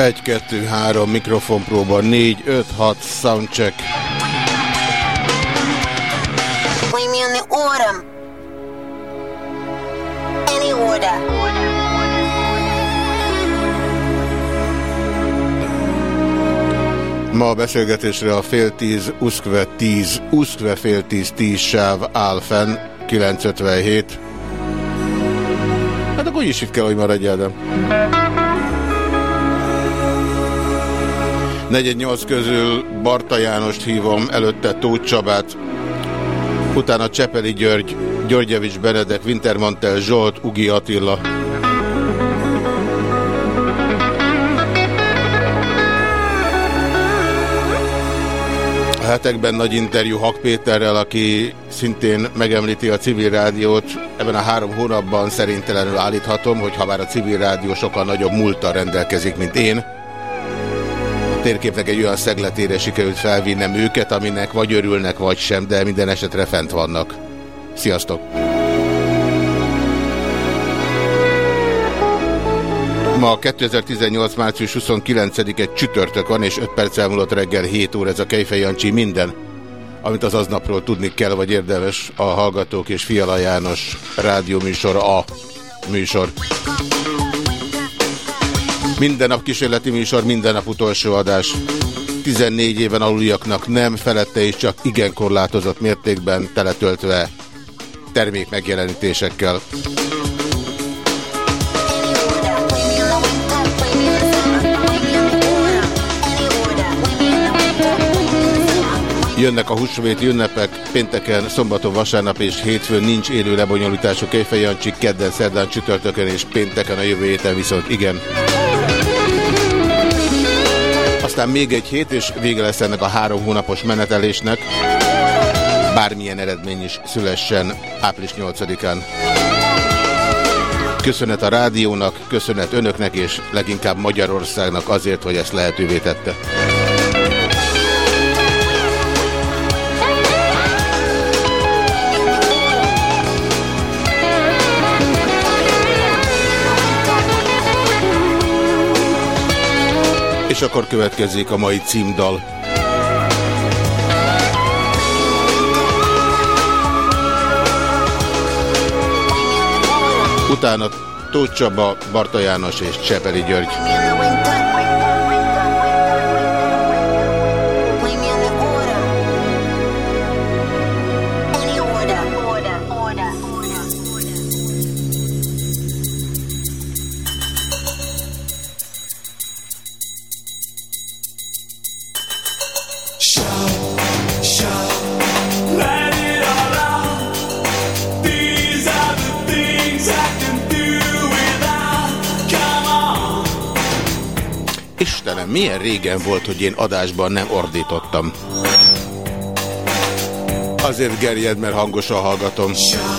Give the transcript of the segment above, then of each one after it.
Egy, kettő, három, mikrofonpróba, négy, öt, hat, soundcheck. Any order. Ma a beszélgetésre a fél tíz, uszkve tíz, uszkve fél tíz, tíz sáv áll fenn, 957. Hát akkor is itt kell, hogy maradjál, de... 48 közül Barta Jánost hívom, előtte Tóth Csabát, utána Csepeli György, Györgyevics Benedek, Wintermantel Zsolt, Ugi Attila. A hetekben nagy interjú Hak Péterrel, aki szintén megemlíti a civil rádiót. Ebben a három hónapban szerintelenül állíthatom, hogy ha már a civil rádió sokkal nagyobb múltal rendelkezik, mint én, térképnek egy olyan szegletére sikerült felvinnem őket, aminek vagy örülnek, vagy sem, de minden esetre fent vannak. Sziasztok! Ma 2018. március 29-e csütörtök van, és 5 perc elmúlott reggel 7 óra ez a Kejfej Jancsi minden, amit az aznapról tudni kell, vagy érdemes a Hallgatók és Fiala János rádióműsor A műsor. Minden nap kísérleti műsor, minden nap utolsó adás. 14 éven aluljaknak nem, felette is csak igen korlátozott mértékben teletöltve termék megjelenítésekkel. Jönnek a húsvéti ünnepek, pénteken, szombaton, vasárnap és hétfőn nincs élő lebonyolítású Kejfej kedden, szerdán, csütörtökön és pénteken a jövő héten viszont igen. Aztán még egy hét, és vége lesz ennek a három hónapos menetelésnek. Bármilyen eredmény is szülessen április 8-án. Köszönet a rádiónak, köszönet önöknek, és leginkább Magyarországnak azért, hogy ezt lehetővé tette. És akkor következik a mai címdal. Utána Tóth Csaba, Barta János és Csepeli György. Milyen régen volt, hogy én adásban nem ordítottam. Azért gerjed, mert hangosan hallgatom. Let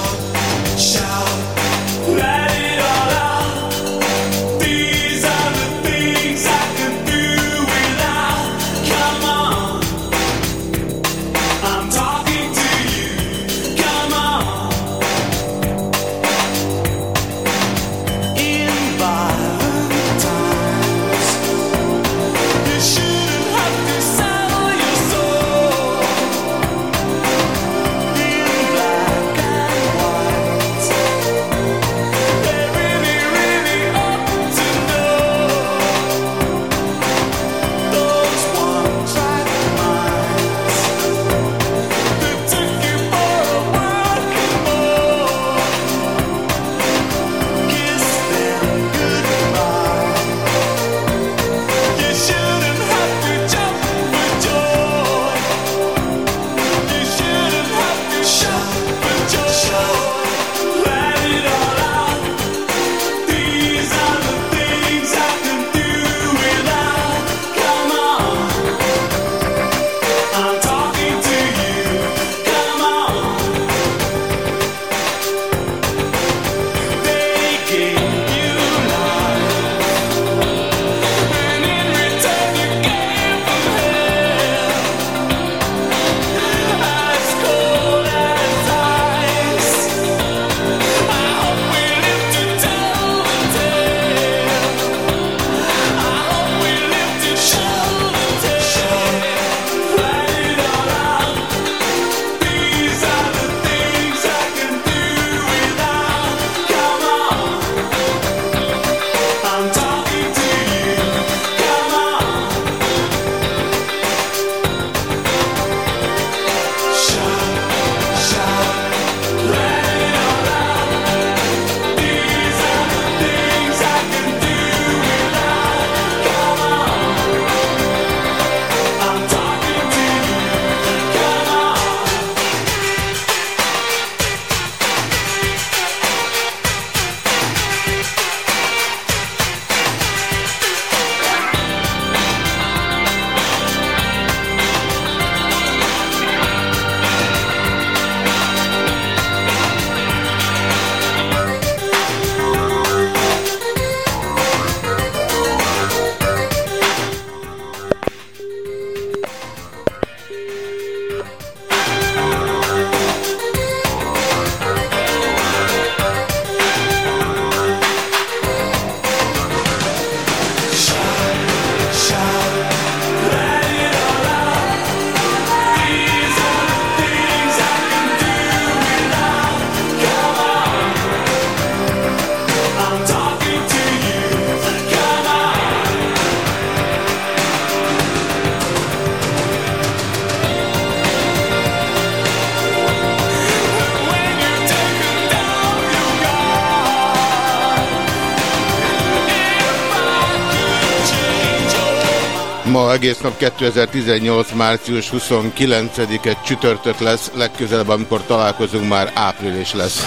Ma egész nap 2018. március 29-e csütörtök lesz, legközelebb, amikor találkozunk, már április lesz.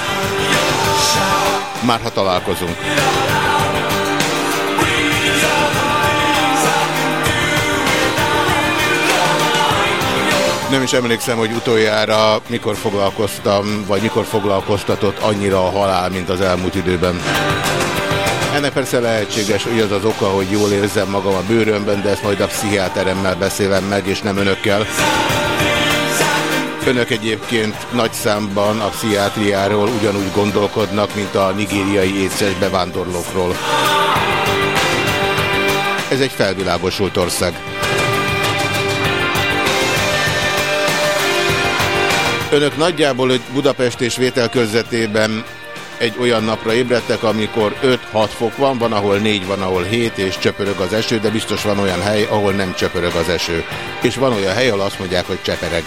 Már ha találkozunk. Nem is emlékszem, hogy utoljára mikor foglalkoztam, vagy mikor foglalkoztatott annyira a halál, mint az elmúlt időben. Ennek persze lehetséges, hogy az az oka, hogy jól érzem magam a bőrömben, de ezt majd a pszichiáteremmel beszélem meg, és nem önökkel. Önök egyébként nagy számban a pszichiátriáról ugyanúgy gondolkodnak, mint a nigériai észes bevándorlókról. Ez egy felvilágosult ország. Önök nagyjából hogy Budapest és vételkörzetében egy olyan napra ébredtek, amikor 5-6 fok van, van, ahol 4, van, ahol 7, és csöpörög az eső, de biztos van olyan hely, ahol nem csöpörög az eső. És van olyan hely, ahol azt mondják, hogy csepereg.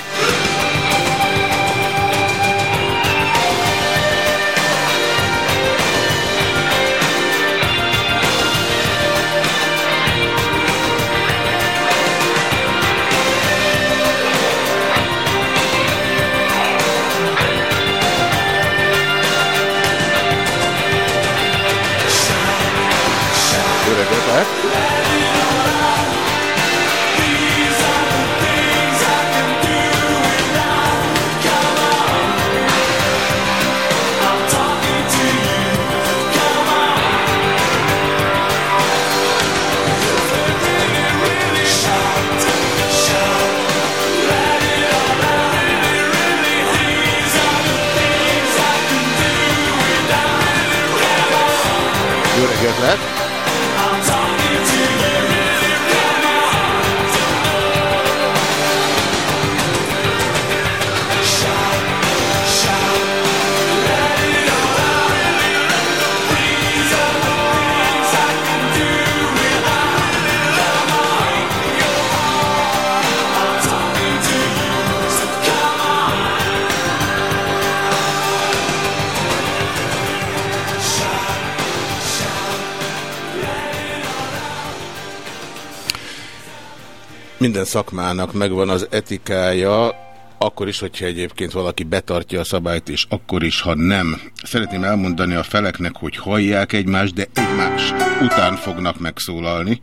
Szakmának megvan az etikája, akkor is, hogyha egyébként valaki betartja a szabályt, és akkor is, ha nem. Szeretném elmondani a feleknek, hogy hallják egymást, de egymás után fognak megszólalni,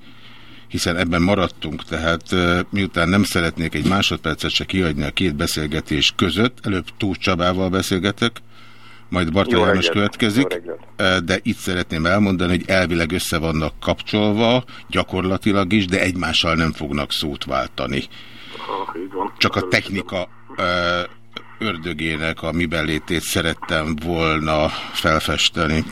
hiszen ebben maradtunk, tehát miután nem szeretnék egy másodpercet se kiadni a két beszélgetés között, előbb Tóth Csabával beszélgetek, majd Barta Jó János reggelt. következik, de itt szeretném elmondani, hogy elvileg össze vannak kapcsolva, gyakorlatilag is, de egymással nem fognak szót váltani. Ah, van. Csak a technika ördögének a mibenlétét szerettem volna felfesteni.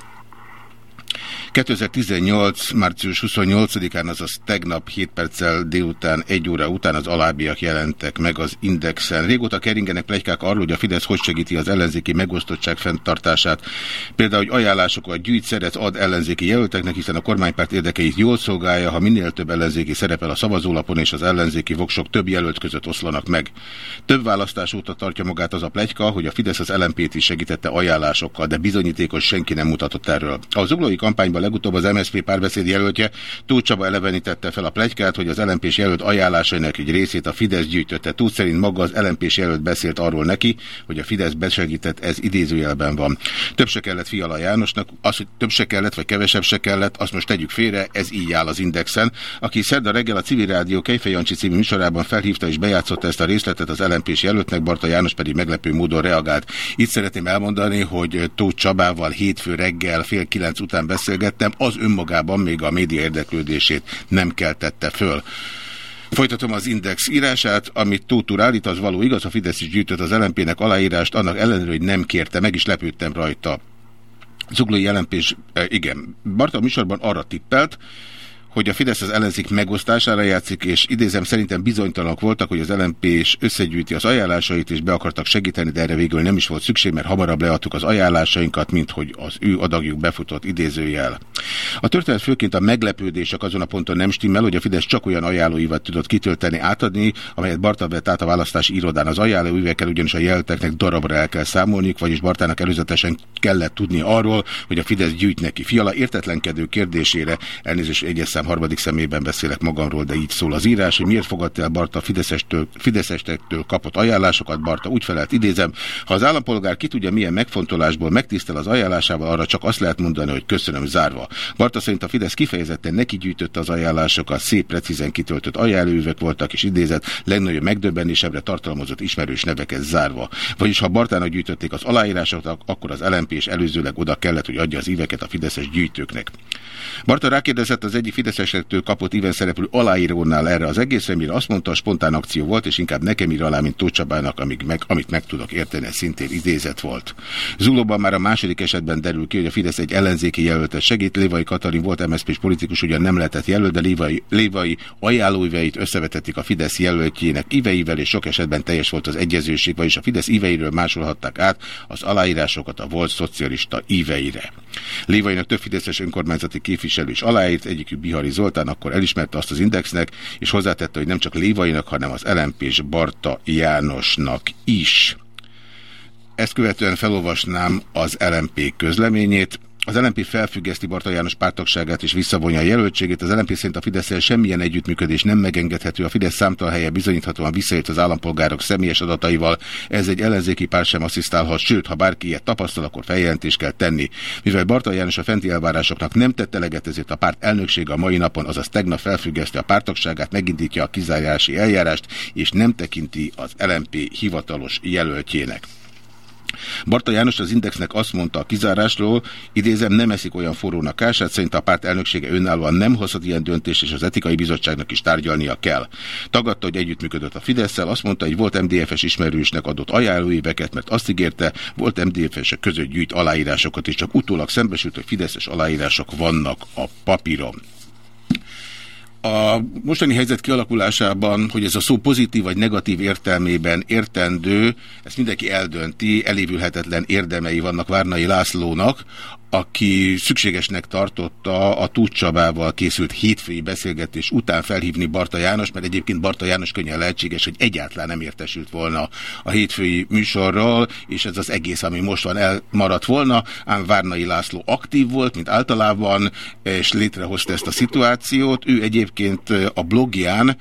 2018. március 28-án, azaz tegnap 7 perccel délután 1 óra után az alábbiak jelentek meg az Indexen. Régóta keringenek plegykák arról, hogy a Fidesz hogy segíti az ellenzéki megosztottság fenntartását. Például, hogy ajánlásokat gyűjt, szeret, ad ellenzéki jelölteknek, hiszen a kormánypárt érdekeit jól szolgálja, ha minél több ellenzéki szerepel a szavazólapon, és az ellenzéki voksok több jelölt között oszlanak meg. Több választás óta tartja magát az a plegyka, hogy a Fidesz az LMP-t is segítette ajánlásokkal, de bizonyítékos senki nem mutatott erről. A zuglói kampányban legutóbb az MSZP párbeszéd jelöltje Tóth Csaba elevenítette fel a plegykát, hogy az LMP-s jelölt ajánlásainak egy részét a Fidesz gyűjtötte. Tóth szerint maga az LMP-s jelölt beszélt arról neki, hogy a Fidesz besegített, ez idézőjelben van. Több se kellett Fiala Jánosnak, az, hogy több se kellett, vagy kevesebb se kellett, azt most tegyük félre, ez így áll az Indexen. Aki szerda reggel a Civil Rádió Kejfej Jancsi című műsorában felhívta és bejátszotta ezt a részletet az LMP-s jelöltnek, Barta János pedig meglepő módon reagált. Itt szeretném elmondani, hogy Tóth Csabával hétfő reggel fél kilenc után beszélgettem, az önmagában még a média érdeklődését nem keltette föl. Folytatom az Index írását, amit Tóth úr állít, az való igaz, a Fidesz is gyűjtött az LMP-nek aláírást, annak ellenére, hogy nem kérte, meg is lepődtem rajta. Zuglói jelentés, e, igen, Barta műsorban arra tippelt, hogy a Fidesz az ellenzék megosztására játszik, és idézem szerintem bizonytalanok voltak, hogy az LNP is összegyűjti az ajánlásait, és be akartak segíteni, de erre végül nem is volt szükség, mert hamarabb leadtuk az ajánlásainkat, mint hogy az ő adagjuk befutott idézőjel. A történet főként a meglepődések azon a ponton nem stimmel, hogy a Fidesz csak olyan ajánlóivat tudott kitölteni, átadni, amelyet Barta vett át a választási irodán. Az ajánlóivekkel ugyanis a jelölteknek darabra el kell számolniuk, vagyis Bartának előzetesen kellett tudni arról, hogy a Fidesz gyűjt neki. Fiala értetlenkedő kérdésére elnézést egyes nyilván harmadik szemében beszélek magamról, de így szól az írás, hogy miért fogadta el Barta Fideszestől, kapott ajánlásokat. Barta úgy felelt, idézem, ha az állampolgár ki tudja milyen megfontolásból megtisztel az ajánlásával, arra csak azt lehet mondani, hogy köszönöm zárva. Barta szerint a Fidesz kifejezetten neki gyűjtötte az ajánlásokat, szép precízen kitöltött ajánlóüvek voltak, és idézett, legnagyobb megdöbbenésebbre tartalmazott ismerős neveket zárva. Vagyis ha Bartának gyűjtötték az aláírásokat, akkor az LMP és előzőleg oda kellett, hogy adja az éveket a Fideszes gyűjtőknek. Barta rákérdezett az egyik Fideszesektől kapott íven szereplő aláírónál erre az egészre, mire azt mondta, a spontán akció volt, és inkább nekem ír alá, mint Tóth Csabának, amíg meg, amit meg tudok érteni, szintén idézet volt. Zulóban már a második esetben derül ki, hogy a Fidesz egy ellenzéki jelöltet segít. Lévai Katalin volt MSZP-s politikus, ugyan nem lehetett jelölt, de Lévai, Lévai ajánlóiveit összevetették a Fidesz jelöltjének iveivel, és sok esetben teljes volt az egyezőség, vagyis a Fidesz iveiről másolhatták át az aláírásokat a volt szocialista íveire. Lévainak több Fideszes önkormányzati képviselő is aláírt, egyikük Bihari Zoltán akkor elismerte azt az indexnek, és hozzátette, hogy nem csak Lévainak, hanem az LMP-s Barta Jánosnak is. Ezt követően felolvasnám az LMP közleményét. Az LNP felfüggeszti Barta János pártagságát és visszavonja a jelöltségét. Az LNP szerint a fidesz semmilyen együttműködés nem megengedhető. A Fidesz számtalan helye bizonyíthatóan visszaért az állampolgárok személyes adataival. Ez egy ellenzéki pár sem asszisztálhat, sőt, ha bárki ilyet tapasztal, akkor feljelentést kell tenni. Mivel Barta János a fenti elvárásoknak nem tette eleget, ezért a párt elnöksége a mai napon, azaz tegnap felfüggeszti a pártagságát, megindítja a kizárási eljárást, és nem tekinti az LNP hivatalos jelöltjének. Barta János az Indexnek azt mondta a kizárásról, idézem, nem eszik olyan forrónak ását, szerint a párt elnöksége önállóan nem hozhat ilyen döntést, és az etikai bizottságnak is tárgyalnia kell. Tagadta, hogy együttműködött a fidesz azt mondta, hogy volt MDF-es ismerősnek adott ajánlóéveket, mert azt ígérte, volt MDF-esek között gyűjt aláírásokat, és csak utólag szembesült, hogy fideszes aláírások vannak a papíron. A mostani helyzet kialakulásában, hogy ez a szó pozitív vagy negatív értelmében értendő, ezt mindenki eldönti, elévülhetetlen érdemei vannak Várnai Lászlónak, aki szükségesnek tartotta a Tud Csabával készült hétfői beszélgetés után felhívni Barta János, mert egyébként Barta János könnyen lehetséges, hogy egyáltalán nem értesült volna a hétfői műsorral, és ez az egész, ami most van, elmaradt volna, ám Várnai László aktív volt, mint általában, és létrehozta ezt a szituációt. Ő egyébként a blogján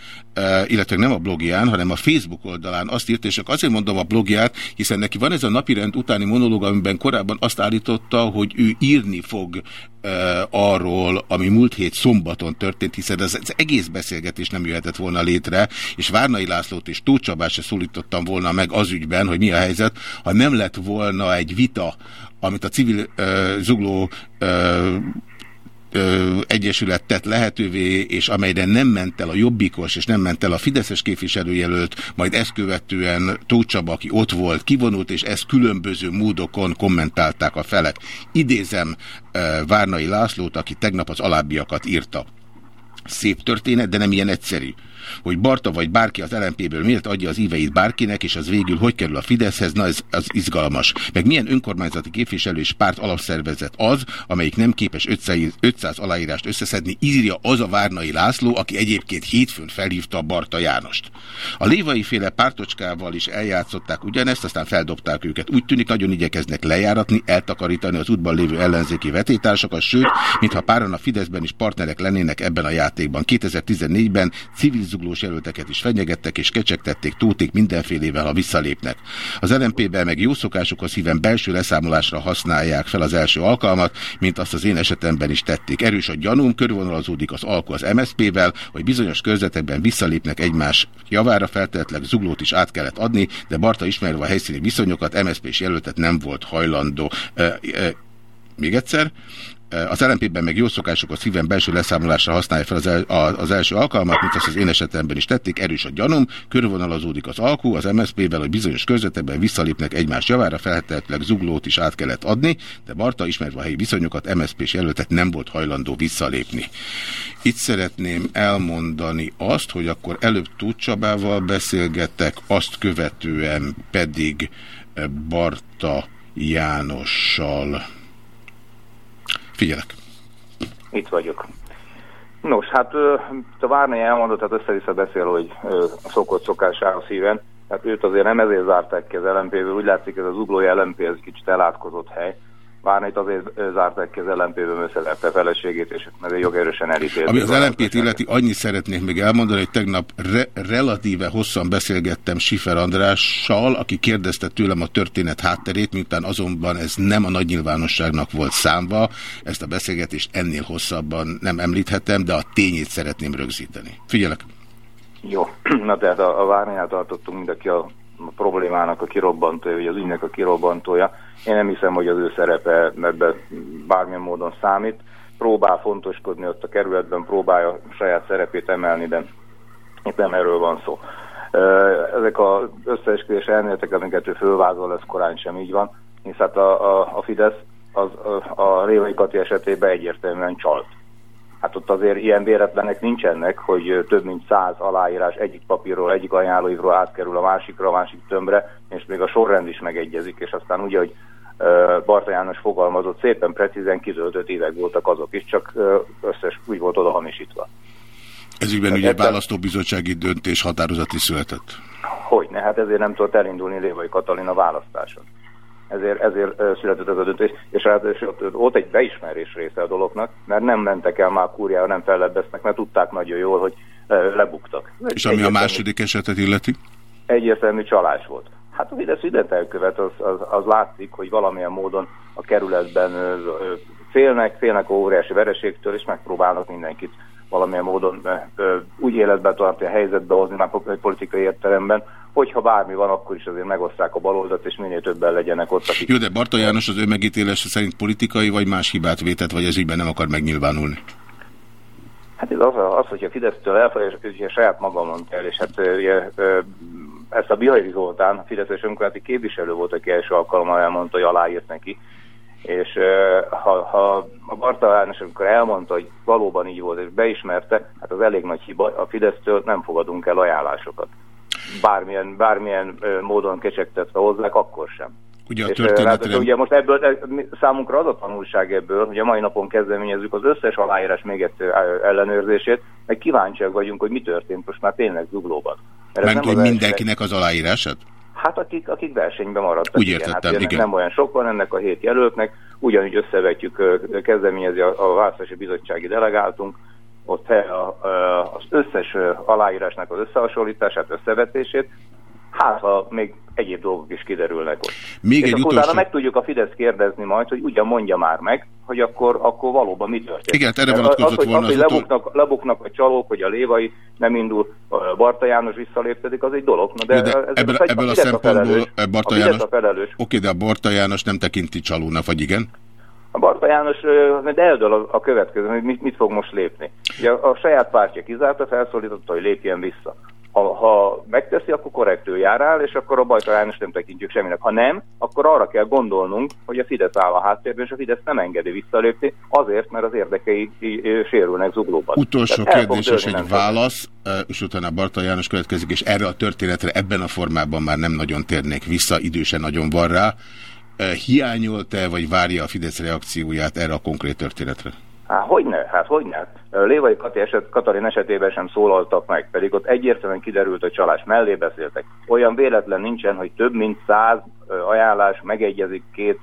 illetve nem a blogján, hanem a Facebook oldalán azt írt, és csak azért mondom a blogját, hiszen neki van ez a napirend utáni monológ, amiben korábban azt állította, hogy ő írni fog arról, ami múlt hét szombaton történt, hiszen az, az egész beszélgetés nem jöhetett volna létre, és Várnai Lászlót és Tóth se szólítottam volna meg az ügyben, hogy mi a helyzet, ha nem lett volna egy vita, amit a civil uh, zugló uh, ö, Egyesület tett lehetővé, és amelyre nem ment el a Jobbikos, és nem ment el a Fideszes képviselőjelölt, majd ezt követően Tóth Csaba, aki ott volt, kivonult, és ezt különböző módokon kommentálták a felek. Idézem Várnai Lászlót, aki tegnap az alábbiakat írta. Szép történet, de nem ilyen egyszerű hogy Barta vagy bárki az LMP-ből miért adja az íveit bárkinek, és az végül hogy kerül a Fideszhez, na ez az izgalmas. Meg milyen önkormányzati képviselő és párt alapszervezet az, amelyik nem képes 500, 500 aláírást összeszedni, írja az a Várnai László, aki egyébként hétfőn felhívta a Barta Jánost. A lévai féle pártocskával is eljátszották ugyanezt, aztán feldobták őket. Úgy tűnik, nagyon igyekeznek lejáratni, eltakarítani az útban lévő ellenzéki vetétársakat, sőt, mintha páran a Fideszben is partnerek lennének ebben a játékban. 2014-ben civil zuglós jelölteket is fenyegettek és kecsegtették, tóték mindenfélével, ha visszalépnek. Az LMP-ben meg jó szokásukhoz híven belső leszámolásra használják fel az első alkalmat, mint azt az én esetemben is tették. Erős a gyanúm, körvonalazódik az alku az MSZP-vel, hogy bizonyos körzetekben visszalépnek egymás javára, feltétlenül zuglót is át kellett adni, de Barta ismerve a helyszíni viszonyokat, MSZP-s jelöltet nem volt hajlandó. E, e, még egyszer, az LNP-ben meg jó szokások a szíven belső leszámolásra használja fel az, el, az első alkalmat, mint azt az én esetemben is tették, erős a gyanúm, körvonalazódik az alkú az MSZP-vel, hogy bizonyos körzetekben visszalépnek egymás javára, felhetőleg zuglót is át kellett adni, de Barta ismerve a helyi viszonyokat, MSZP-s jelöltet nem volt hajlandó visszalépni. Itt szeretném elmondani azt, hogy akkor előbb Tud Csabával beszélgettek, azt követően pedig Barta Jánossal. Figyelek. Itt vagyok. Nos, hát a Várnai elmondott, hát össze-vissza beszél, hogy szokott szokására szíven. Hát őt azért nem ezért zárták ki az lmp úgy látszik ez az uglói LMP, ez kicsit elátkozott hely. Várnait azért zárták ki az LMP-ből összeverte a feleségét, és mert ő jogerősen elítélt. Ami az LMP-t illeti, annyit szeretnék még elmondani, hogy tegnap re relatíve hosszan beszélgettem Sifer Andrással, aki kérdezte tőlem a történet hátterét, miután azonban ez nem a nagy nyilvánosságnak volt számva, ezt a beszélgetést ennél hosszabban nem említhetem, de a tényét szeretném rögzíteni. Figyelek! Jó, na tehát a, a Várnál tartottunk mindenki a, a problémának a kirobbantója, vagy az ügynek a kirobbantója. Én nem hiszem, hogy az ő szerepe ebben bármilyen módon számít. Próbál fontoskodni ott a kerületben, próbálja saját szerepét emelni, de itt nem erről van szó. Ezek az összeesküvés elméletek, amiket ő fölvázol, ez korán sem így van, hisz hát a, a, a Fidesz az, a, a Révai Kati esetében egyértelműen csalt. Hát ott azért ilyen véletlenek nincsenek, hogy több mint száz aláírás egyik papírról, egyik ajánlóivról átkerül a másikra, a másik tömbre, és még a sorrend is megegyezik, és aztán ugye, hogy Barta János fogalmazott, szépen precízen kizöldött évek voltak azok is, csak összes úgy volt oda hamisítva. Ez ügyben ugye Ebben- választóbizottsági döntés határozati született. Hogyne, hát ezért nem tudott elindulni Lévai Katalin a választáson. Ezért, ezért született ez a döntés, és ráadásul ott volt egy beismerés része a dolognak, mert nem mentek el már kúriára, nem fellebbeznek, mert tudták nagyon jól, hogy lebuktak. És ami a második esetet illeti? egyértelmű csalás volt. Hát a Fidesz mindent elkövet, az, az, az látszik, hogy valamilyen módon a kerületben félnek, félnek a óriási vereségtől, és megpróbálnak mindenkit valamilyen módon úgy életben tartani, a helyzetbe hozni már po- politikai értelemben, hogyha bármi van, akkor is azért megoszták a baloldat, és minél többen legyenek ott, akik Jó, de Barta János az ő megítélése szerint politikai vagy más hibát vétett, vagy ez ügyben nem akar megnyilvánulni? Hát ez az, az hogy a Fidesztől elfelejt, ugye saját magam mondta el, és hát ugye, ezt a Bihari Zoltán, a Fideszes önkormányzati képviselő volt, aki első alkalommal elmondta, hogy aláírt neki. És ha, ha a Barta János, amikor elmondta, hogy valóban így volt, és beismerte, hát az elég nagy hiba, a Fidesztől nem fogadunk el ajánlásokat. Bármilyen, bármilyen módon kecsegtetve hozzák, akkor sem. Ugye a És, történetre ráadásul nem... ugye most ebből, számunkra az a tanulság ebből, hogy a mai napon kezdeményezzük az összes aláírás még egyszer á- ellenőrzését, meg kíváncsiak vagyunk, hogy mi történt most már tényleg zuglóban. Mert nem hogy az mindenkinek az aláírását? Hát akik, akik versenyben maradtak. Úgy igen. értettem, hát ugye igen. Nem olyan sok van ennek a hét jelöltnek, ugyanúgy összevetjük, kezdeményezi a, a Választási Bizottsági delegáltunk, ott az összes aláírásnak az összehasonlítását, összevetését, hát ha még egyéb dolgok is kiderülnek ott. Még és egy akkor utolsó... utána meg tudjuk a Fidesz kérdezni majd, hogy ugyan mondja már meg, hogy akkor, akkor valóban mi történt. Igen, hát erre Mert vonatkozott az, volna az, hogy lebuknak, lebuknak a csalók, hogy a Lévai nem indul, a Barta János visszaléptedik, az egy dolog. Na, de, de ez- ebből, ez- ebből a Fidesz szempontból felelős. eh, Barta a János... a felelős. Oké, de a Barta János nem tekinti csalónak, vagy igen? A Barta János de eldől a, a következő, hogy mit, mit fog most lépni. Ugye a, a saját pártja kizárta, felszólította, hogy lépjen vissza. Ha, ha megteszi, akkor korrektül jár el, és akkor a Barta János nem tekintjük semminek. Ha nem, akkor arra kell gondolnunk, hogy a Fidesz áll a háttérben, és a Fidesz nem engedi visszalépni, azért, mert az érdekei sérülnek zuglóban. Utolsó Tehát kérdés és egy válasz, és utána Barta János következik, és erre a történetre ebben a formában már nem nagyon térnék vissza, idősen nagyon van rá. Hiányolt-e, vagy várja a Fidesz reakcióját erre a konkrét történetre? Hát hogyne, hát hogyne. Lévai Kati eset, Katalin esetében sem szólaltak meg, pedig ott egyértelműen kiderült, hogy csalás mellé beszéltek. Olyan véletlen nincsen, hogy több mint száz ajánlás megegyezik két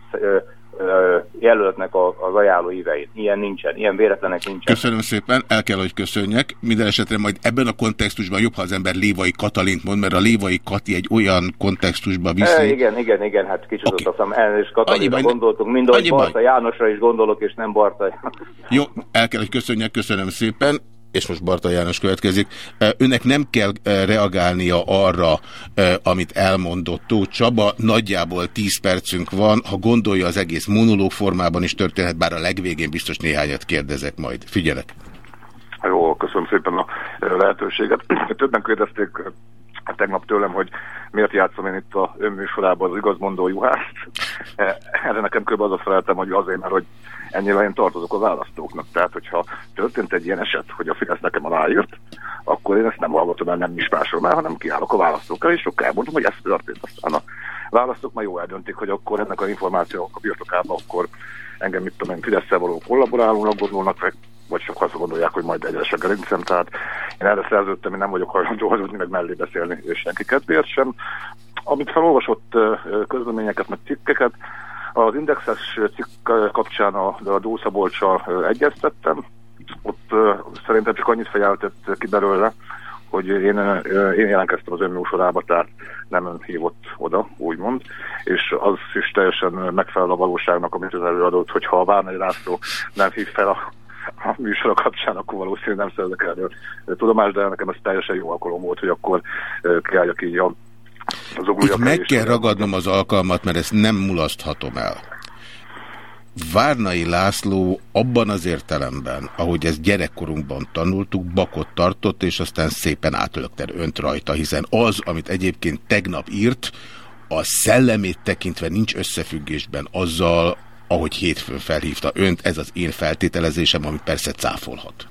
jelöltnek az ajánló ívein. Ilyen nincsen, ilyen véletlenek nincsen. Köszönöm szépen, el kell, hogy köszönjek. Minden esetre majd ebben a kontextusban jobb, ha az ember Lévai Katalint mond, mert a Lévai Kati egy olyan kontextusba E, viszi. igen, igen, igen, hát kicsit okay. hiszem, elnézést Katalinra Annyi gondoltunk, mind ahogy annyi baj. Barta Jánosra is gondolok, és nem Barta Jó, el kell, hogy köszönjek, köszönöm szépen. És most Barta János következik. Önnek nem kell reagálnia arra, amit elmondott Tóth Csaba. Nagyjából 10 percünk van. Ha gondolja, az egész monológ formában is történhet, bár a legvégén biztos néhányat kérdezek majd. Figyelek. Jó, köszönöm szépen a lehetőséget. Többen kérdezték tegnap tőlem, hogy miért játszom én itt a önműsorában az igazmondó juhást. Eh, Erre nekem kb. az a feleltem, hogy azért, mert hogy ennyire én tartozok a választóknak. Tehát, hogyha történt egy ilyen eset, hogy a Fidesz nekem aláírt, akkor én ezt nem hallgatom el, nem is másolom el, hanem kiállok a választókra, és sokkal elmondom, hogy ez történt. Aztán a választók már jó eldöntik, hogy akkor ennek a információk a birtokában, akkor engem, mit tudom én, Fidesz-szel való kollaborálónak gondolnak, vagy, vagy csak azt gondolják, hogy majd egyenesek gerincem. Tehát én erre szerződtem, én nem vagyok hajlandó hazudni, meg mellé beszélni és senki kedvéért sem. Amit felolvasott közleményeket, meg cikkeket, Az indexes cikk kapcsán a, a Dószabolcsal egyeztettem, ott szerintem csak annyit fejeltett ki belőle, hogy én, én jelentkeztem az önműsorába, tehát nem ön hívott oda, úgymond, és az is teljesen megfelel a valóságnak, amit az előadott, hogyha a Várnai László nem hív fel a, a műsora kapcsán, akkor valószínűleg nem szerzek erről tudomást, de nekem ez teljesen jó alkalom volt, hogy akkor kiálljak így a, Itt meg kell ragadnom az alkalmat, mert ezt nem mulaszthatom el. Várnai László abban az értelemben, ahogy ezt gyerekkorunkban tanultuk, bakot tartott, és aztán szépen átlökte önt rajta, hiszen az, amit egyébként tegnap írt, a szellemét tekintve nincs összefüggésben azzal, ahogy hétfőn felhívta önt, ez az én feltételezésem, ami persze cáfolhat.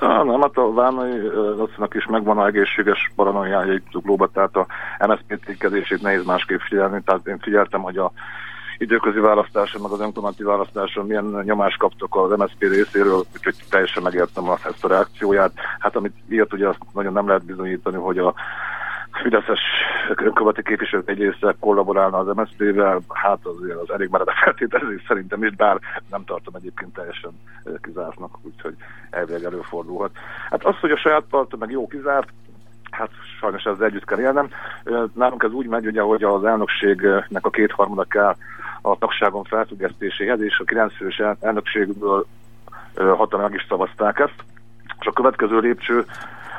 Nem, hát a Várnai ö, Lacinak is megvan a egészséges paranoiája itt zuglóba, tehát a MSZP ténykezését nehéz másképp figyelni, tehát én figyeltem, hogy a időközi választáson, meg az önkormányzati választáson milyen nyomást kaptak az MSZP részéről, úgyhogy teljesen megértem azt, ezt a reakcióját. Hát amit írt, ugye azt nagyon nem lehet bizonyítani, hogy a Fideszes önkormányzati képviselők egy része kollaborálna az MSZP-vel, hát azért az elég meredek feltételezés szerintem is, bár nem tartom egyébként teljesen kizártnak, úgyhogy elvileg előfordulhat. Hát az, hogy a saját parton meg jó kizárt, hát sajnos ezzel együtt kell élnem. Nálunk ez úgy megy, ugye, hogy az elnökségnek a kétharmada kell a tagságon felfüggesztéséhez, és a 9 fős el- elnökségből hatan meg is szavazták ezt. És a következő lépcső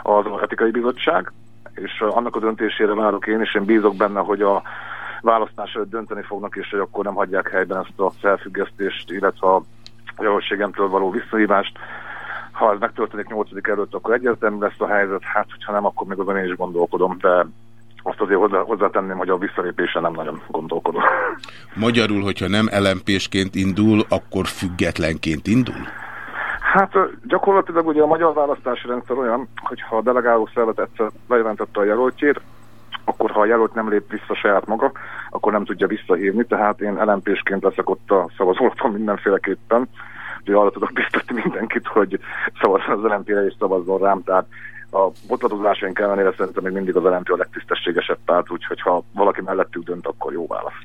az etikai bizottság, és annak a döntésére várok én, és én bízok benne, hogy a választás előtt dönteni fognak, és hogy akkor nem hagyják helyben ezt a felfüggesztést, illetve a jelöltségemtől való visszahívást. Ha ez megtörténik 8 előtt, akkor egyértelmű lesz a helyzet, hát hogyha nem, akkor még azon én is gondolkodom, de azt azért hozzá, hozzátenném, hogy a visszalépése nem nagyon gondolkodom. Magyarul, hogyha nem LMP-sként indul, akkor függetlenként indul? Hát gyakorlatilag ugye a magyar választási rendszer olyan, hogy ha a delegáló szervezet egyszer bejelentette a jelöltjét, akkor ha a jelölt nem lép vissza saját maga, akkor nem tudja visszahívni, tehát én LMP-sként leszek ott a szavazólapon mindenféleképpen, úgyhogy arra tudok biztatni mindenkit, hogy szavazzon az LMP-re és szavazzon rám, tehát a botladozásaink ellenére szerintem még mindig az LMP a legtisztességesebb párt, úgyhogy ha valaki mellettük dönt, akkor jó válasz.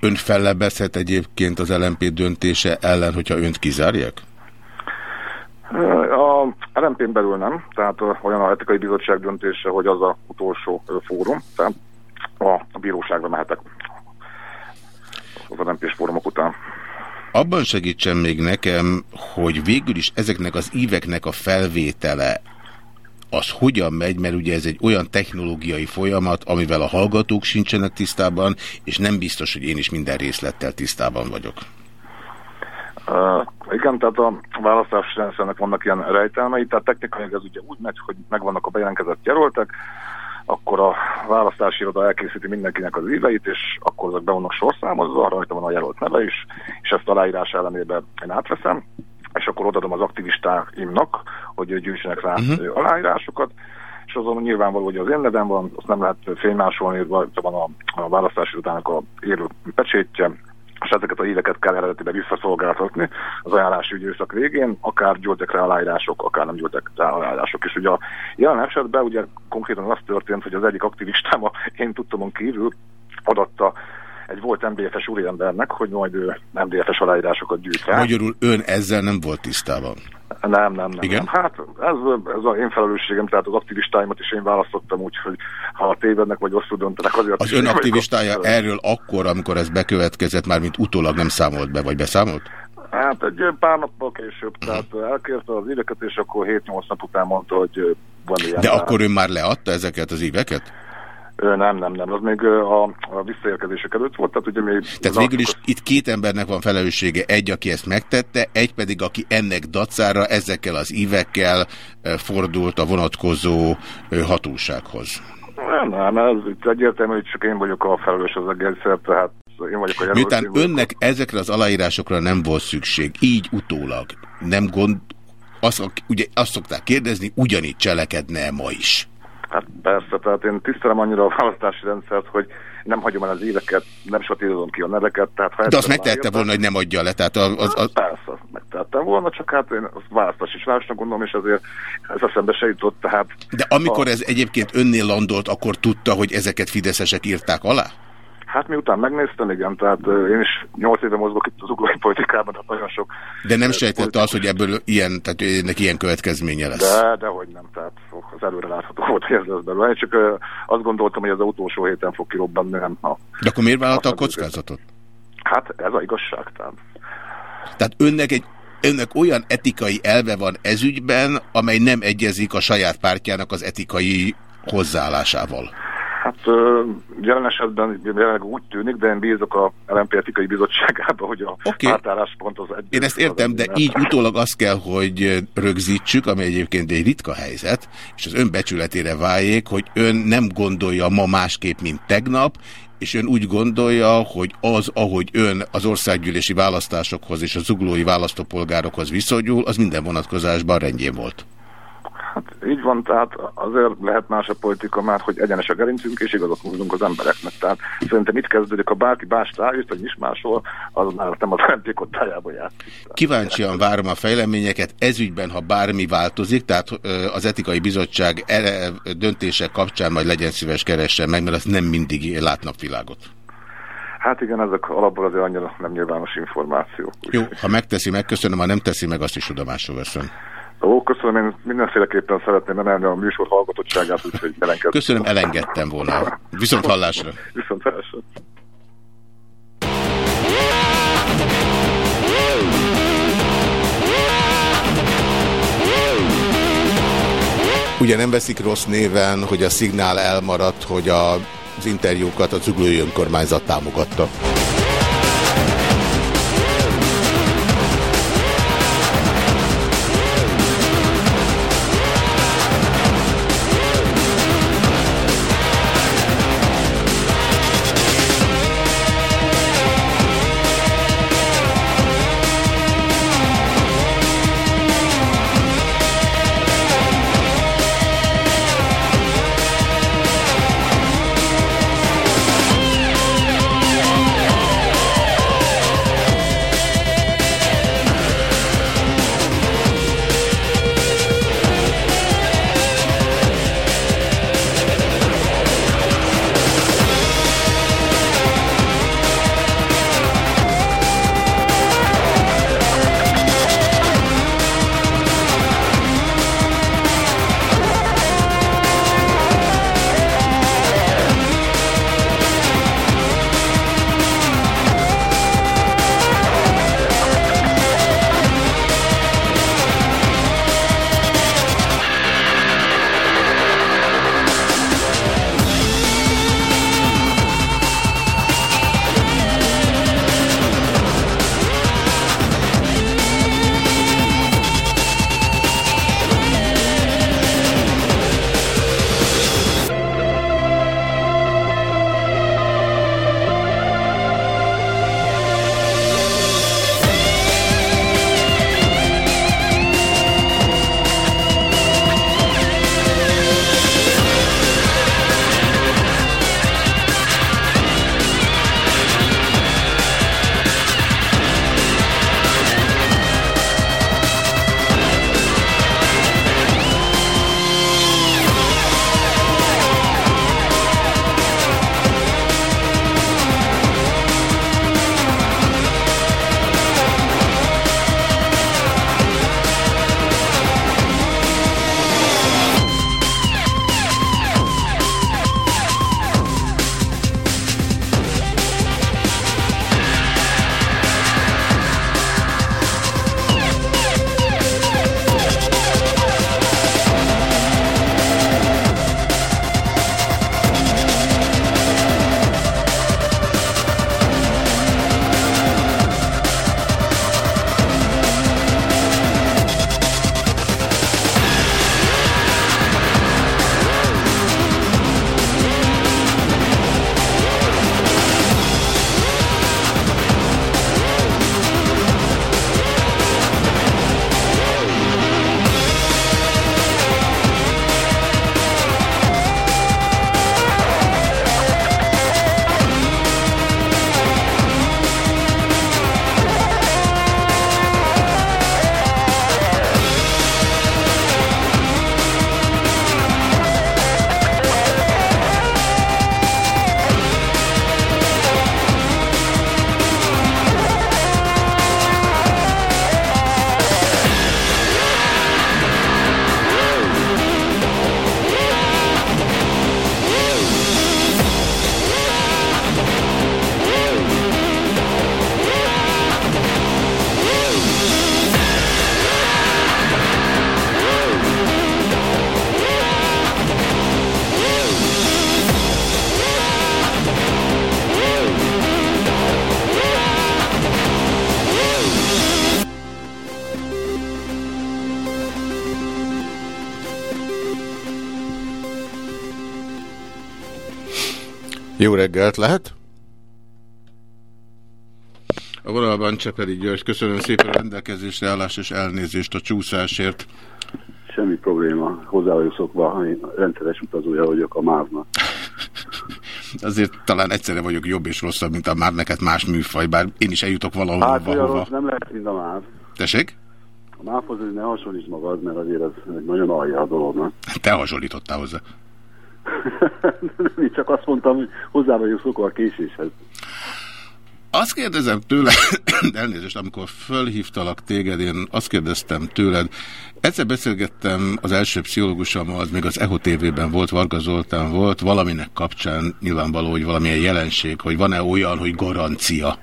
Ön fellebezhet egyébként az LMP döntése ellen, hogyha önt kizárják? A LMP-n belül nem, tehát olyan a etikai bizottság döntése, hogy az a utolsó fórum, tehát a, bíróságra mehetek az LMP-s fórumok után. Abban segítsen még nekem, hogy végül is ezeknek az íveknek a felvétele az hogyan megy, mert ugye ez egy olyan technológiai folyamat, amivel a hallgatók sincsenek tisztában, és nem biztos, hogy én is minden részlettel tisztában vagyok. Uh, igen, tehát a választási rendszernek vannak ilyen rejtelmei, tehát technikailag ez ugye úgy megy, hogy megvannak a bejelentkezett jelöltek, akkor a választási iroda elkészíti mindenkinek az íveit, és akkor azok be vannak sorszámozva, rajta van a jelölt neve is, és ezt aláírás ellenében én átveszem, és akkor odaadom az aktivistáimnak, hogy gyűjtsenek rá uh-huh. aláírásokat, és azon nyilvánvaló, hogy az én nevem van, azt nem lehet fénymásolni, rajta van a, a választási irodának a élő pecsétje, és ezeket a híveket kell eredetileg visszaszolgáltatni az ajánlási időszak végén, akár gyűltek rá aláírások, akár nem gyűltek rá aláírások. És ugye a jelen esetben ugye konkrétan az történt, hogy az egyik aktivistám a én tudtomon kívül adatta egy volt MDF-es úriembernek, hogy majd ő MDF-es aláírásokat gyűjt rá. Magyarul ön ezzel nem volt tisztában. Nem, nem, nem. Igen? nem. Hát ez, ez az én felelősségem, tehát az aktivistáimat is én választottam úgy, hogy ha tévednek vagy rosszul döntenek, azért... Az ön vagyok aktivistája a- erről akkor, amikor ez bekövetkezett, már mint utólag nem számolt be, vagy beszámolt? Hát egy pár nappal később, tehát elkérte az éveket, és akkor 7-8 nap után mondta, hogy van ilyen. De akkor ön már leadta ezeket az éveket? Nem, nem, nem, az még a, a visszaérkezések előtt volt, tehát ugye még... Tehát végül is itt két embernek van felelőssége, egy, aki ezt megtette, egy pedig, aki ennek dacára ezekkel az ívekkel fordult a vonatkozó hatósághoz. Nem, nem, ez egyértelmű, hogy csak én vagyok a felelős az egészet, tehát én vagyok a jelölt. Miután én vagyok önnek ezekre az aláírásokra nem volt szükség, így utólag nem gond, azt, ugye azt szokták kérdezni, ugyanígy cselekedne ma is. Hát persze, tehát én tisztelem annyira a választási rendszert, hogy nem hagyom el az éveket, nem satírozom ki a neveket. Tehát ha De azt megtehette volna, hogy nem adja le. Tehát az, az, az, Persze, azt megtettem volna, csak hát én azt választási csalásnak gondolom, és azért ez eszembe se jutott, tehát... de amikor ez egyébként önnél landolt, akkor tudta, hogy ezeket fideszesek írták alá? Hát miután megnéztem, igen, tehát én is nyolc éve mozgok itt az uglói politikában, tehát nagyon sok... De nem sejtette azt, hogy ebből ilyen, tehát ennek ilyen következménye lesz. De, de hogy nem, tehát az előre látható volt, hogy ez lesz belőle. Én csak azt gondoltam, hogy ez az utolsó héten fog kirobbanni, nem. Ha. De akkor miért vállalta a kockázatot? Hát ez a igazság, tehát. Tehát önnek egy Önnek olyan etikai elve van ezügyben, amely nem egyezik a saját pártjának az etikai hozzáállásával. Hát jelen esetben jelenleg úgy tűnik, de én bízok a LNP etikai bizottságába, hogy a okay. átállásfont az egy. Én ezt értem, de így utólag azt kell, hogy rögzítsük, ami egyébként egy ritka helyzet, és az ön becsületére váljék, hogy ön nem gondolja ma másképp, mint tegnap, és ön úgy gondolja, hogy az, ahogy ön az országgyűlési választásokhoz és a zuglói választópolgárokhoz viszonyul, az minden vonatkozásban rendjén volt. Hát így van, tehát azért lehet más a politika már, hogy egyenes a gerincünk, és igazat mondunk az embereknek. Tehát szerintem itt kezdődik, ha bárki más rájött, hogy is máshol, az már nem az LNP kottájába játszik. Kíváncsian várom a fejleményeket. Ezügyben, ha bármi változik, tehát az etikai bizottság döntése kapcsán majd legyen szíves keressen meg, mert az nem mindig lát napvilágot. Hát igen, ezek alapból azért annyira nem nyilvános információk. Jó, ha megteszi, megköszönöm, ha nem teszi meg, azt is tudomásul veszem. Ó, köszönöm, én mindenféleképpen szeretném emelni a műsor hallgatottságát, úgyhogy elengedtem. Köszönöm, elengedtem volna. Viszont hallásra. Viszont hallásra. Ugye nem veszik rossz néven, hogy a szignál elmaradt, hogy a, az interjúkat a zuglói önkormányzat támogatta. Jó reggelt, lehet? A vonalban Csepeli György, köszönöm szépen a rendelkezésre állás és elnézést a csúszásért. Semmi probléma. Hozzá vagyok szokva, én rendszeres utazója vagyok a mávnak. Azért talán egyszerre vagyok jobb és rosszabb, mint a már neked más műfaj, bár én is eljutok valahova. Hát olyan hova. rossz nem lehet, mint a máv. Tessék? A mávhoz ne hasonlíts magad, mert azért ez egy nagyon alja a dolognak. Te hasonlítottál hozzá. Én csak azt mondtam, hogy hozzá vagyok szokva a késéshez. Azt kérdezem tőle, de elnézést, amikor fölhívtalak téged, én azt kérdeztem tőled, egyszer beszélgettem az első pszichológusommal, az még az EHO TV-ben volt, Varga Zoltán volt, valaminek kapcsán nyilvánvaló, hogy valamilyen jelenség, hogy van-e olyan, hogy garancia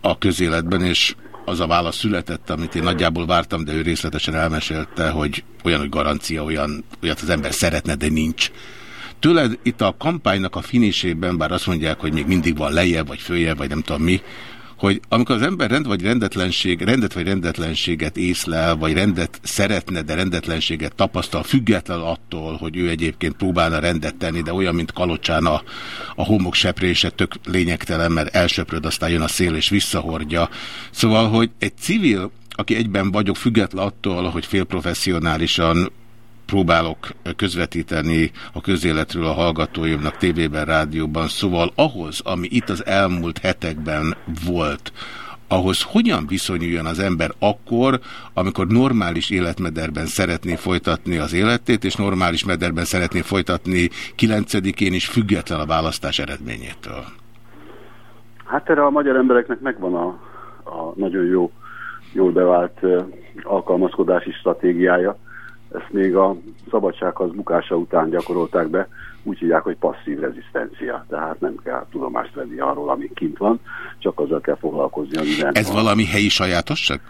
a közéletben, és az a válasz született, amit én nagyjából vártam, de ő részletesen elmesélte, hogy olyan, hogy garancia, olyan, olyat az ember szeretne, de nincs. Tőled itt a kampánynak a finisében, bár azt mondják, hogy még mindig van lejjebb, vagy följebb, vagy nem tudom mi, hogy amikor az ember rend vagy rendetlenség, rendet vagy rendetlenséget észlel, vagy rendet szeretne, de rendetlenséget tapasztal, független attól, hogy ő egyébként próbálna rendet tenni, de olyan, mint Kalocsán a, a homok seprése tök lényegtelen, mert elsöpröd, aztán jön a szél és visszahordja. Szóval, hogy egy civil, aki egyben vagyok, független attól, hogy félprofessionálisan próbálok közvetíteni a közéletről a hallgatóimnak tévében, rádióban. Szóval ahhoz, ami itt az elmúlt hetekben volt, ahhoz hogyan viszonyuljon az ember akkor, amikor normális életmederben szeretné folytatni az életét, és normális mederben szeretné folytatni 9-én is független a választás eredményétől? Hát erre a magyar embereknek megvan a, a nagyon jó, jól bevált alkalmazkodási stratégiája. Ezt még a szabadsághoz bukása után gyakorolták be, úgy hívják, hogy passzív rezisztencia. Tehát nem kell tudomást venni arról, ami kint van, csak azzal kell foglalkozni, ami bent Ez van. valami helyi sajátosság?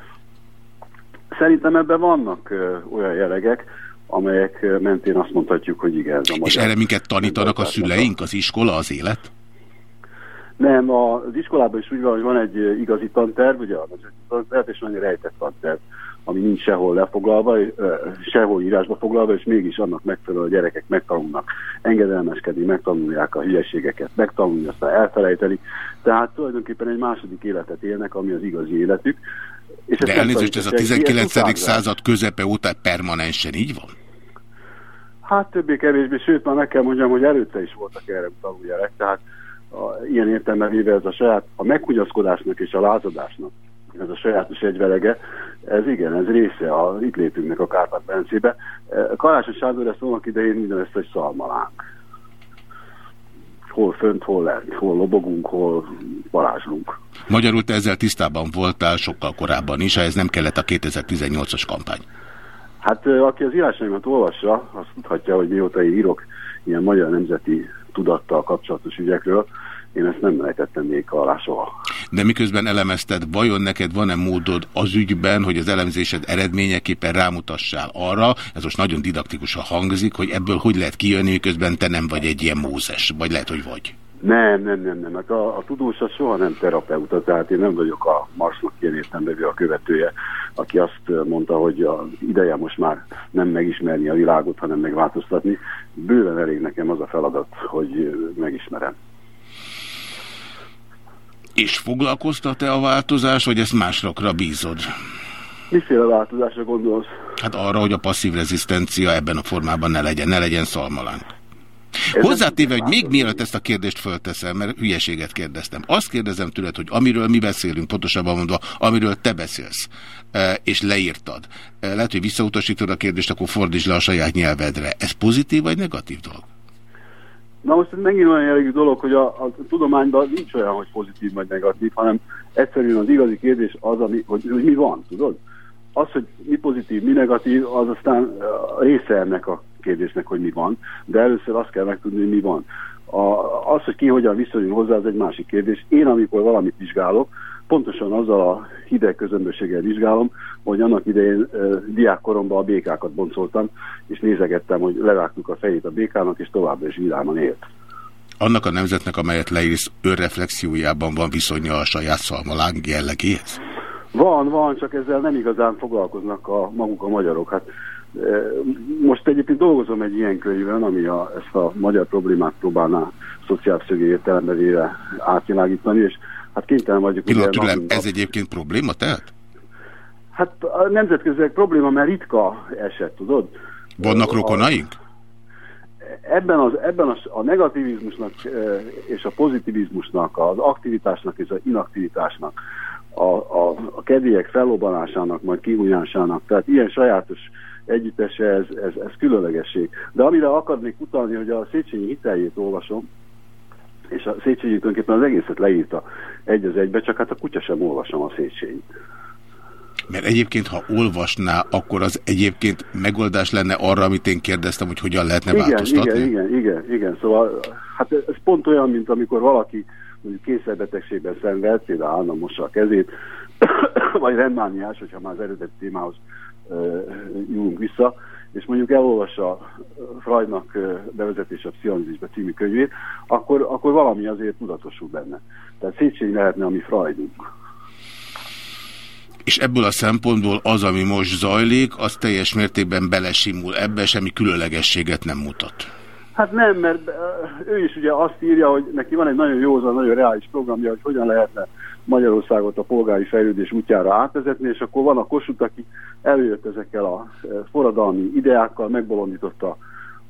Szerintem ebben vannak ö, olyan jellegek, amelyek mentén azt mondhatjuk, hogy igen, ez a. És erre minket tanítanak a szüleink, az iskola, az élet? Nem, az iskolában is úgy van, hogy van egy igazi tanterv, ugye a tanterv, és van egy rejtett tanterv, ami nincs sehol lefoglalva, sehol írásba foglalva, és mégis annak megfelelő a gyerekek megtanulnak engedelmeskedni, megtanulják a hülyeségeket, megtanulni, aztán elfelejteni. Tehát tulajdonképpen egy második életet élnek, ami az igazi életük. És De elnézést, ez a tanítják ki, 19. utánzás. század közepe óta permanensen így van? Hát többé-kevésbé, sőt már meg kell mondjam, hogy előtte is voltak erre utaló jelek, tehát a, ilyen értelemben véve ez a saját, a meghugyaszkodásnak és a lázadásnak, ez a sajátos egyvelege, ez igen, ez része a itt létünknek a Kárpát-Bencébe. Karácsony Sándor ezt annak idején mindenezt egy szalmalánk. Hol fönt, hol lent, hol lobogunk, hol varázslunk. Magyarul te ezzel tisztában voltál sokkal korábban is, ez nem kellett a 2018-as kampány. Hát ö, aki az írásaimat olvassa, azt tudhatja, hogy mióta én írok ilyen magyar nemzeti tudattal kapcsolatos ügyekről, én ezt nem lejtettem még alá soha. De miközben elemezted, vajon neked van-e módod az ügyben, hogy az elemzésed eredményeképpen rámutassál arra, ez most nagyon didaktikusan hangzik, hogy ebből hogy lehet kijönni, miközben te nem vagy egy ilyen Mózes, vagy lehet, hogy vagy. Nem, nem, nem, nem. Hát a, a tudós az soha nem terapeuta, tehát én nem vagyok a Marsnak ilyen értelmevő a követője, aki azt mondta, hogy a ideje most már nem megismerni a világot, hanem megváltoztatni. Bőven elég nekem az a feladat, hogy megismerem. És foglalkoztat-e a változás, vagy ezt másokra bízod? Miféle változásra gondolsz? Hát arra, hogy a passzív rezisztencia ebben a formában ne legyen, ne legyen szalmalánk. Ez Hozzátéve, hogy még mielőtt ezt a kérdést fölteszem, mert hülyeséget kérdeztem. Azt kérdezem tőled, hogy amiről mi beszélünk, pontosabban mondva, amiről te beszélsz, eh, és leírtad. Eh, Lehet, hogy visszautasítod a kérdést, akkor fordítsd le a saját nyelvedre. Ez pozitív vagy negatív dolog? Na most ez megint olyan jellegű dolog, hogy a, a tudományban nincs olyan, hogy pozitív vagy negatív, hanem egyszerűen az igazi kérdés az, ami, hogy, hogy mi van, tudod? Az, hogy mi pozitív, mi negatív, az aztán a része ennek a kérdésnek, hogy mi van, de először azt kell megtudni, hogy mi van. A, az, hogy ki hogyan viszonyul hozzá, az egy másik kérdés. Én, amikor valamit vizsgálok, pontosan azzal a hideg közömbösséggel vizsgálom, hogy annak idején uh, diákkoromban a békákat boncoltam, és nézegettem, hogy levágtuk a fejét a békának, és továbbra is vidáman élt. Annak a nemzetnek, amelyet leírsz, önreflexiójában van viszonya a saját szalmalánk jellegéhez? Van, van, csak ezzel nem igazán foglalkoznak a maguk a magyarok. Hát Most egyébként dolgozom egy ilyen könyvön, ami a, ezt a magyar problémát próbálná szociálpszögi értelembe véve átvilágítani, és hát kénytelen vagyok... Pillanat, türelem, ez egyébként probléma tehát? Hát a nemzetközileg probléma, mert ritka eset, tudod? Vannak A- rokonaink? Ebben, az, ebben a, a negativizmusnak és a pozitivizmusnak, az aktivitásnak és az inaktivitásnak, a, a, a kedélyek fellobbanásának, majd kihúnyásának, tehát ilyen sajátos együttese, ez, ez, ez különlegesség. De amire akarnék utalni, hogy a Széchenyi hiteljét olvasom, és a Széchenyi tulajdonképpen az egészet leírta egy az egybe, csak hát a kutya sem olvasom a Széchenyi. Mert egyébként, ha olvasná, akkor az egyébként megoldás lenne arra, amit én kérdeztem, hogy hogyan lehetne Igen, változtatni? igen, igen, igen, igen. Szóval hát ez pont olyan, mint amikor valaki mondjuk kényszerbetegségben szenved, például állna mossa a kezét, vagy rendmániás, hogyha már az eredeti témához uh, nyúlunk vissza, és mondjuk elolvassa Freudnak uh, bevezetés a pszichonizisbe című könyvét, akkor, akkor valami azért tudatosul benne. Tehát Széchenyi lehetne a mi Freudunk. És ebből a szempontból az, ami most zajlik, az teljes mértékben belesimul ebbe, semmi különlegességet nem mutat. Hát nem, mert ő is ugye azt írja, hogy neki van egy nagyon józan, nagyon reális programja, hogy hogyan lehetne Magyarországot a polgári fejlődés útjára átvezetni, és akkor van a Kossuth, aki előjött ezekkel a ö, forradalmi ideákkal, megbolondította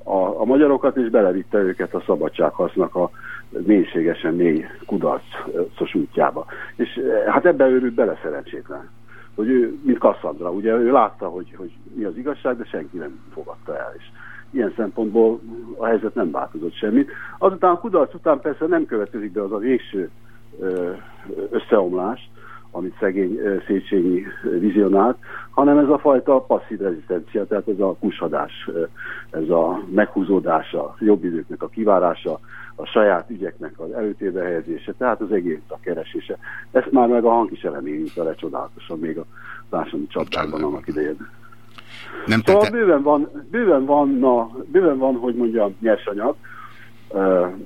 a, a magyarokat, és belevitte őket a szabadsághasznak a mélységesen mély kudarcos útjába. És ö, hát ebben őrült bele szerencsétlen. Hogy ő, mint Kasszandra, ugye ő látta, hogy, hogy mi az igazság, de senki nem fogadta el. És ilyen szempontból a helyzet nem változott semmit. Azután a kudarc után persze nem következik be az a végső ö, összeomlás, amit szegény Széchenyi vizionált, hanem ez a fajta passzív rezisztencia, tehát ez a kushadás, ez a meghúzódás, a jobb időknek a kivárása, a saját ügyeknek az előtérbe helyezése, tehát az egész a keresése. Ezt már meg a hang is eleményt a lecsodálatosan még a társadalmi csapdában annak idején. Nem Szóval tette... bőven van, bőven van, na, bőven van, hogy mondjam, nyersanyag,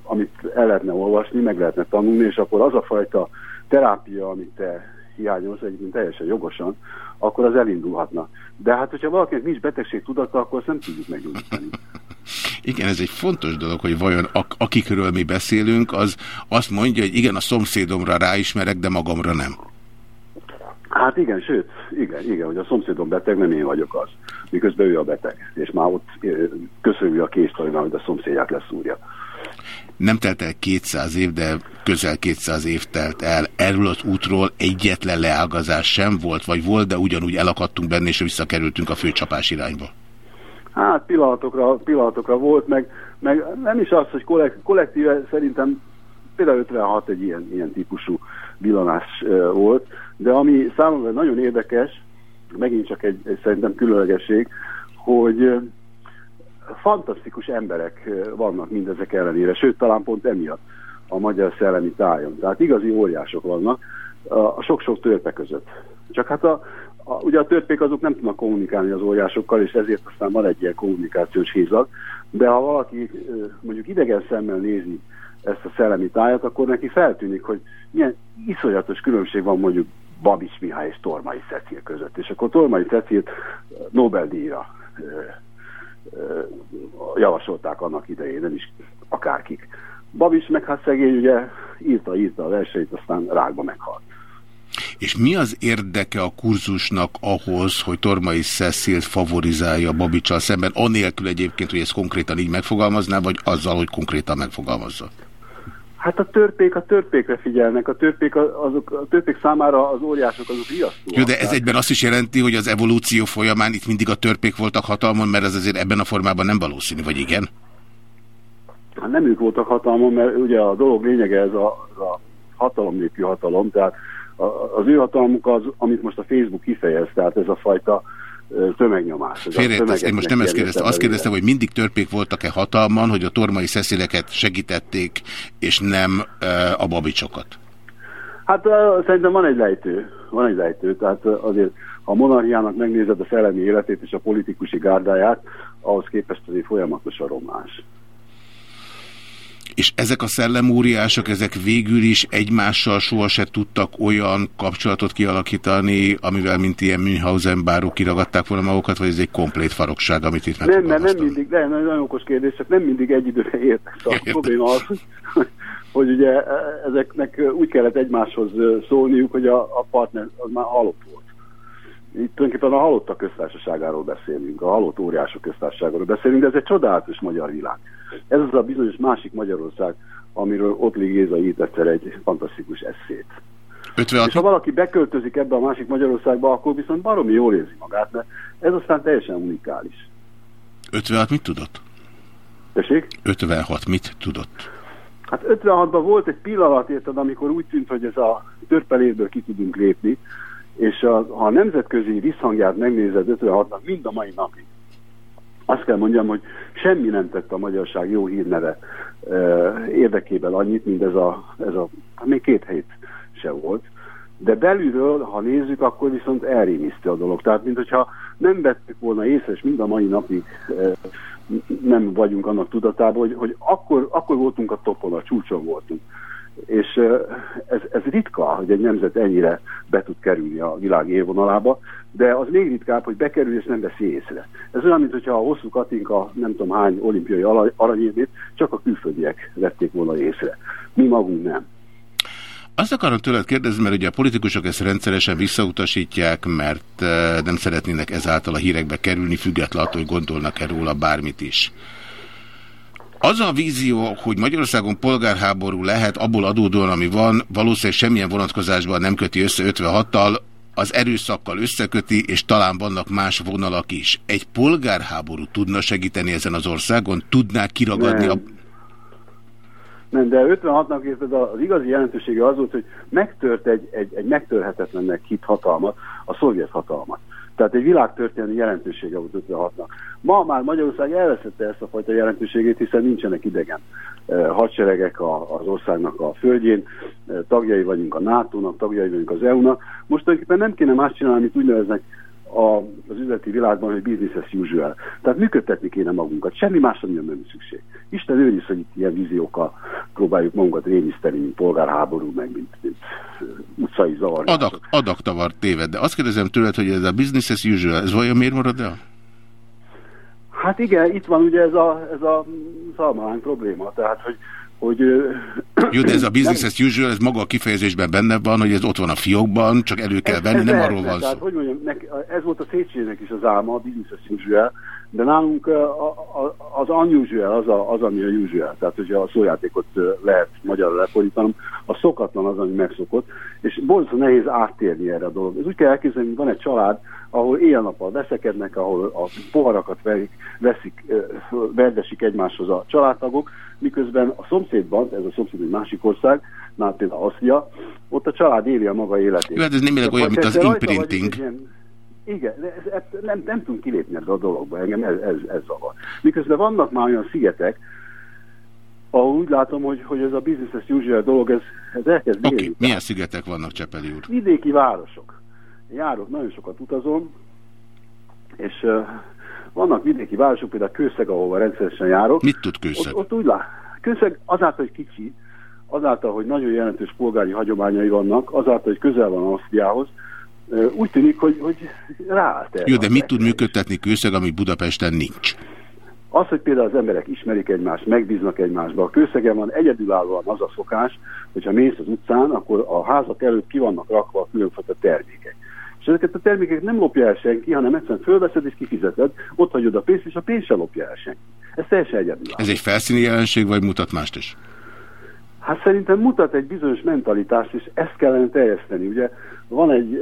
amit el lehetne olvasni, meg lehetne tanulni, és akkor az a fajta terápia, amit te hiányolsz, egyébként teljesen jogosan, akkor az elindulhatna. De hát, hogyha valakinek nincs betegség tudata, akkor azt nem tudjuk meggyógyítani. Igen, ez egy fontos dolog, hogy vajon ak akikről mi beszélünk, az azt mondja, hogy igen, a szomszédomra ráismerek, de magamra nem. Hát igen, sőt, igen, igen, hogy a szomszédom beteg, nem én vagyok az. Miközben ő a beteg, és már ott köszönjük a kést, hogy a szomszédját leszúrja. Nem telt el 200 év, de közel 200 év telt el. Erről az útról egyetlen leágazás sem volt, vagy volt, de ugyanúgy elakadtunk benne, és visszakerültünk a főcsapás irányba. Hát pillanatokra, pillanatokra volt, meg, meg nem is az, hogy kollek, kollektíve szerintem például 56 egy ilyen, ilyen típusú villanás volt, de ami számomra nagyon érdekes, megint csak egy, egy szerintem különlegesség, hogy fantasztikus emberek vannak mindezek ellenére, sőt talán pont emiatt a magyar szellemi tájon. Tehát igazi óriások vannak a sok-sok törpe között. Csak hát a, a, ugye a törpék azok nem tudnak kommunikálni az óriásokkal, és ezért aztán van egy ilyen kommunikációs hízak, de ha valaki mondjuk idegen szemmel nézi ezt a szellemi tájat, akkor neki feltűnik, hogy milyen iszonyatos különbség van mondjuk Babics Mihály és Tormai Cecil között. És akkor Tormai Cecilt Nobel-díjra javasolták annak idején, nem is akárkik. Babics meg hát szegény ugye írta, írta a verseit, aztán rákba meghalt. És mi az érdeke a kurzusnak ahhoz, hogy Tormai Cecilt favorizálja Babicsal szemben, anélkül egyébként, hogy ezt konkrétan így megfogalmazná, vagy azzal, hogy konkrétan megfogalmazza? Hát a törpék a törpékre figyelnek, a törpék, azok, a törpék számára az óriások azok riasztóak. Jó, de ez egyben azt is jelenti, hogy az evolúció folyamán itt mindig a törpék voltak hatalmon, mert ez azért ebben a formában nem valószínű, vagy igen? Hát nem ők voltak hatalmon, mert ugye a dolog lényege ez a, a hatalom nélkül hatalom, tehát az ő hatalmuk az, amit most a Facebook kifejez, tehát ez a fajta tömegnyomás. Félreértesz, én most nem ezt kérdeztem, azt kérdeztem, hogy mindig törpék voltak-e hatalman, hogy a tormai szeszéleket segítették, és nem a babicsokat. Hát uh, szerintem van egy lejtő, van egy lejtő, tehát uh, azért ha a monarchiának megnézed a szellemi életét és a politikusi gárdáját, ahhoz képest azért folyamatos a romlás. És ezek a szellemóriások, ezek végül is egymással soha se tudtak olyan kapcsolatot kialakítani, amivel mint ilyen Münchhausen bárok kiragadták volna magukat, vagy ez egy komplét farokság, amit itt Nem, mert nem mindig, de nagyon okos kérdés, csak nem mindig egy időre értek. Szóval a probléma az, hogy, ugye e, ezeknek úgy kellett egymáshoz szólniuk, hogy a, a partner az már halott volt. Itt tulajdonképpen a halottak köztársaságáról beszélünk, a halott óriások köztársaságáról beszélünk, de ez egy csodálatos magyar világ. Ez az a bizonyos másik Magyarország, amiről Ottli Géza írt egyszer egy fantasztikus eszét. 56 És ha valaki beköltözik ebbe a másik Magyarországba, akkor viszont baromi jól érzi magát, mert ez aztán teljesen unikális. 56 mit tudott? Tessék? 56 mit tudott? Hát 56-ban volt egy pillanat, érted, amikor úgy tűnt, hogy ez a törpelérből ki tudunk lépni, és a, ha a nemzetközi visszhangját megnézed 56-nak mind a mai napig, azt kell mondjam, hogy semmi nem tett a magyarság jó hírneve érdekében annyit, mint ez a, ez a hát még két hét se volt. De belülről, ha nézzük, akkor viszont elrémisztő a dolog. Tehát, mint hogyha nem vettük volna észre, és mind a mai napig nem vagyunk annak tudatában, hogy, hogy akkor, akkor voltunk a topon, a csúcson voltunk. És ez, ez ritka, hogy egy nemzet ennyire be tud kerülni a világ élvonalába, de az még ritkább, hogy bekerül és nem veszi észre. Ez olyan, mintha a hosszú Katinka nem tudom hány olimpiai aranyérmét csak a külföldiek vették volna észre. Mi magunk nem. Azt akarom tőled kérdezni, mert ugye a politikusok ezt rendszeresen visszautasítják, mert nem szeretnének ezáltal a hírekbe kerülni, függetlenül hogy gondolnak-e róla bármit is. Az a vízió, hogy Magyarországon polgárháború lehet abból adódóan, ami van, valószínűleg semmilyen vonatkozásban nem köti össze 56-tal, az erőszakkal összeköti, és talán vannak más vonalak is. Egy polgárháború tudna segíteni ezen az országon? Tudná kiragadni Nem. a... Nem, de 56-nak érted, az igazi jelentősége az volt, hogy megtört egy, egy, egy megtörhetetlennek hit hatalmat, a szovjet hatalmat. Tehát egy világtörténelmi jelentősége volt 56-nak. Ma már Magyarország elveszette ezt a fajta jelentőségét, hiszen nincsenek idegen eh, hadseregek az országnak a földjén, eh, tagjai vagyunk a NATO-nak, tagjai vagyunk az EU-nak. Most tulajdonképpen nem kéne más csinálni, amit úgy neveznek a, az üzleti világban, hogy business as usual. Tehát működtetni kéne magunkat. Semmi másra nem nem szükség. Isten őriz, hogy itt ilyen víziókkal próbáljuk magunkat rémiszteni, mint polgárháború, meg mint, mint utcai zavar. Adak, adaktavar téved, de azt kérdezem tőled, hogy ez a business as usual, ez vajon miért marad el? Hát igen, itt van ugye ez a, ez a szalmalány probléma, tehát hogy, hogy Jó, de ez a business as usual, ez maga a kifejezésben benne van, hogy ez ott van a fiókban, csak elő kell venni, nem lehetne, arról van tehát, szó. hogy mondjam, nek, ez volt a Széchenyinek is az álma, a business as usual, de nálunk a, a, az unusual az, a, az, ami a usual. Tehát, hogyha a szójátékot lehet magyarra lefordítanom, a szokatlan az, ami megszokott, és borzasztó nehéz áttérni erre a dolog. Ez úgy kell elképzelni, hogy van egy család, ahol éjjel-nappal veszekednek, ahol a poharakat verik, veszik, verdesik egymáshoz a családtagok, miközben a szomszédban, ez a szomszéd egy másik ország, már például Aszlia, ott a család éli a maga életét. Jó, hát ez némileg olyan, mint az imprinting. Igen, ez, ez, nem, nem tudunk kilépni ebből a dologba, engem ez, ez, ez zavar. Miközben vannak már olyan szigetek, ahol úgy látom, hogy, hogy ez a business as usual dolog, ez, ez elkezd Oké, okay. okay. milyen szigetek vannak Csepeli úr? Vidéki városok. Járok, nagyon sokat utazom, és uh, vannak vidéki városok, például Kőszeg, ahova rendszeresen járok. Mit tud Kőszeg? Ott, ott úgy lát. Kőszeg azáltal, hogy kicsi, azáltal, hogy nagyon jelentős polgári hagyományai vannak, azáltal, hogy közel van Ausztriához, úgy tűnik, hogy, hogy ráállt erre Jó, de mit tud működtetni Kőszeg, ami Budapesten nincs? Az, hogy például az emberek ismerik egymást, megbíznak egymásba. A kőszegen van egyedülállóan az a szokás, hogyha mész az utcán, akkor a házak előtt ki vannak rakva a különfajta termékek. És ezeket a termékeket nem lopja el senki, hanem egyszerűen fölveszed és kifizeted, ott hagyod a pénzt, és a pénzt se lopja el senki. Ez teljesen egyedülálló. Ez egy felszíni jelenség, vagy mutat mást is? Hát szerintem mutat egy bizonyos mentalitást, és ezt kellene terjeszteni. Ugye van egy,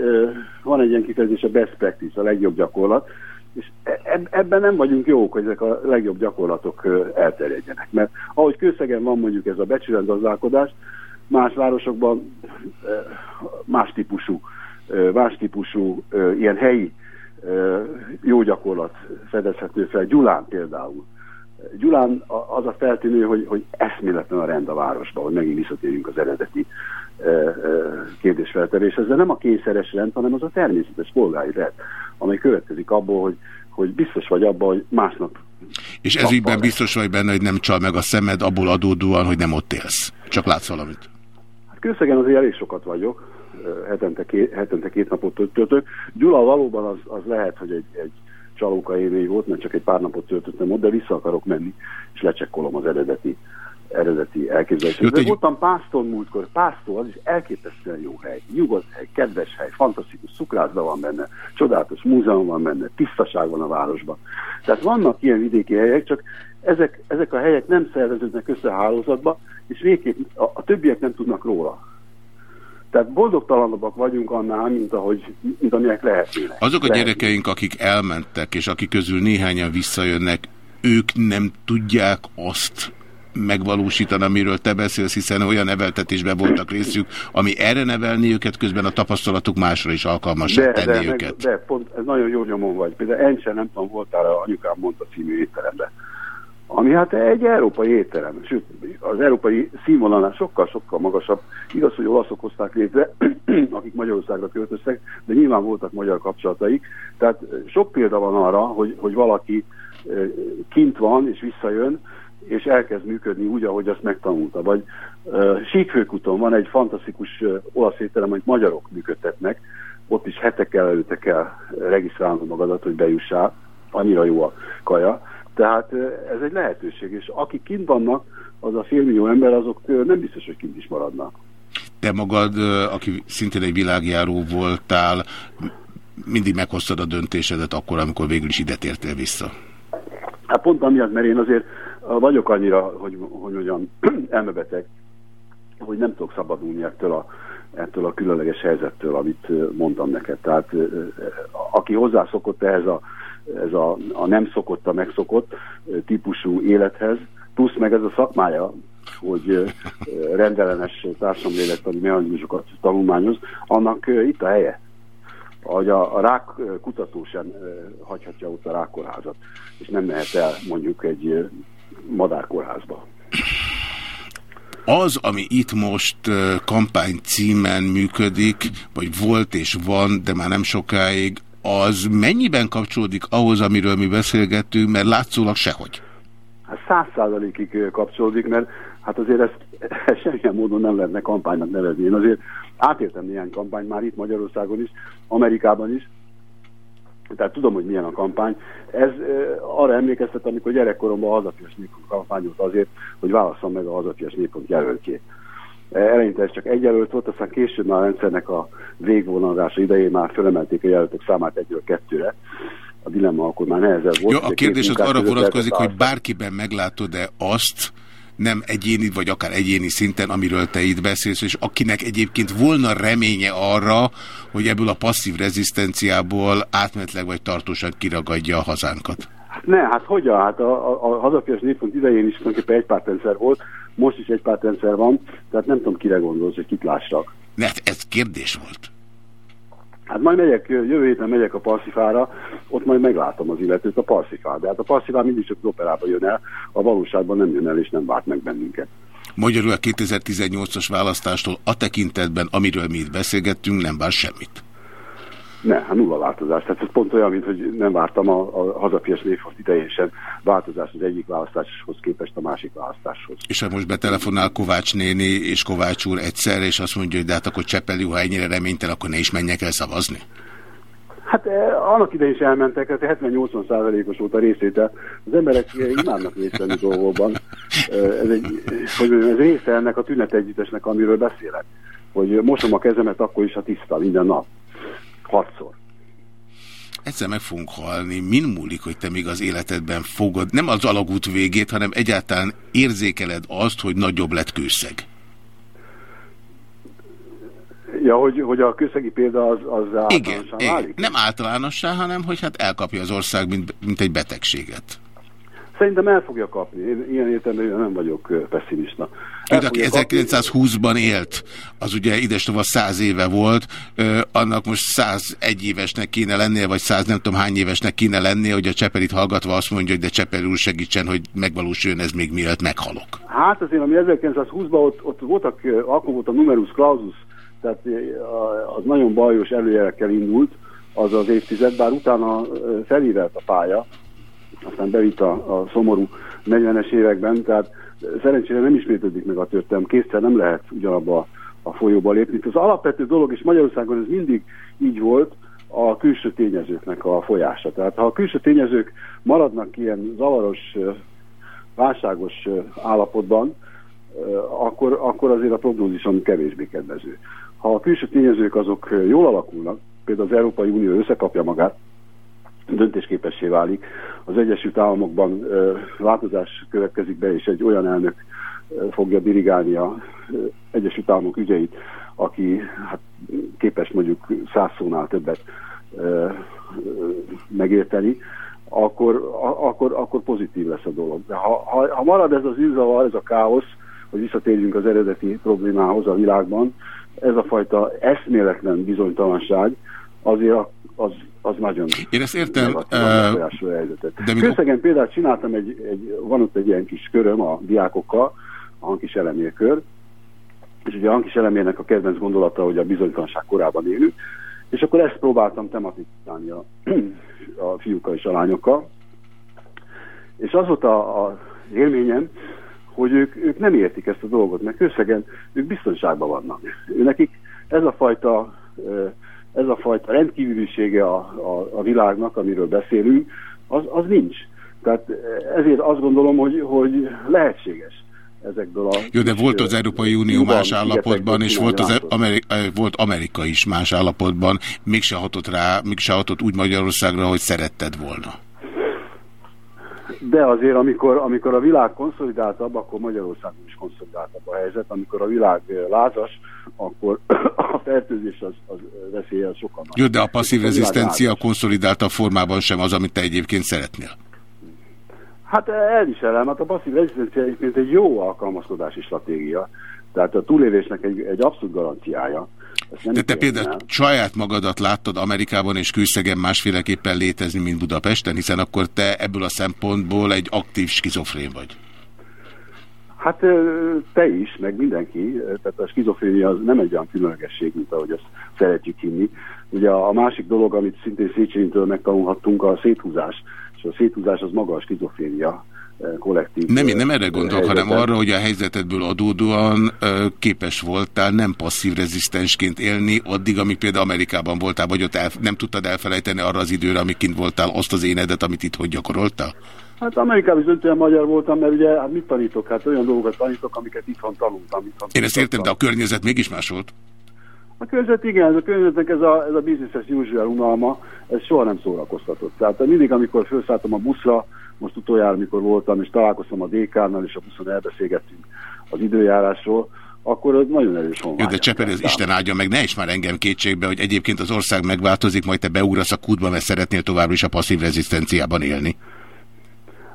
van egy ilyen kifejezés, a best practice, a legjobb gyakorlat, és e- eb- ebben nem vagyunk jók, hogy ezek a legjobb gyakorlatok elterjedjenek. Mert ahogy Kőszegen van mondjuk ez a becsületgazdálkodás, más városokban más típusú, más típusú ilyen helyi jó gyakorlat fedezhető fel. Gyulán például. Gyulán az a feltűnő, hogy, hogy eszméletlen a rend a városban, hogy megint visszatérjünk az eredeti kérdésfeltevéshez, de nem a kényszeres rend, hanem az a természetes polgári rend, amely következik abból, hogy, hogy biztos vagy abban, hogy másnap És ez ügyben biztos vagy benne, hogy nem csal meg a szemed abból adódóan, hogy nem ott élsz. Csak látsz valamit. Hát Kőszegen azért elég sokat vagyok, hetente, két, hetente két napot tölt- töltök. Gyula valóban az, az lehet, hogy egy, egy csalóka élmény volt, mert csak egy pár napot töltöttem ott, de vissza akarok menni, és lecsekkolom az eredeti eredeti De tegyük- voltam Pászton múltkor, Pásztor az is elképesztően jó hely, nyugodt hely, kedves hely, fantasztikus cukrászda van benne, csodálatos múzeum van benne, tisztaság van a városban. Tehát vannak ilyen vidéki helyek, csak ezek, ezek a helyek nem szerveződnek össze hálózatba, és végképp a, a többiek nem tudnak róla. Tehát boldogtalanabbak vagyunk annál, mint, ahogy, mint amilyenek lehetnének. Azok a gyerekeink, akik elmentek, és akik közül néhányan visszajönnek, ők nem tudják azt megvalósítani, amiről te beszélsz, hiszen olyan neveltetésben voltak részük, ami erre nevelni őket, közben a tapasztalatuk másra is alkalmasá de, tenni de, őket. meg, de pont, ez nagyon jó nyomon vagy. Például Encse, nem tudom, voltál anyukám mondta című étterembe. Ami hát egy európai étterem, sőt, az európai színvonalán sokkal-sokkal magasabb. Igaz, hogy olaszok hozták létre, akik Magyarországra költöztek, de nyilván voltak magyar kapcsolataik. Tehát sok példa van arra, hogy, hogy valaki kint van és visszajön, és elkezd működni úgy, ahogy azt megtanulta. Vagy uh, Síkfőkuton van egy fantasztikus uh, olasz étterem, amit magyarok működtetnek, ott is hetekkel előtte kell regisztrálnod magadat, hogy bejussál, annyira jó a kaja. Tehát ez egy lehetőség, és akik kint vannak, az a félmillió ember, azok nem biztos, hogy kint is maradnak. Te magad, aki szintén egy világjáró voltál, mindig meghoztad a döntésedet akkor, amikor végül is ide tértél vissza. Hát pont amiatt, mert én azért vagyok annyira, hogy, hogy mondjam, elmebeteg, hogy nem tudok szabadulni ettől a, ettől a különleges helyzettől, amit mondtam neked. Tehát aki hozzászokott ehhez a, ez a, a nem szokott, a megszokott típusú élethez, plusz meg ez a szakmája, hogy rendellenes társadalomlélektani mechanizmusokat tanulmányoz, annak itt a helye. Hogy a, a rák kutató sem hagyhatja ott a rákkórházat, és nem mehet el mondjuk egy madárkórházba. Az, ami itt most kampány címen működik, vagy volt és van, de már nem sokáig, az mennyiben kapcsolódik ahhoz, amiről mi beszélgettünk, mert látszólag sehogy. Hát száz százalékig kapcsolódik, mert hát azért ezt, semmilyen módon nem lehetne kampánynak nevezni. Én azért átéltem néhány kampányt már itt Magyarországon is, Amerikában is, tehát tudom, hogy milyen a kampány. Ez ö, arra emlékeztet, amikor gyerekkoromban hazafias néppont kampányolt azért, hogy válasszam meg a hazafias néppont jelöltjét. E, Eleinte ez csak egy jelölt volt, aztán később már a rendszernek a végvonalása idején már fölemelték a jelöltök számát egyről kettőre. A dilemma akkor már nehezebb volt. Jó, a kérdés az arra vonatkozik, hogy bárkiben meglátod-e azt, nem egyéni, vagy akár egyéni szinten, amiről te itt beszélsz, és akinek egyébként volna reménye arra, hogy ebből a passzív rezisztenciából átmenetleg vagy tartósan kiragadja a hazánkat. Ne, hát hogyan? Hát a, a, a hazafias néppont idején is tulajdonképpen egy pártrendszer volt, most is egy pártrendszer van, tehát nem tudom, kire gondolsz, hogy kit lássak. Ne, ez kérdés volt. Hát majd megyek, jövő héten megyek a Parszifára, ott majd meglátom az illetőt a Parszifán. De hát a Parszifán mindig csak az operába jön el, a valóságban nem jön el és nem várt meg bennünket. Magyarul a 2018-as választástól a tekintetben, amiről mi itt beszélgettünk, nem vár semmit. Ne, hát nulla változás. Tehát ez pont olyan, mint hogy nem vártam a, a hazafias névfont idején sem változást az egyik választáshoz képest a másik választáshoz. És ha most betelefonál Kovács néni és Kovács úr egyszerre, és azt mondja, hogy de hát akkor Csepeli, ha ennyire reménytel, akkor ne is menjek el szavazni. Hát eh, annak idején is elmentek, hát 70-80 százalékos volt a részétel. Az emberek imádnak részt venni dolgokban. Eh, ez, egy, hogy mondjam, ez része ennek a tünetegyüttesnek, amiről beszélek. Hogy mosom a kezemet akkor is, ha tiszta, minden nap. Hatszor. Egyszer meg fogunk halni. Min múlik, hogy te még az életedben fogod, nem az alagút végét, hanem egyáltalán érzékeled azt, hogy nagyobb lett kőszeg. Ja, hogy, hogy a közszegi példa az, az Igen, általánosan igen. válik? nem általánossá, hanem hogy hát elkapja az ország, mint, mint egy betegséget. Szerintem el fogja kapni. Én ilyen értelemben nem vagyok pessimista. El aki fogja kapni. 1920-ban élt, az ugye idestova 100 éve volt, ö, annak most 101 évesnek kéne lennie, vagy 100 nem tudom hány évesnek kéne lennie, hogy a Cseperit hallgatva azt mondja, hogy de Cseperi úr segítsen, hogy megvalósuljon ez még mielőtt meghalok. Hát azért, ami 1920-ban ott, ott voltak, akkor volt a numerus clausus, tehát az nagyon bajos előjelekkel indult az az évtized, bár utána felívelt a pálya, aztán bevitt a, a szomorú 40-es években, tehát szerencsére nem ismétlődik meg a történelem, kétszer nem lehet ugyanabba a folyóba lépni. Az alapvető dolog, és Magyarországon ez mindig így volt, a külső tényezőknek a folyása. Tehát ha a külső tényezők maradnak ilyen zavaros, válságos állapotban, akkor, akkor azért a prognózisom kevésbé kedvező. Ha a külső tényezők azok jól alakulnak, például az Európai Unió összekapja magát, döntésképessé válik. Az Egyesült Államokban változás következik be, és egy olyan elnök fogja dirigálni a ö, Egyesült Államok ügyeit, aki hát, képes mondjuk száz szónál többet megérteni, akkor, akkor, akkor pozitív lesz a dolog. De ha, ha, ha marad ez az űrzavar, ez a káosz, hogy visszatérjünk az eredeti problémához a világban, ez a fajta eszméletlen bizonytalanság, azért a- az, az nagyon Én ezt értem, de mikor- Kőszegen például csináltam egy, egy, van ott egy ilyen kis köröm a diákokkal, a hangkis elemérkör, és ugye a hangkis elemének a kedvenc gondolata, hogy a bizonytalanság korában élünk, és akkor ezt próbáltam tematizálni a, a fiúkkal és a lányokkal, és az volt a, a élményem, hogy ők, ők nem értik ezt a dolgot, mert Kőszegen ők biztonságban vannak. Nekik ez a fajta, ö, ez a fajta rendkívülisége a, a, a világnak, amiről beszélünk, az, az nincs. Tehát ezért azt gondolom, hogy, hogy lehetséges ezekből a... Jó, de volt az Európai Unió más állapotban, és volt, az, csinálni Ameri- eh, volt Amerika is más állapotban, mégse hatott rá, mégse hatott úgy Magyarországra, hogy szeretted volna. De azért, amikor, amikor a világ konszolidáltabb, akkor Magyarországon is konszolidáltabb a helyzet. Amikor a világ eh, lázas, akkor a fertőzés az, az veszélye sokkal Jó, de a passzív rezisztencia konszolidáltabb formában sem az, amit te egyébként szeretnél. Hát elviselem, hát a passzív rezisztencia egyébként egy jó alkalmazkodási stratégia. Tehát a túlélésnek egy, egy abszolút garanciája. De te például el. saját magadat láttad Amerikában és Kőszegen másféleképpen létezni, mint Budapesten, hiszen akkor te ebből a szempontból egy aktív skizofrén vagy. Hát te is, meg mindenki, tehát a skizofrénia az nem egy olyan különlegesség, mint ahogy ezt szeretjük hinni. Ugye a másik dolog, amit szintén Széchenyitől megtanulhattunk, a széthúzás, és a széthúzás az maga a skizofrénia kollektív. Nem, én nem erre gondolok, hanem helyzete. arra, hogy a helyzetedből adódóan ö, képes voltál nem passzív rezisztensként élni, addig, amíg például Amerikában voltál, vagy ott el, nem tudtad elfelejteni arra az időre, amíg kint voltál, azt az énedet, amit itt hogy gyakoroltál? Hát Amerikában is döntően magyar voltam, mert ugye hát mit tanítok? Hát olyan dolgokat tanítok, amiket itthon tanultam. Itthon Én ezt értem, de a környezet mégis más volt. A környezet igen, a környezetnek ez a, ez a business as usual unalma, ez soha nem szórakoztatott. Tehát mindig, amikor felszálltam a buszra, most utoljára, amikor voltam, és találkoztam a DK-nal, és a buszon elbeszélgettünk az időjárásról, akkor az nagyon erős honvány. de Cseper, ez Isten áldja meg, ne is már engem kétségbe, hogy egyébként az ország megváltozik, majd te beugrasz a kútba, mert szeretnél továbbra is a passzív rezisztenciában élni.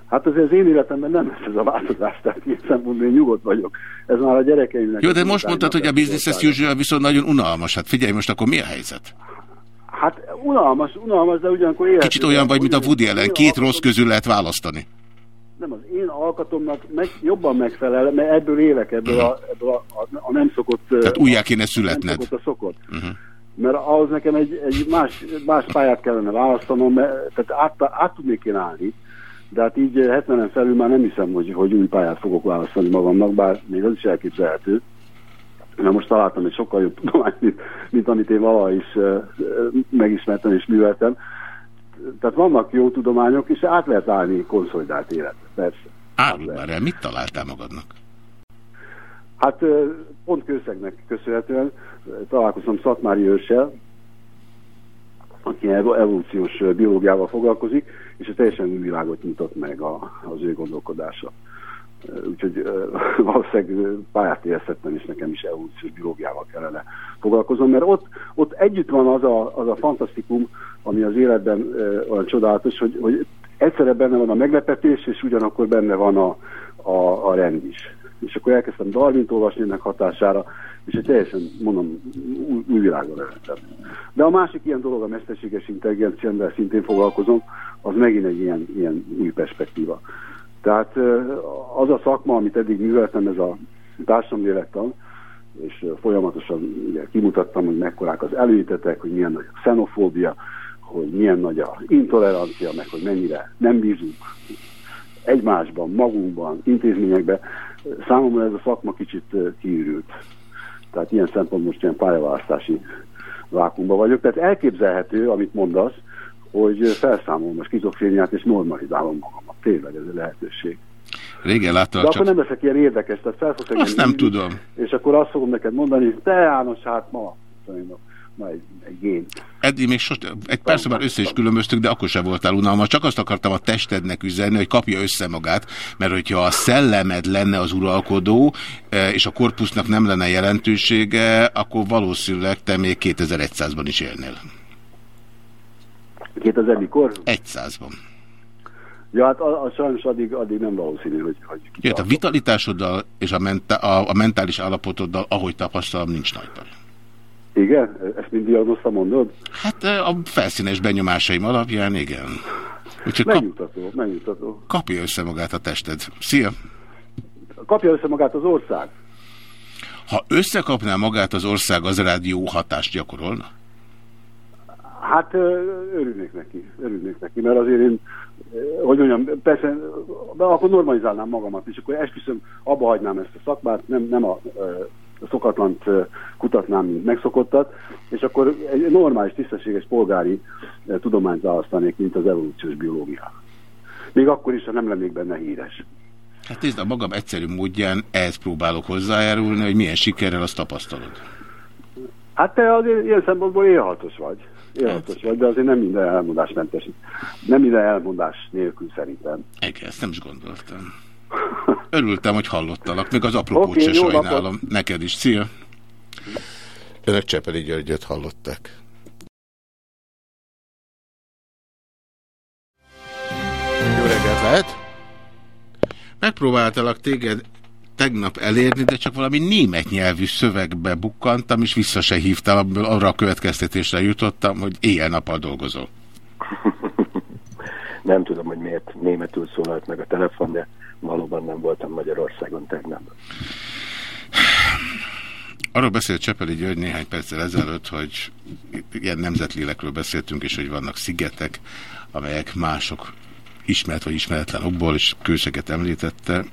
Hát azért az én életemben nem lesz ez a változás, tehát ilyen szempontból én nyugodt vagyok. Ez már a gyerekeimnek... Jó, de most mondtad, hogy a business as usual viszont nagyon unalmas. Hát figyelj, most akkor mi a helyzet? Hát unalmas, unalmas, de ugyanakkor élhető. Kicsit olyan vagy, mint a Woody Allen, két rossz közül lehet választani. Nem, az én alkatomnak meg, jobban megfelel, mert ebből élek, ebből a, ebből a, a, a nem szokott... Tehát újjá kéne Nem születned. szokott a szokott. Uh-huh. Mert ahhoz nekem egy, egy más, más pályát kellene választanom, mert, tehát át, át tudnék én állni, de hát így 70-en felül már nem hiszem, hogy, hogy új pályát fogok választani magamnak, bár még az is elképzelhető. Mert most találtam egy sokkal jobb tudományt, mint, mint amit én valaha is megismertem és műveltem. Tehát vannak jó tudományok, és át lehet állni konszolidált életet, persze. Árulj már el, mit találtál magadnak? Hát pont Kőszegnek köszönhetően ö, találkoztam Szatmári őssel, aki evo- evolúciós biológiával foglalkozik, és egy teljesen új világot nyitott meg a, az ő gondolkodása. Úgyhogy valószínűleg ö, pályát érezhettem, és nekem is evolúciós biológiával kellene foglalkoznom, mert ott, ott együtt van az a, az a fantasztikum, ami az életben olyan csodálatos, hogy, hogy egyszerre benne van a meglepetés, és ugyanakkor benne van a, a, a rend is. És akkor elkezdtem Darwint olvasni ennek hatására, és egy teljesen, mondom, új, új világon lehetem. De a másik ilyen dolog, a mesterséges intelligencia, szintén foglalkozom, az megint egy ilyen, ilyen új perspektíva. Tehát az a szakma, amit eddig műveltem, ez a társadalomlélettan, és folyamatosan ugye, kimutattam, hogy mekkorák az előítetek, hogy milyen nagy a xenofóbia, hogy milyen nagy a intolerancia, meg hogy mennyire nem bízunk egymásban, magunkban, intézményekben. Számomra ez a szakma kicsit kiürült. Tehát ilyen szempont most ilyen pályaválasztási vákumban vagyok. Tehát elképzelhető, amit mondasz, hogy felszámolom a skizofréniát és normalizálom magamat. Tényleg ez a lehetőség. Régen De láttalak akkor csak... nem leszek ilyen érdekes, tehát fel fogsz Azt nem hívni, tudom. És akkor azt fogom neked mondani, hogy te János, hát ma, ma, egy, egy gén. Eddig még sos, egy persze már össze is különböztük, de akkor sem voltál unalmas. Csak azt akartam a testednek üzenni, hogy kapja össze magát, mert hogyha a szellemed lenne az uralkodó, eh, és a korpusznak nem lenne jelentősége, akkor valószínűleg te még 2100-ban is élnél. 2000 mikor? 100-ban. Ja, hát a, a sajnos addig, addig nem valószínű, hogy, hogy Jött a vitalitásoddal és a, menta, a, a mentális állapotoddal, ahogy tapasztalom, nincs nagy baj. Igen? Ezt mind diagnoszta mondod? Hát a felszínes benyomásaim alapján igen. Úgyhogy kap, Megnyugtató, megnyugtató. kapja össze magát a tested. Szia! Kapja össze magát az ország. Ha összekapná magát az ország, az rádió hatást gyakorolna? Hát örülnék neki, örülnék neki, mert azért én, hogy mondjam, persze, de akkor normalizálnám magamat, és akkor esküszöm, abba hagynám ezt a szakmát, nem, nem a, a szokatlant kutatnám, mint megszokottat, és akkor egy normális, tisztességes polgári tudományt választanék, mint az evolúciós biológia. Még akkor is, ha nem lennék benne híres. Hát nézd, a magam egyszerű módján ehhez próbálok hozzájárulni, hogy milyen sikerrel azt tapasztalod. Hát te azért ilyen szempontból élhatos vagy. Élhatos vagy, de azért nem minden elmondás mentesít. Nem minden elmondás nélkül szerintem. Igen, ezt nem is gondoltam. Örültem, hogy hallottalak, még az apropót Oké, se sajnálom. napot. Neked is. Szia! Önök Csepeli Györgyöt hallották. Jó reggelt lehet! Megpróbáltalak téged tegnap elérni, de csak valami német nyelvű szövegbe bukkantam, és vissza se hívtam, amiből arra a következtetésre jutottam, hogy éjjel-nappal dolgozol. Nem tudom, hogy miért németül szólalt meg a telefon, de valóban nem voltam Magyarországon tegnap. Arról beszélt Csepeli György néhány perccel ezelőtt, hogy ilyen nemzetlélekről beszéltünk, és hogy vannak szigetek, amelyek mások ismert vagy ismeretlen okból, és kőszeget említette.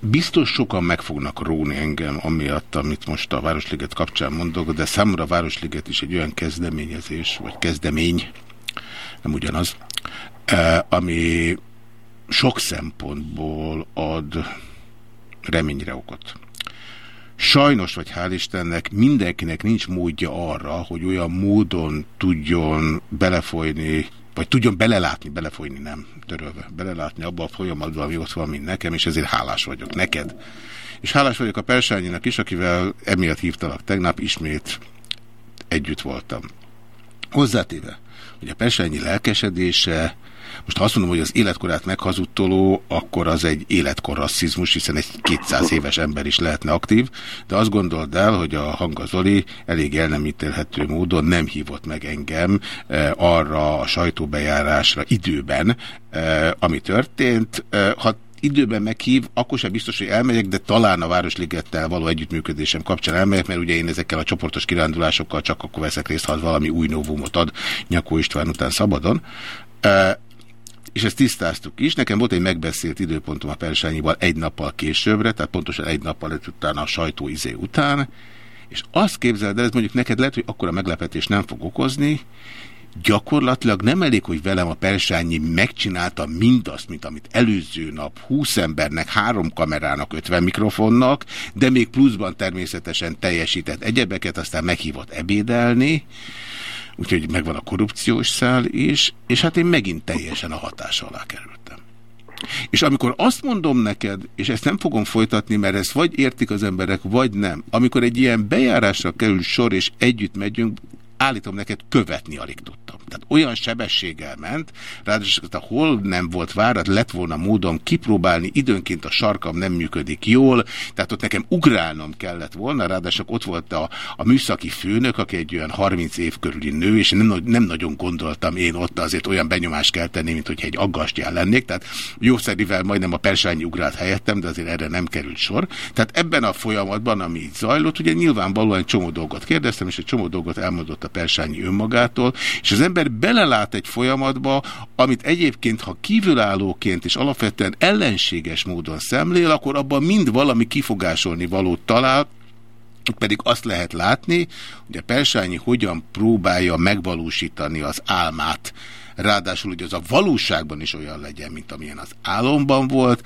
Biztos sokan meg fognak róni engem amiatt, amit most a Városliget kapcsán mondok, de számomra a Városliget is egy olyan kezdeményezés, vagy kezdemény, nem ugyanaz, eh, ami sok szempontból ad reményre okot. Sajnos, vagy hál' Istennek, mindenkinek nincs módja arra, hogy olyan módon tudjon belefolyni, vagy tudjon belelátni, belefolyni nem, törölve, belelátni abba a folyamatban, ami ott van, mint nekem, és ezért hálás vagyok neked. És hálás vagyok a Persányinak is, akivel emiatt hívtalak tegnap, ismét együtt voltam. Hozzátéve, hogy a Persányi lelkesedése, most ha azt mondom, hogy az életkorát meghazudtoló, akkor az egy életkor rasszizmus, hiszen egy 200 éves ember is lehetne aktív, de azt gondold el, hogy a Hanga Zoli elég el nem ítélhető módon nem hívott meg engem eh, arra a sajtóbejárásra időben, eh, ami történt. Eh, ha időben meghív, akkor sem biztos, hogy elmegyek, de talán a Városligettel való együttműködésem kapcsán elmegyek, mert ugye én ezekkel a csoportos kirándulásokkal csak akkor veszek részt, ha valami új novumot ad Nyakó István után szabadon. És ezt tisztáztuk is. Nekem volt egy megbeszélt időpontom a Persányival egy nappal későbbre, tehát pontosan egy nappal utána a sajtó izé után, és azt képzeld el, ez mondjuk neked lehet, hogy akkor a meglepetés nem fog okozni, gyakorlatilag nem elég, hogy velem a Persányi megcsinálta mindazt, mint amit előző nap 20 embernek, három kamerának, 50 mikrofonnak, de még pluszban természetesen teljesített egyebeket, aztán meghívott ebédelni, úgyhogy megvan a korrupciós szál is, és hát én megint teljesen a hatás alá kerültem. És amikor azt mondom neked, és ezt nem fogom folytatni, mert ezt vagy értik az emberek, vagy nem, amikor egy ilyen bejárásra kerül sor, és együtt megyünk, állítom neked, követni alig tudtam. Tehát olyan sebességgel ment, ráadásul hol nem volt várat, lett volna módom kipróbálni, időnként a sarkam nem működik jól, tehát ott nekem ugrálnom kellett volna, ráadásul ott volt a, a műszaki főnök, aki egy olyan 30 év körüli nő, és nem, nem nagyon gondoltam én ott azért olyan benyomást kell tenni, mint hogyha egy aggastyán lennék, tehát jószerivel majdnem a persányi ugrált helyettem, de azért erre nem került sor. Tehát ebben a folyamatban, ami így zajlott, ugye nyilvánvalóan csomó dolgot kérdeztem, és egy csomó dolgot elmondott a persányi önmagától, és az ember belelát egy folyamatba, amit egyébként, ha kívülállóként és alapvetően ellenséges módon szemlél, akkor abban mind valami kifogásolni valót talál, pedig azt lehet látni, hogy a Persányi hogyan próbálja megvalósítani az álmát. Ráadásul, hogy az a valóságban is olyan legyen, mint amilyen az álomban volt,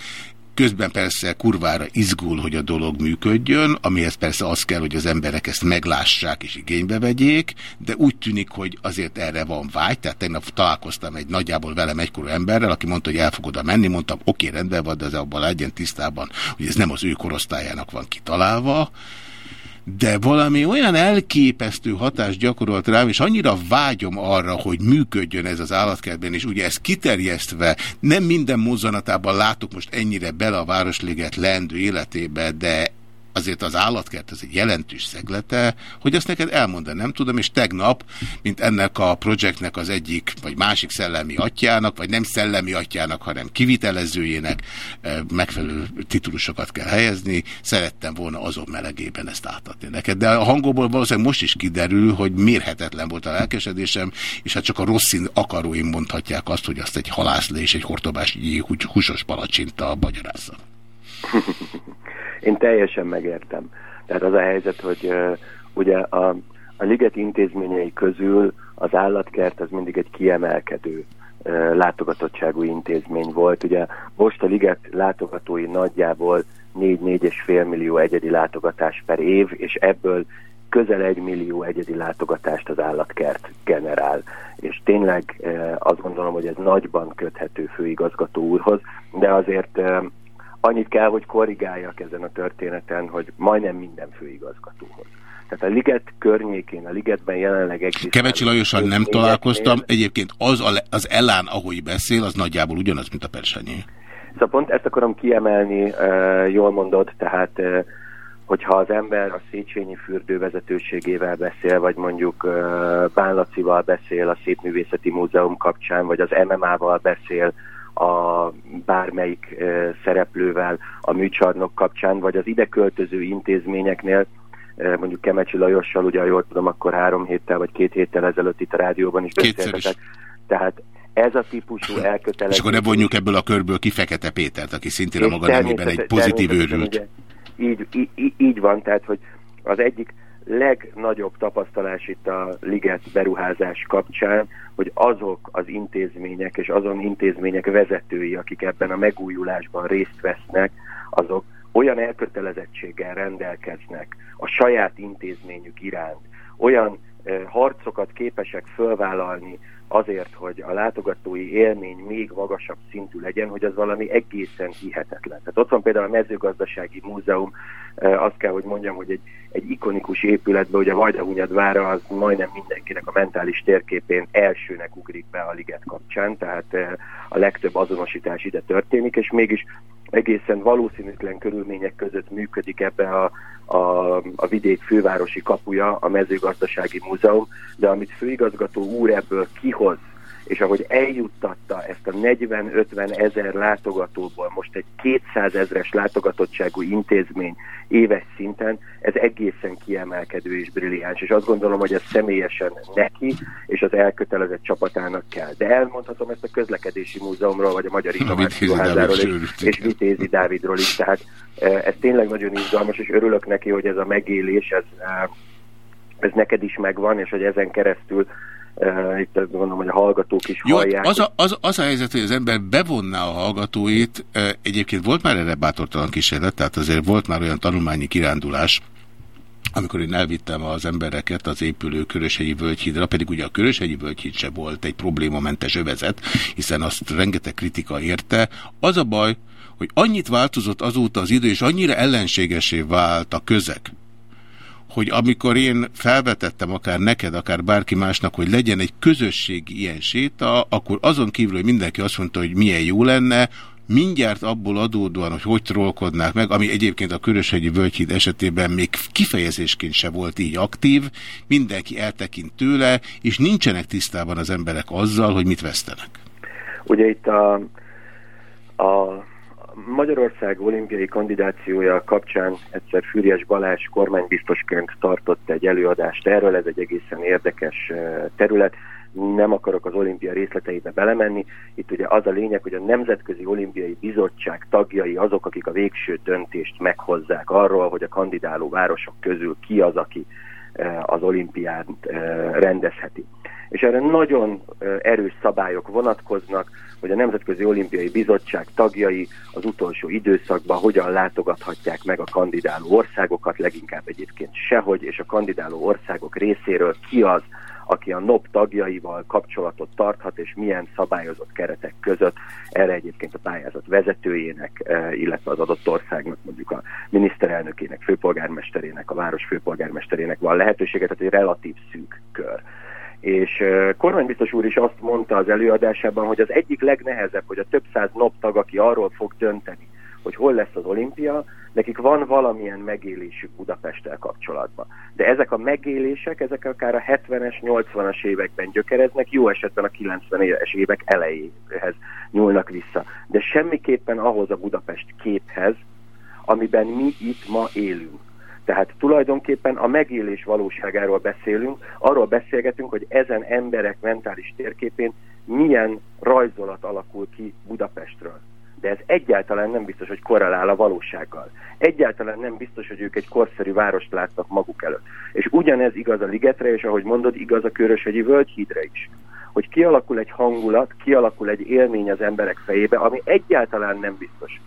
Közben persze kurvára izgul, hogy a dolog működjön, amihez persze az kell, hogy az emberek ezt meglássák és igénybe vegyék, de úgy tűnik, hogy azért erre van vágy. Tehát tegnap találkoztam egy nagyjából velem egykorú emberrel, aki mondta, hogy el fog oda menni, mondtam, oké, rendben van, de ez abban legyen tisztában, hogy ez nem az ő korosztályának van kitalálva de valami olyan elképesztő hatást gyakorolt rám, és annyira vágyom arra, hogy működjön ez az állatkertben, és ugye ez kiterjesztve, nem minden mozzanatában látok most ennyire bele a Városliget lendő életébe, de azért az állatkert ez egy jelentős szeglete, hogy azt neked elmondani nem tudom, és tegnap, mint ennek a projektnek az egyik, vagy másik szellemi atyának, vagy nem szellemi atyának, hanem kivitelezőjének eh, megfelelő titulusokat kell helyezni, szerettem volna azon melegében ezt átadni neked. De a hangomból valószínűleg most is kiderül, hogy mérhetetlen volt a lelkesedésem, és hát csak a rossz szín akaróim mondhatják azt, hogy azt egy halászlé és egy hortobás húsos palacsinta magyarázza. Én teljesen megértem. Tehát az a helyzet, hogy uh, ugye a, a liget intézményei közül az állatkert az mindig egy kiemelkedő uh, látogatottságú intézmény volt. Ugye most a liget látogatói nagyjából 4-4,5 millió egyedi látogatás per év, és ebből közel egy millió egyedi látogatást az állatkert generál. És tényleg azt gondolom, hogy ez nagyban köthető főigazgató úrhoz, de azért annyit kell, hogy korrigáljak ezen a történeten, hogy majdnem minden főigazgatóhoz. Tehát a liget környékén, a ligetben jelenleg egész... Kevecsi Lajosan nem találkoztam, egyébként az, a, az elán, ahogy beszél, az nagyjából ugyanaz, mint a persányé. Szóval pont ezt akarom kiemelni, jól mondod, tehát hogyha az ember a Széchenyi fürdő vezetőségével beszél, vagy mondjuk uh, Bánlacival beszél a Szépművészeti Múzeum kapcsán, vagy az MMA-val beszél, a bármelyik szereplővel a műcsarnok kapcsán, vagy az ide költöző intézményeknél, mondjuk Kemecsi Lajossal, ugye jól tudom, akkor három héttel vagy két héttel ezelőtt itt a rádióban is beszéltetek. Tehát ez a típusú elkötelezés... És akkor ne vonjuk ebből a körből ki Fekete Pétert, aki szintén a maga nemében egy pozitív őrült. Így, így, így van, tehát hogy az egyik legnagyobb tapasztalás itt a Liget beruházás kapcsán, hogy azok az intézmények és azon intézmények vezetői, akik ebben a megújulásban részt vesznek, azok olyan elkötelezettséggel rendelkeznek a saját intézményük iránt, olyan harcokat képesek fölvállalni azért, hogy a látogatói élmény még magasabb szintű legyen, hogy az valami egészen hihetetlen. Tehát ott van például a mezőgazdasági múzeum, azt kell, hogy mondjam, hogy egy, egy ikonikus épületben, ugye Vajdahunyad vára az majdnem mindenkinek a mentális térképén elsőnek ugrik be a liget kapcsán, tehát eh, a legtöbb azonosítás ide történik, és mégis egészen valószínűtlen körülmények között működik ebbe a, a, a vidék fővárosi kapuja, a mezőgazdasági múzeum, de amit főigazgató úr ebből kihoz, és ahogy eljuttatta ezt a 40-50 ezer látogatóból most egy 200 ezres látogatottságú intézmény éves szinten, ez egészen kiemelkedő és brilliáns, és azt gondolom, hogy ez személyesen neki és az elkötelezett csapatának kell. De elmondhatom ezt a közlekedési múzeumról, vagy a Magyar Innovációházáról és, és Vitézi Dávidról is, tehát ez tényleg nagyon izgalmas, és örülök neki, hogy ez a megélés, ez, ez neked is megvan, és hogy ezen keresztül itt azt gondolom, hogy a hallgatók is Jó, hallják. Az a, az, az a helyzet, hogy az ember bevonná a hallgatóit, uh, egyébként volt már erre bátortalan kísérlet, tehát azért volt már olyan tanulmányi kirándulás, amikor én elvittem az embereket az épülő Körösegyi völgyhídra, pedig ugye a Körösegyi völgyhíd se volt egy problémamentes övezet, hiszen azt rengeteg kritika érte. Az a baj, hogy annyit változott azóta az idő, és annyira ellenségesé vált a közeg, hogy amikor én felvetettem akár neked, akár bárki másnak, hogy legyen egy közösségi ilyen séta, akkor azon kívül, hogy mindenki azt mondta, hogy milyen jó lenne, mindjárt abból adódóan, hogy hogy trollkodnák meg, ami egyébként a Köröshegyi Völgyhíd esetében még kifejezésként se volt így aktív, mindenki eltekint tőle, és nincsenek tisztában az emberek azzal, hogy mit vesztenek. Ugye itt a, a Magyarország olimpiai kandidációja kapcsán egyszer Fűrjes Balázs kormánybiztosként tartott egy előadást erről, ez egy egészen érdekes terület. Nem akarok az olimpia részleteibe belemenni. Itt ugye az a lényeg, hogy a Nemzetközi Olimpiai Bizottság tagjai azok, akik a végső döntést meghozzák arról, hogy a kandidáló városok közül ki az, aki az olimpiát rendezheti. És erre nagyon erős szabályok vonatkoznak, hogy a Nemzetközi Olimpiai Bizottság tagjai az utolsó időszakban hogyan látogathatják meg a kandidáló országokat, leginkább egyébként sehogy, és a kandidáló országok részéről ki az, aki a NOP tagjaival kapcsolatot tarthat, és milyen szabályozott keretek között erre egyébként a pályázat vezetőjének, illetve az adott országnak, mondjuk a miniszterelnökének, főpolgármesterének, a város főpolgármesterének van lehetősége, tehát egy relatív szűk kör. És kormánybiztos úr is azt mondta az előadásában, hogy az egyik legnehezebb, hogy a több száz NOP tag, aki arról fog dönteni, hogy hol lesz az olimpia, nekik van valamilyen megélésük Budapesttel kapcsolatban. De ezek a megélések, ezek akár a 70-es, 80-as években gyökereznek, jó esetben a 90-es évek elejéhez nyúlnak vissza. De semmiképpen ahhoz a Budapest képhez, amiben mi itt ma élünk. Tehát tulajdonképpen a megélés valóságáról beszélünk, arról beszélgetünk, hogy ezen emberek mentális térképén milyen rajzolat alakul ki Budapestről. De ez egyáltalán nem biztos, hogy korrelál a valósággal. Egyáltalán nem biztos, hogy ők egy korszerű várost látnak maguk előtt. És ugyanez igaz a ligetre, és ahogy mondod, igaz a Körösegyi Völgyhídre is. Hogy kialakul egy hangulat, kialakul egy élmény az emberek fejébe, ami egyáltalán nem biztos,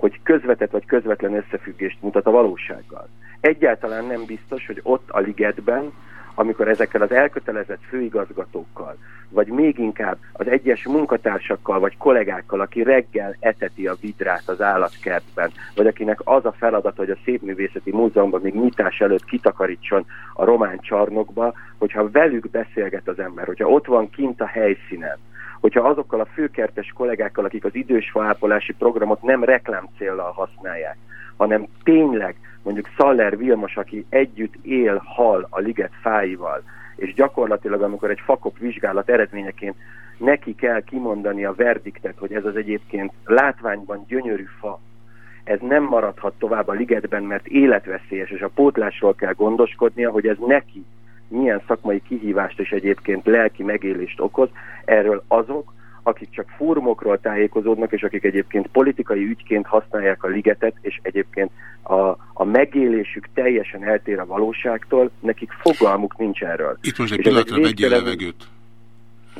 hogy közvetett vagy közvetlen összefüggést mutat a valósággal. Egyáltalán nem biztos, hogy ott a ligetben, amikor ezekkel az elkötelezett főigazgatókkal, vagy még inkább az egyes munkatársakkal, vagy kollégákkal, aki reggel eteti a vidrát az állatkertben, vagy akinek az a feladat, hogy a Szépművészeti Múzeumban még nyitás előtt kitakarítson a román csarnokba, hogyha velük beszélget az ember, hogyha ott van kint a helyszínen, hogyha azokkal a főkertes kollégákkal, akik az idős faápolási programot nem reklám céllal használják, hanem tényleg mondjuk Szaller Vilmos, aki együtt él, hal a liget fáival, és gyakorlatilag amikor egy fakop vizsgálat eredményeként neki kell kimondani a verdiktet, hogy ez az egyébként látványban gyönyörű fa, ez nem maradhat tovább a ligetben, mert életveszélyes, és a pótlásról kell gondoskodnia, hogy ez neki milyen szakmai kihívást és egyébként lelki megélést okoz, erről azok, akik csak fórumokról tájékozódnak, és akik egyébként politikai ügyként használják a ligetet, és egyébként a, a megélésük teljesen eltér a valóságtól, nekik fogalmuk nincs erről. Itt most egy És pillanatra vegyél levegőt.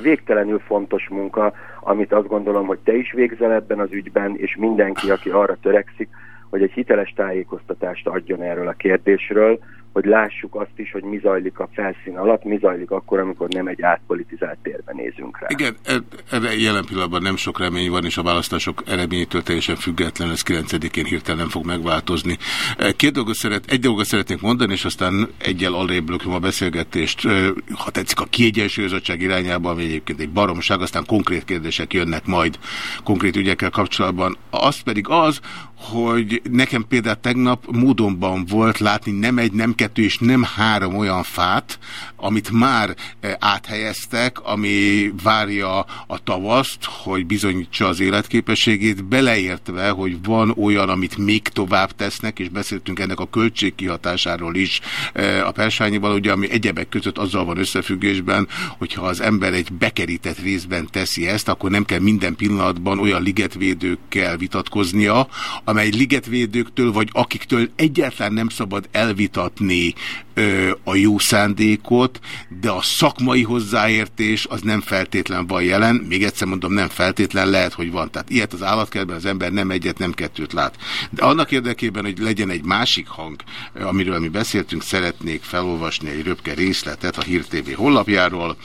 végtelenül fontos munka, amit azt gondolom, hogy te is végzel ebben az ügyben, és mindenki, aki arra törekszik, hogy egy hiteles tájékoztatást adjon erről a kérdésről, hogy lássuk azt is, hogy mi zajlik a felszín alatt, mi zajlik akkor, amikor nem egy átpolitizált térben nézünk rá. Igen, e- erre jelen pillanatban nem sok remény van, és a választások eredményétől teljesen független, ez 9-én hirtelen nem fog megváltozni. E, Két dolgot szeret, egy dolgot szeretnék mondani, és aztán egyel alébb lököm a beszélgetést, e, ha tetszik a kiegyensúlyozottság irányába, ami egyébként egy baromság, aztán konkrét kérdések jönnek majd konkrét ügyekkel kapcsolatban. Az pedig az, hogy nekem például tegnap módonban volt látni nem egy, nem kettő és nem három olyan fát, amit már eh, áthelyeztek, ami várja a tavaszt, hogy bizonyítsa az életképességét, beleértve, hogy van olyan, amit még tovább tesznek, és beszéltünk ennek a költségkihatásáról is eh, a persányival, ugye, ami egyebek között azzal van összefüggésben, hogyha az ember egy bekerített részben teszi ezt, akkor nem kell minden pillanatban olyan ligetvédőkkel vitatkoznia, amely ligetvédőktől, vagy akiktől egyáltalán nem szabad elvitatni ö, a jó szándékot, de a szakmai hozzáértés az nem feltétlen van jelen. Még egyszer mondom, nem feltétlen, lehet, hogy van. Tehát ilyet az állatkertben az ember nem egyet, nem kettőt lát. De annak érdekében, hogy legyen egy másik hang, amiről mi beszéltünk, szeretnék felolvasni egy röpke részletet a Hír TV honlapjáról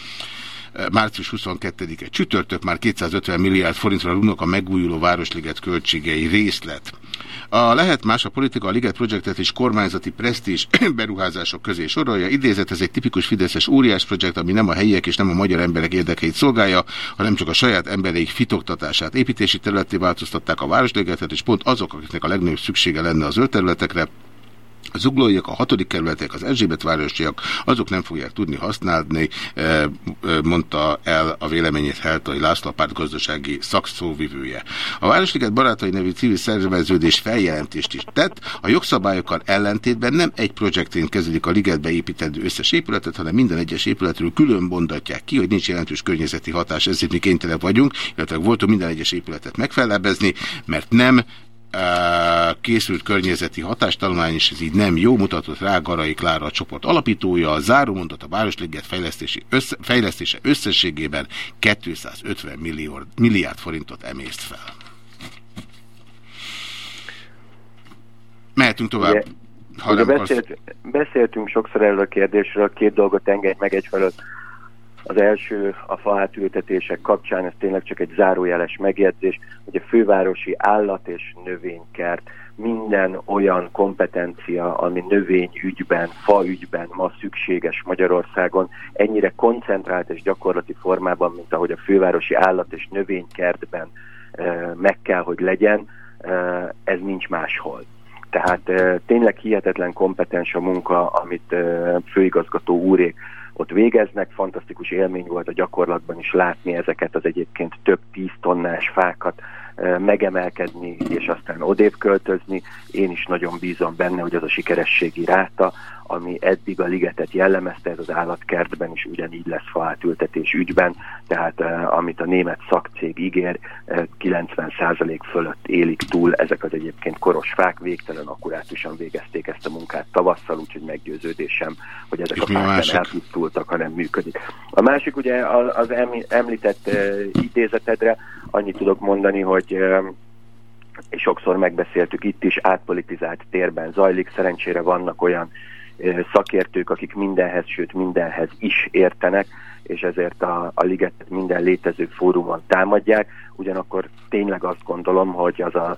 március 22-e csütörtök már 250 milliárd forintra rúgnak a megújuló Városliget költségei részlet. A lehet más a politika a Liget projektet és kormányzati presztízs beruházások közé sorolja. Idézet, ez egy tipikus fideszes óriás projekt, ami nem a helyiek és nem a magyar emberek érdekeit szolgálja, hanem csak a saját embereik fitoktatását. Építési területé változtatták a Városligetet, és pont azok, akiknek a legnagyobb szüksége lenne az zöld területekre, a zuglóiak, a hatodik kerületek, az Erzsébet városiak, azok nem fogják tudni használni, eh, eh, mondta el a véleményét Heltai László, a gazdasági szakszóvivője. A Városliget Barátai nevű civil szerveződés feljelentést is tett, a jogszabályokkal ellentétben nem egy projektén kezelik a ligetbe építendő összes épületet, hanem minden egyes épületről külön mondatják ki, hogy nincs jelentős környezeti hatás, ezért mi kénytelenek vagyunk, illetve voltunk minden egyes épületet megfelebezni, mert nem készült környezeti hatástalmány, és ez így nem jó, mutatott rá Garai Klára a csoport alapítója, a zárómondat a Városliget fejlesztési össze, fejlesztése összességében 250 milliárd, milliárd forintot emészt fel. Mehetünk tovább. Ugye, ha ugye nem akarsz- beszélt, beszéltünk sokszor erről a kérdésről, két dolgot engedj meg egyfelől. Az első a faátültetések kapcsán, ez tényleg csak egy zárójeles megjegyzés, hogy a fővárosi állat és növénykert minden olyan kompetencia, ami növényügyben, faügyben ma szükséges Magyarországon, ennyire koncentrált és gyakorlati formában, mint ahogy a fővárosi állat és növénykertben eh, meg kell, hogy legyen, eh, ez nincs máshol. Tehát eh, tényleg hihetetlen kompetens a munka, amit főigazgató úrék ott végeznek. Fantasztikus élmény volt a gyakorlatban is látni ezeket az egyébként több tíz tonnás fákat megemelkedni és aztán odébb költözni. Én is nagyon bízom benne, hogy az a sikerességi ráta, ami eddig a ligetet jellemezte, ez az állatkertben is ugyanígy lesz faátültetés ügyben, tehát eh, amit a német szakcég ígér, eh, 90% fölött élik túl ezek az egyébként koros fák, végtelen akkurátusan végezték ezt a munkát tavasszal, úgyhogy meggyőződésem, hogy ezek És a fák nem elpusztultak, hanem működik. A másik ugye az említett eh, idézetedre annyit tudok mondani, hogy eh, és sokszor megbeszéltük itt is, átpolitizált térben zajlik. Szerencsére vannak olyan szakértők, akik mindenhez, sőt mindenhez is értenek, és ezért a, a ligetet minden létező fórumon támadják. Ugyanakkor tényleg azt gondolom, hogy az a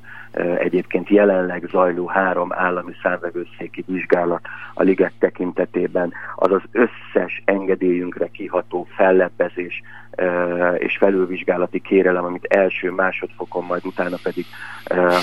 egyébként jelenleg zajló három állami számvevőszéki vizsgálat a liget tekintetében az az összes engedélyünkre kiható fellebbezés és felülvizsgálati kérelem, amit első, másodfokon, majd utána pedig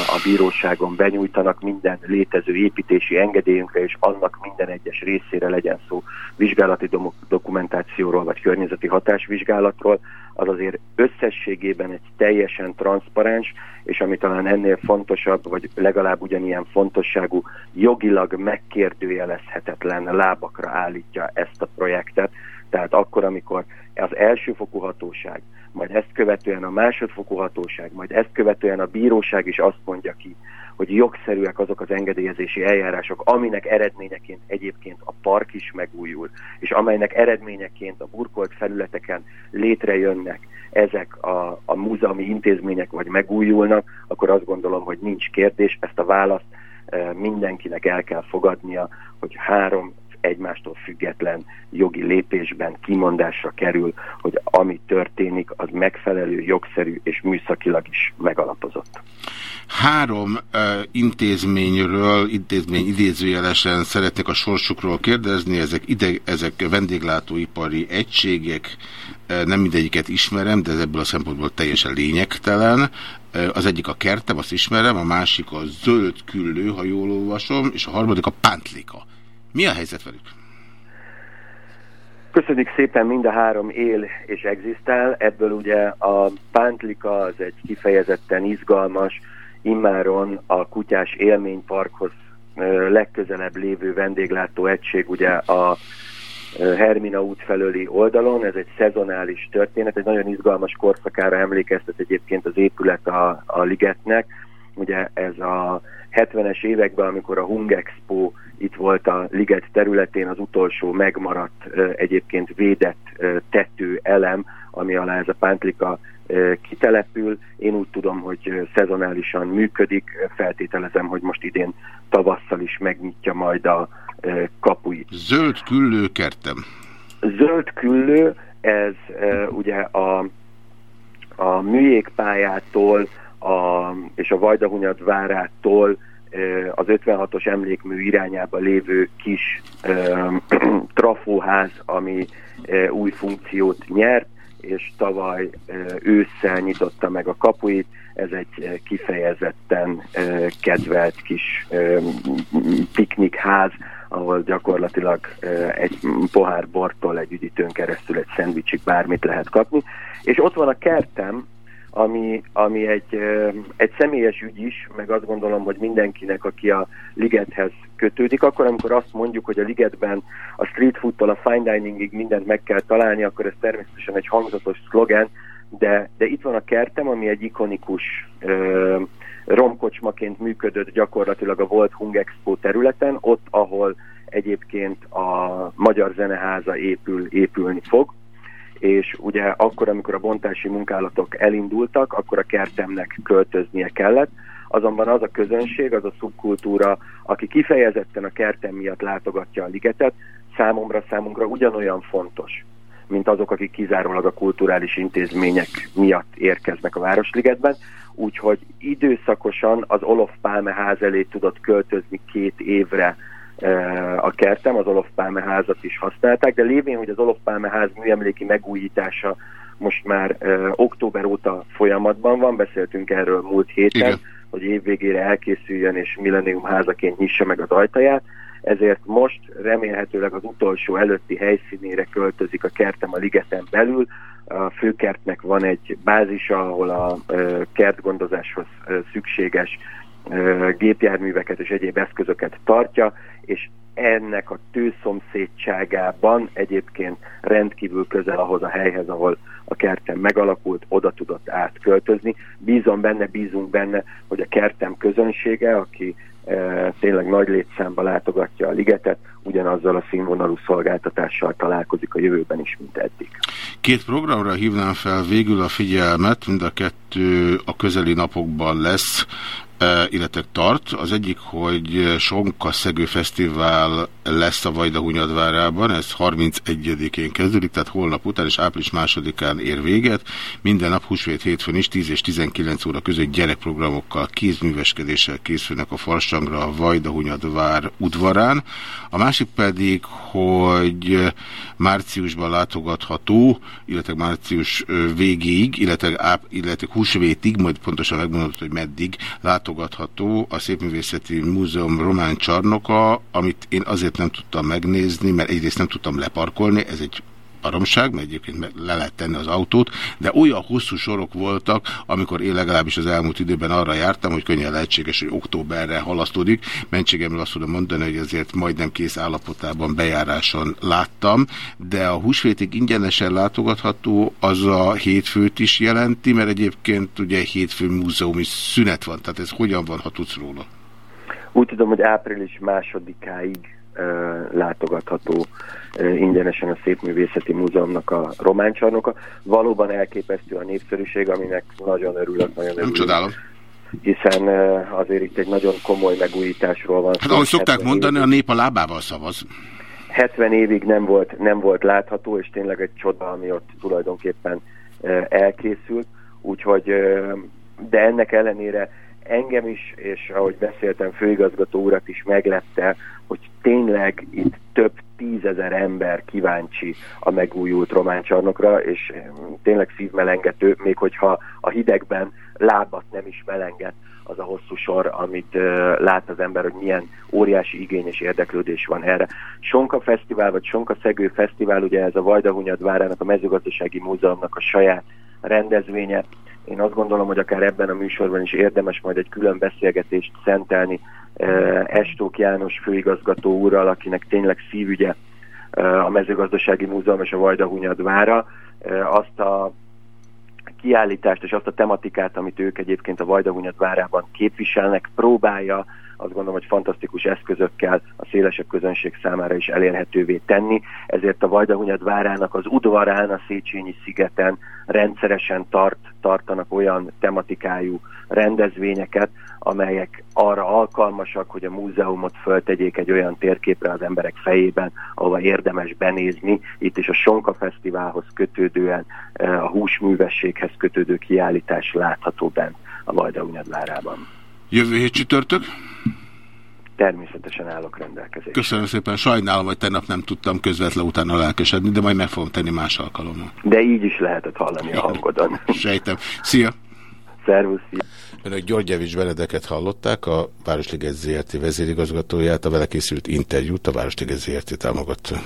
a bíróságon benyújtanak minden létező építési engedélyünkre, és annak minden egyes részére legyen szó vizsgálati dokumentációról, vagy környezeti hatásvizsgálatról, az azért összességében egy teljesen transzparens, és ami talán ennél fontosabb, vagy legalább ugyanilyen fontosságú, jogilag megkérdőjelezhetetlen lábakra állítja ezt a projektet. Tehát akkor, amikor az elsőfokú hatóság, majd ezt követően a másodfokú hatóság, majd ezt követően a bíróság is azt mondja ki, hogy jogszerűek azok az engedélyezési eljárások, aminek eredményeként egyébként a park is megújul, és amelynek eredményeként a burkolt felületeken létrejönnek ezek a, a múzeumi intézmények, vagy megújulnak, akkor azt gondolom, hogy nincs kérdés, ezt a választ eh, mindenkinek el kell fogadnia, hogy három egymástól független jogi lépésben kimondásra kerül, hogy ami történik, az megfelelő, jogszerű és műszakilag is megalapozott. Három uh, intézményről, intézmény idézőjelesen szeretnék a sorsukról kérdezni, ezek, ide, ezek vendéglátóipari egységek, nem mindegyiket ismerem, de ez ebből a szempontból teljesen lényegtelen. Az egyik a kertem, azt ismerem, a másik a zöld küllő, ha jól olvasom, és a harmadik a pántlika. Mi a helyzet velük? Köszönjük szépen, mind a három él és egzisztál. Ebből ugye a Pántlika az egy kifejezetten izgalmas, immáron a Kutyás Élményparkhoz legközelebb lévő vendéglátó egység ugye a Hermina út felőli oldalon. Ez egy szezonális történet, egy nagyon izgalmas korszakára emlékeztet egyébként az épület a, a ligetnek. Ugye ez a 70-es években, amikor a Hung Expo itt volt a liget területén az utolsó megmaradt egyébként védett tető elem, ami alá ez a pántlika kitelepül. Én úgy tudom, hogy szezonálisan működik, feltételezem, hogy most idén tavasszal is megnyitja majd a kapuit. Zöld küllő kertem. Zöld küllő, ez ugye a, a műjégpályától a, és a Vajdahunyad várától az 56-os emlékmű irányába lévő kis trafóház, ami új funkciót nyert, és tavaly ősszel nyitotta meg a kapuit. Ez egy kifejezetten kedvelt kis piknikház, ahol gyakorlatilag egy pohár bortól egy üdítőn keresztül egy szendvicsig bármit lehet kapni. És ott van a kertem, ami, ami egy, egy személyes ügy is, meg azt gondolom, hogy mindenkinek, aki a ligethez kötődik, akkor amikor azt mondjuk, hogy a ligetben a street foodtól a fine diningig mindent meg kell találni, akkor ez természetesen egy hangzatos szlogen, de, de itt van a kertem, ami egy ikonikus ö, romkocsmaként működött gyakorlatilag a volt Hung Expo területen, ott, ahol egyébként a Magyar Zeneháza épül, épülni fog, és ugye akkor, amikor a bontási munkálatok elindultak, akkor a kertemnek költöznie kellett, azonban az a közönség, az a szubkultúra, aki kifejezetten a kertem miatt látogatja a ligetet, számomra, számunkra ugyanolyan fontos, mint azok, akik kizárólag a kulturális intézmények miatt érkeznek a Városligetben, úgyhogy időszakosan az Olof Pálme ház elé tudott költözni két évre a kertem, az Olof Pálme házat is használták, de lévén, hogy az Olof Pálme ház műemléki megújítása most már október óta folyamatban van, beszéltünk erről múlt héten, Igen. hogy évvégére elkészüljön és Millennium házaként nyissa meg az ajtaját, ezért most remélhetőleg az utolsó előtti helyszínére költözik a kertem a ligeten belül. A főkertnek van egy bázisa, ahol a kertgondozáshoz szükséges gépjárműveket és egyéb eszközöket tartja, és ennek a tőszomszédságában egyébként rendkívül közel ahhoz a helyhez, ahol a kertem megalakult, oda tudott átköltözni. Bízom benne, bízunk benne, hogy a kertem közönsége, aki e, tényleg nagy létszámba látogatja a ligetet, ugyanazzal a színvonalú szolgáltatással találkozik a jövőben is, mint eddig. Két programra hívnám fel végül a figyelmet, mind a kettő a közeli napokban lesz, illetve tart. Az egyik, hogy Sonka Szegő Fesztivál lesz a Vajdahunyadvárában, ez 31-én kezdődik, tehát holnap után és április másodikán ér véget. Minden nap húsvét hétfőn is 10 és 19 óra között gyerekprogramokkal, kézműveskedéssel készülnek a farsangra a Vajdahunyadvár udvarán. A másik pedig, hogy márciusban látogatható, illetve március végéig, illetve, illetve húsvétig, majd pontosan megmondod, hogy meddig látogatható a Szépművészeti Múzeum román csarnoka, amit én azért nem tudtam megnézni, mert egyrészt nem tudtam leparkolni, ez egy baromság, mert egyébként le lehet tenni az autót, de olyan hosszú sorok voltak, amikor én legalábbis az elmúlt időben arra jártam, hogy könnyen lehetséges, hogy októberre halasztódik. Mentségemről azt tudom mondani, hogy azért majdnem kész állapotában bejáráson láttam, de a húsvétig ingyenesen látogatható, az a hétfőt is jelenti, mert egyébként ugye hétfő múzeumi szünet van, tehát ez hogyan van, ha tudsz róla? Úgy tudom, hogy április másodikáig látogatható ingyenesen a Szépművészeti Múzeumnak a román csarnoka. Valóban elképesztő a népszerűség, aminek nagyon örülök, nagyon örülök. csodálom. Hiszen azért itt egy nagyon komoly megújításról van. Hát ahogy szokták 70 mondani, a évig- nép a lábával szavaz. 70 évig nem volt, nem volt látható, és tényleg egy csoda, ami ott tulajdonképpen elkészült. Úgyhogy, de ennek ellenére engem is, és ahogy beszéltem, főigazgató urat is meglepte, hogy tényleg itt több tízezer ember kíváncsi a megújult román csarnokra, és eh, tényleg szívmelengető, még hogyha a hidegben lábat nem is melenget, az a hosszú sor, amit uh, lát az ember, hogy milyen óriási igény és érdeklődés van erre. Sonka Fesztivál, vagy Sonka Szegő Fesztivál, ugye ez a Vajdahunyad várának, a mezőgazdasági múzeumnak a saját rendezvénye. Én azt gondolom, hogy akár ebben a műsorban is érdemes majd egy külön beszélgetést szentelni uh, Estók János főigazgató úrral, akinek tényleg szívügye uh, a mezőgazdasági múzeum és a Vajdahunyad vára. Uh, azt a kiállítást és azt a tematikát, amit ők egyébként a Vajdahunyad várában képviselnek, próbálja azt gondolom, hogy fantasztikus eszközökkel a szélesebb közönség számára is elérhetővé tenni. Ezért a Vajdahunyad várának az udvarán, a Széchenyi szigeten rendszeresen tart, tartanak olyan tematikájú rendezvényeket, amelyek arra alkalmasak, hogy a múzeumot föltegyék egy olyan térképre az emberek fejében, ahova érdemes benézni. Itt is a Sonka Fesztiválhoz kötődően, eh, a húsművességhez kötődő kiállítás látható bent a Vajdahunyad várában. Jövő hét csütörtök? természetesen állok rendelkezésre. Köszönöm szépen, sajnálom, hogy tegnap nem tudtam közvetlen utána lelkesedni, de majd meg fogom tenni más alkalommal. De így is lehetett hallani a hangodon. Sejtem. Szia! Szervusz! Önök Györgyevics Benedeket hallották, a Városliget ZRT vezérigazgatóját, a vele készült interjút a Városliget ZRT támogatta.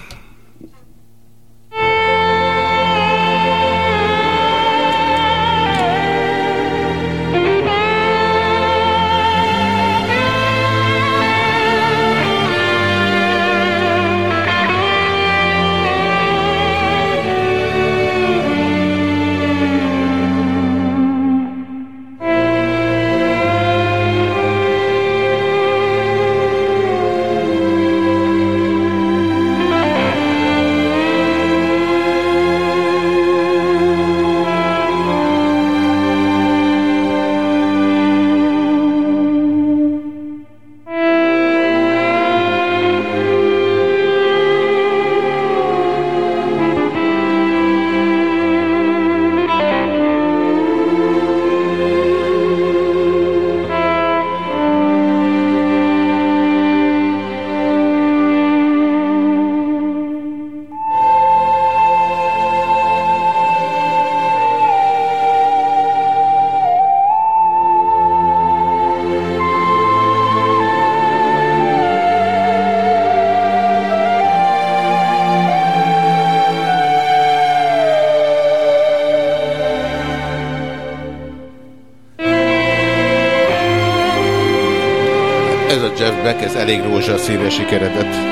Elég rózsaszínes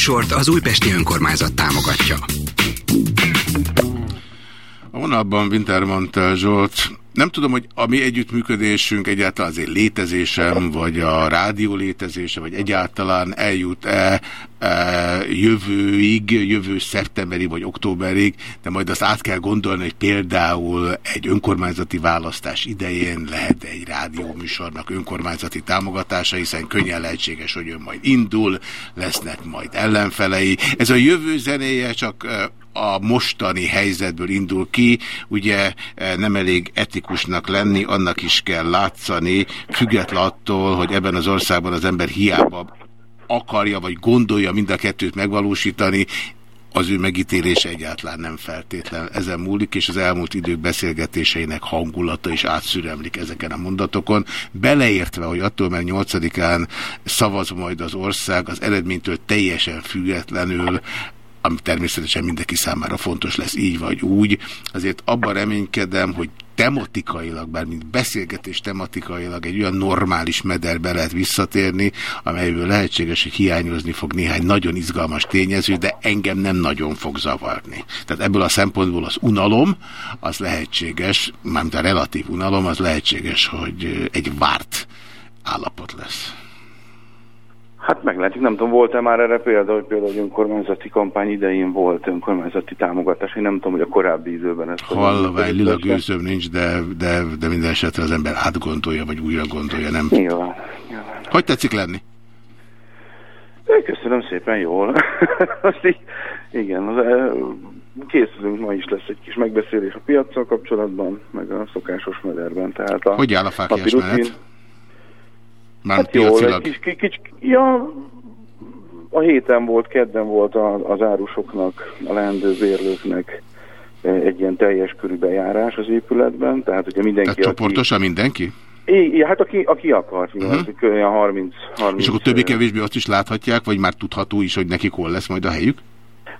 műsort az Újpesti Önkormányzat támogatja. A vonalban Wintermantel Zsolt. Nem tudom, hogy a mi együttműködésünk egyáltalán azért létezésem, vagy a rádió létezése, vagy egyáltalán eljut-e e, jövőig, jövő szeptemberi vagy októberig, de majd azt át kell gondolni, hogy például egy önkormányzati választás idején lehet egy rádióműsornak önkormányzati támogatása, hiszen könnyen lehetséges, hogy ön majd indul, lesznek majd ellenfelei. Ez a jövő zenéje csak a mostani helyzetből indul ki, ugye nem elég etikusnak lenni, annak is kell látszani, független attól, hogy ebben az országban az ember hiába akarja vagy gondolja mind a kettőt megvalósítani, az ő megítélése egyáltalán nem feltétlen ezen múlik, és az elmúlt idők beszélgetéseinek hangulata is átszüremlik ezeken a mondatokon, beleértve, hogy attól, mert 8-án szavaz majd az ország, az eredménytől teljesen függetlenül ami természetesen mindenki számára fontos lesz így vagy úgy. Azért abban reménykedem, hogy tematikailag, bár mint beszélgetés tematikailag egy olyan normális mederbe lehet visszatérni, amelyből lehetséges, hogy hiányozni fog néhány nagyon izgalmas tényező, de engem nem nagyon fog zavarni. Tehát ebből a szempontból az unalom, az lehetséges, mármint a relatív unalom, az lehetséges, hogy egy várt állapot lesz. Hát meglátjuk, nem tudom, volt-e már erre példa, hogy például önkormányzati kampány idején volt önkormányzati támogatás, én nem tudom, hogy a korábbi időben ez... Halvány, lila gőzöm nincs, de, de, de minden esetre az ember átgondolja, vagy újra gondolja, nem? Nyilván. Hogy tetszik lenni? Köszönöm szépen, jól. Azt így, igen, az, készülünk, ma is lesz egy kis megbeszélés a piaccal kapcsolatban, meg a szokásos mederben. Tehát a Hogy áll a rutin- menet? Már Hát jól, egy kis, kis, kis, ja, a héten volt, kedden volt a, az árusoknak, a leendő bérlőknek eh, egy ilyen teljes körű bejárás az épületben, tehát ugye mindenki, Tehát csoportosan mindenki? Aki, I, hát aki, aki akart, Mhm. uh-huh. olyan 30, 30 És akkor többé-kevésbé azt is láthatják, vagy már tudható is, hogy nekik hol lesz majd a helyük?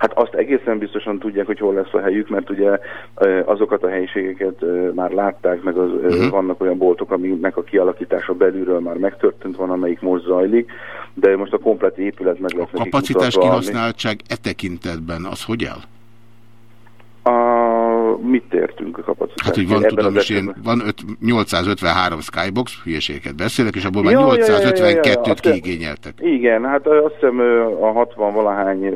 Hát azt egészen biztosan tudják, hogy hol lesz a helyük, mert ugye azokat a helyiségeket már látták, meg az, uh-huh. vannak olyan boltok, amiknek a kialakítása belülről már megtörtént, van, amelyik most zajlik, de most a komplet épület meg lesz nekik Kapacitás mutatva, kihasználtság e tekintetben az hogy áll? A, mit ért? tettünk a kapacitásra. Hát, hogy van, Ebben tudom is, én, van öt, 853 Skybox, hülyeséget beszélek, és abból már Ja, ja, ja, ja, ja, ja, 852-t azt- kiigényeltek. Igen, hát azt hiszem a 60 valahány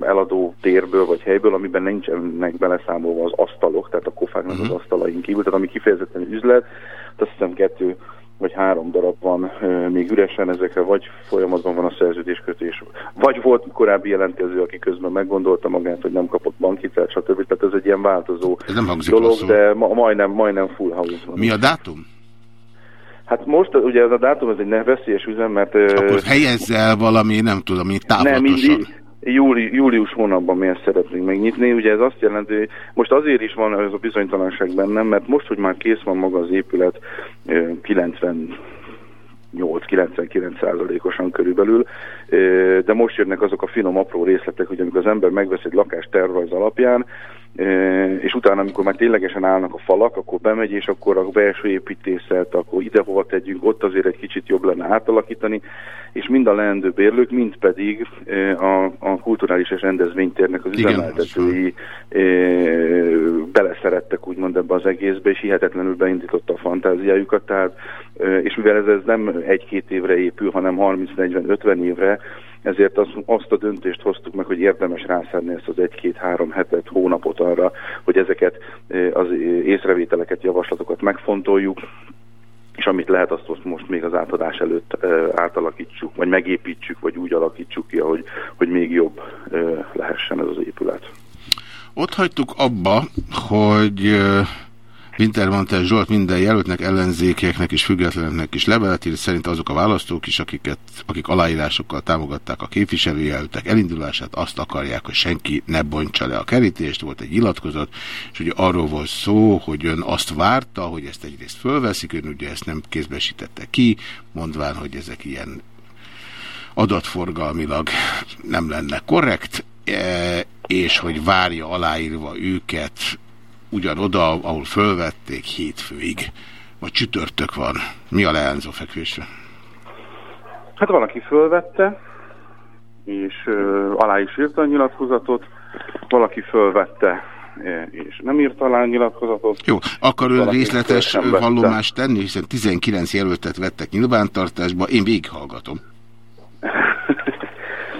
eladó térből vagy helyből, amiben nincsenek beleszámolva az asztalok, tehát a kofáknak az asztalaink kívül, tehát ami kifejezetten üzlet, hát azt hiszem kettő vagy három darab van még üresen, ezekre vagy folyamatban van a szerződéskötés, vagy volt korábbi jelentkező, aki közben meggondolta magát, hogy nem kapott bankitelt, stb. Tehát ez egy ilyen változó Ez nem dolog, rosszul. de ma, majdnem, majdnem full house van. Mi a dátum? Hát most ugye ez a dátum, ez egy veszélyes üzem, mert... Akkor helyezz el valami, nem tudom, mi nem, távlatosan. Júli, július hónapban mi ezt szeretnénk megnyitni. Ugye ez azt jelenti, hogy most azért is van ez a bizonytalanság bennem, mert most, hogy már kész van maga az épület, ö, 98-99 százalékosan körülbelül, de most jönnek azok a finom apró részletek, hogy amikor az ember megvesz egy lakást tervrajz alapján, és utána, amikor már ténylegesen állnak a falak, akkor bemegy, és akkor a belső építészet, akkor idehova tegyünk, ott azért egy kicsit jobb lenne átalakítani, és mind a leendő bérlők, mind pedig a, a kulturális és rendezvénytérnek az Igen, üzemeltetői ö, beleszerettek úgymond ebbe az egészbe, és hihetetlenül beindította a fantáziájukat, tehát, és mivel ez, ez nem egy-két évre épül, hanem 30-40-50 évre, ezért azt, azt a döntést hoztuk meg, hogy érdemes rászedni ezt az egy-két-három hetet, hónapot arra, hogy ezeket ö, az észrevételeket, javaslatokat megfontoljuk, és amit lehet, azt most- most még az átadás előtt ö, átalakítsuk, vagy megépítsük, vagy úgy alakítsuk ki, hogy, hogy még jobb lehessen ez az épület. Ott hagytuk abba, hogy Wintermantel Zsolt minden jelöltnek, ellenzékeknek és függetleneknek is levelet írt, szerint azok a választók is, akiket, akik aláírásokkal támogatták a képviselőjelöltek elindulását, azt akarják, hogy senki ne bontsa le a kerítést, volt egy nyilatkozat, és ugye arról volt szó, hogy ön azt várta, hogy ezt egyrészt fölveszik, ön ugye ezt nem kézbesítette ki, mondván, hogy ezek ilyen adatforgalmilag nem lenne korrekt, e, és hogy várja aláírva őket ugyanoda, ahol fölvették hétfőig. Vagy csütörtök van. Mi a leányzó fekvésre? Hát valaki fölvette, és ö, alá is írta a nyilatkozatot, valaki fölvette, e, és nem írt alá a nyilatkozatot. Jó, akar ön részletes vallomást tenni, hiszen 19 jelöltet vettek nyilvántartásba, én végighallgatom.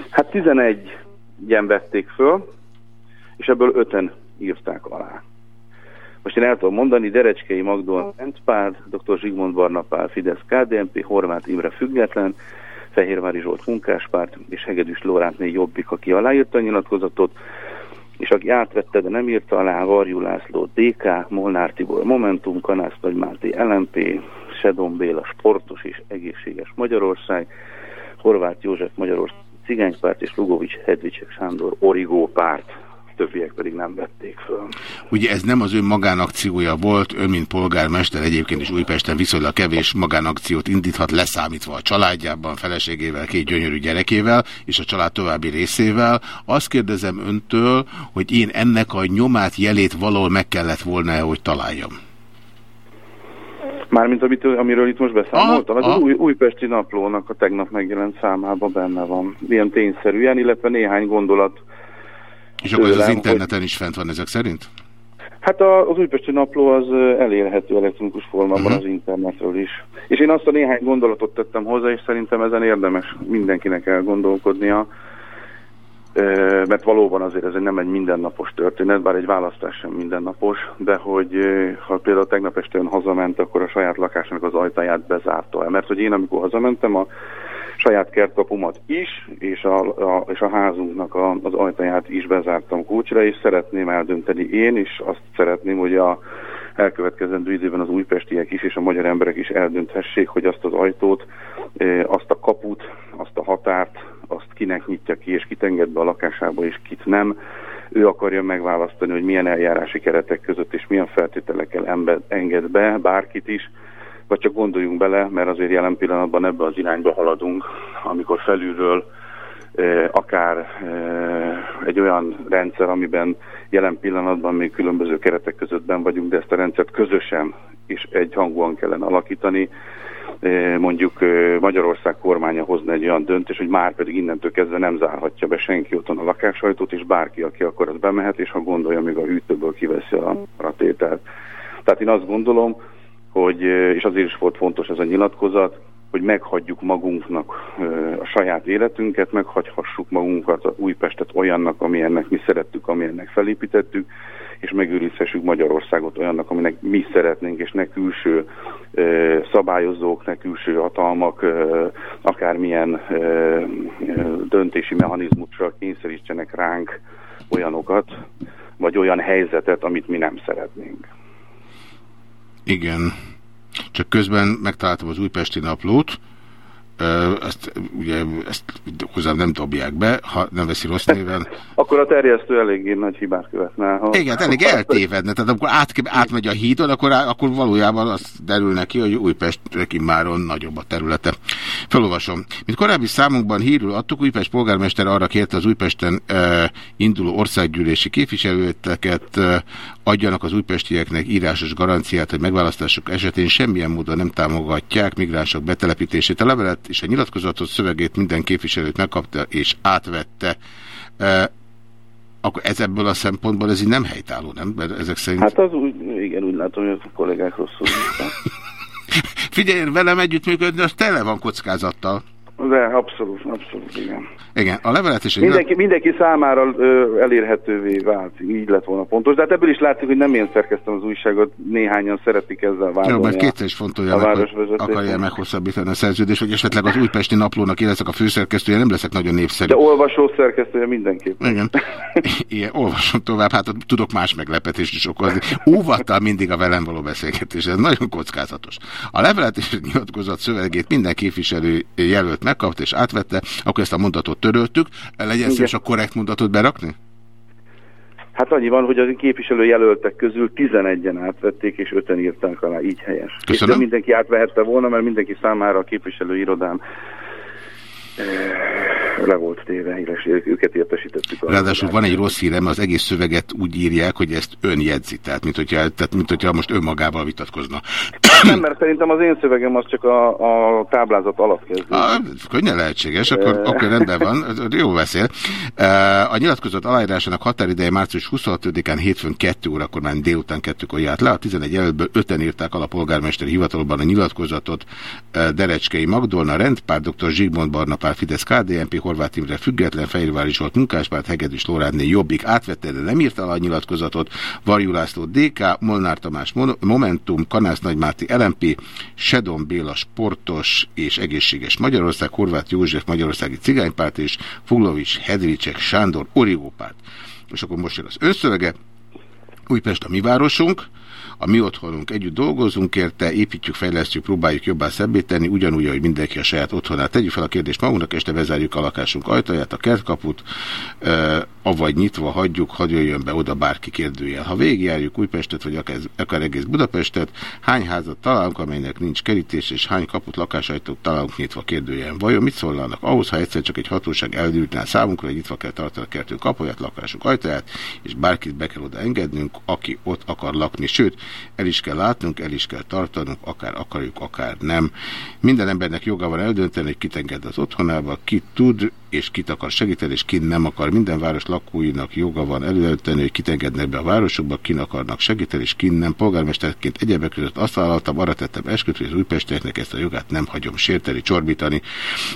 Hát 11 ilyen vették föl, és ebből öten írták alá. Most én el tudom mondani, Derecskei Magdolna Szentpád, dr. Zsigmond Barna Pál, Fidesz KDNP, Horváth Imre Független, Fehérvári Zsolt Munkáspárt és Hegedűs Lórántné Jobbik, aki aláírta a nyilatkozatot, és aki átvette, de nem írta alá, Varjú László DK, Molnár Tibor Momentum, Kanász Nagy Máté LMP, Sedon Béla Sportos és Egészséges Magyarország, Horváth József Magyarország Cigánypárt és Lugovics Hedvicsek Sándor Origó párt, többiek pedig nem vették föl. Ugye ez nem az ön magánakciója volt, ön mint polgármester egyébként is Újpesten viszonylag kevés magánakciót indíthat, leszámítva a családjában, feleségével, két gyönyörű gyerekével és a család további részével. Azt kérdezem öntől, hogy én ennek a nyomát, jelét valahol meg kellett volna -e, hogy találjam. Mármint amit, amiről itt most beszámoltam, ez az új, újpesti naplónak a tegnap megjelent számában benne van. Ilyen tényszerűen, illetve néhány gondolat. És akkor ez az interneten is fent van ezek szerint? Hát a, az újpesti napló az elérhető elektronikus formában Mhm. az internetről is. És én azt a néhány gondolatot tettem hozzá, és szerintem ezen érdemes mindenkinek elgondolkodnia, mert valóban azért ez nem egy mindennapos történet, bár egy választás sem mindennapos, de hogy ha például tegnap este ön hazament, akkor a saját lakásnak az ajtaját bezárta el. Mert hogy én amikor hazamentem, a saját kertkapumat is, és a, a, és a házunknak a, az ajtaját is bezártam kulcsra, és szeretném eldönteni én, és azt szeretném, hogy a elkövetkezendő időben az újpestiek is és a magyar emberek is eldönthessék, hogy azt az ajtót, azt a kaput, azt a határt, azt kinek nyitja ki, és kit enged be a lakásába, és kit nem. Ő akarja megválasztani, hogy milyen eljárási keretek között és milyen feltételekkel enged be bárkit is, vagy csak gondoljunk bele, mert azért jelen pillanatban ebbe az irányba haladunk, amikor felülről eh, akár eh, egy olyan rendszer, amiben jelen pillanatban még különböző keretek közöttben vagyunk, de ezt a rendszert közösen és egyhangúan kellene alakítani. Mondjuk Magyarország kormánya hozna egy olyan döntés, hogy már pedig innentől kezdve nem zárhatja be senki otthon a lakáshajtót, és bárki, aki akar, az bemehet, és ha gondolja, még a hűtőből kiveszi a ratétát. Tehát én azt gondolom, hogy, és azért is volt fontos ez a nyilatkozat, hogy meghagyjuk magunknak a saját életünket, meghagyhassuk magunkat a Újpestet olyannak, amilyennek mi szerettük, amilyennek felépítettük, és megőrizhessük Magyarországot olyannak, aminek mi szeretnénk, és ne külső szabályozók, ne külső hatalmak, akármilyen döntési mechanizmusra kényszerítsenek ránk olyanokat, vagy olyan helyzetet, amit mi nem szeretnénk. Igen. Csak közben megtaláltam az újpesti naplót, ezt ugye ezt hozzám nem dobják be, ha nem veszi rossz néven. Akkor a terjesztő eléggé nagy hibát követne. Ha... Igen, elég eltévedne. Tehát amikor át, átmegy a hídon, akkor, akkor valójában az derül neki, hogy Újpest immáron nagyobb a területe. Felolvasom. Mint korábbi számunkban hírül adtuk, Újpest polgármester arra kérte az Újpesten e, induló országgyűlési képviselőteket e, adjanak az újpestieknek írásos garanciát, hogy megválasztások esetén semmilyen módon nem támogatják migránsok betelepítését. A levelet és a nyilatkozatot szövegét minden képviselőt megkapta és átvette. E, akkor ez ebből a szempontból ez így nem helytálló, nem? Mert ezek szerint... Hát az úgy, igen, úgy látom, hogy a kollégák rosszul. Figyelj, velem együttműködni, az tele van kockázattal. De abszolút, abszolút, igen. Igen, a levelet a Mindenki, mindenki számára ö, elérhetővé vált, így lett volna pontos. De hát ebből is látszik, hogy nem én szerkeztem az újságot, néhányan szeretik ezzel vádolni. Jó, mert kétszer is fontolják, hogy akarja meghosszabbítani a szerződést, hogy esetleg az újpesti naplónak én leszek a főszerkesztője, nem leszek nagyon népszerű. De olvasó szerkesztője mindenképp. Igen. Igen, olvasom tovább, hát tudok más meglepetést is okozni. Óvattal mindig a velem való beszélgetés, ez nagyon kockázatos. A levelet és nyilatkozat szövegét minden képviselő jelölt megkapta és átvette, akkor ezt a mondatot töröltük. Legyen szíves a korrekt mondatot berakni? Hát annyi van, hogy a képviselő jelöltek közül 11-en átvették, és 5-en írták alá, így helyes. Köszönöm. És de mindenki átvehette volna, mert mindenki számára a képviselőirodán eh, le volt téve, és őket értesítettük. Ráadásul van egy rossz hírem, az egész szöveget úgy írják, hogy ezt ön jegyzi, tehát mint hogyha, tehát, mint hogyha most önmagával vitatkozna. Nem, mert szerintem az én szövegem az csak a, a táblázat alatt kezdődik. Ah, könnyen lehetséges, akkor, Eh. akkor rendben van, jó beszél. Eh, A nyilatkozat aláírásának határideje március 26-án hétfőn 2 órakor, már délután 2-kor járt le. A 11 előttből 5-en írták alá a polgármesteri hivatalban a nyilatkozatot eh, Derecskei Magdolna, Rendpár, dr. Zsigmond Barnapár, Fidesz KDNP, Horváth Imre Független, Fehérvári Zsolt Munkáspárt, Hegedűs Lórádné Jobbik átvette, de nem írta alá a nyilatkozatot. Varjú László DK, Molnár Tamás Momentum, Kanász Nagymárti LMP, Sedon Béla Sportos és Egészséges Magyarország, Horváth József Magyarországi Cigánypárt és Foglovics Hedricsek Sándor Origópárt. És akkor most jön az önszövege. Újpest a mi városunk, a mi otthonunk együtt dolgozunk érte, építjük, fejlesztjük, próbáljuk jobbá szebbé ugyanúgy, ahogy mindenki a saját otthonát. Tegyük fel a kérdést magunknak, este bezárjuk a lakásunk ajtaját, a kertkaput, e, avagy nyitva hagyjuk, hadd jöjjön be oda bárki kérdőjel. Ha végigjárjuk Újpestet, vagy akár, egész Budapestet, hány házat találunk, amelynek nincs kerítés, és hány kaput, lakásajtót találunk nyitva kérdőjel. Vajon mit szólnának ahhoz, ha egyszer csak egy hatóság eldültne számunkra, hogy nyitva kell tartani a kertünk kapuját, lakásunk ajtaját, és bárkit be kell oda engednünk, aki ott akar lakni. Sőt, el is kell látnunk, el is kell tartanunk, akár akarjuk, akár nem. Minden embernek joga van eldönteni, hogy kit enged az otthonába, ki tud és kit akar segíteni, és ki nem akar. Minden város lakóinak joga van előteni, hogy kit engednek be a városokba, kin akarnak segíteni, és kin nem. Polgármesterként egyebek között azt vállaltam, arra tettem esküt, hogy az újpestieknek ezt a jogát nem hagyom sérteni, csorbítani.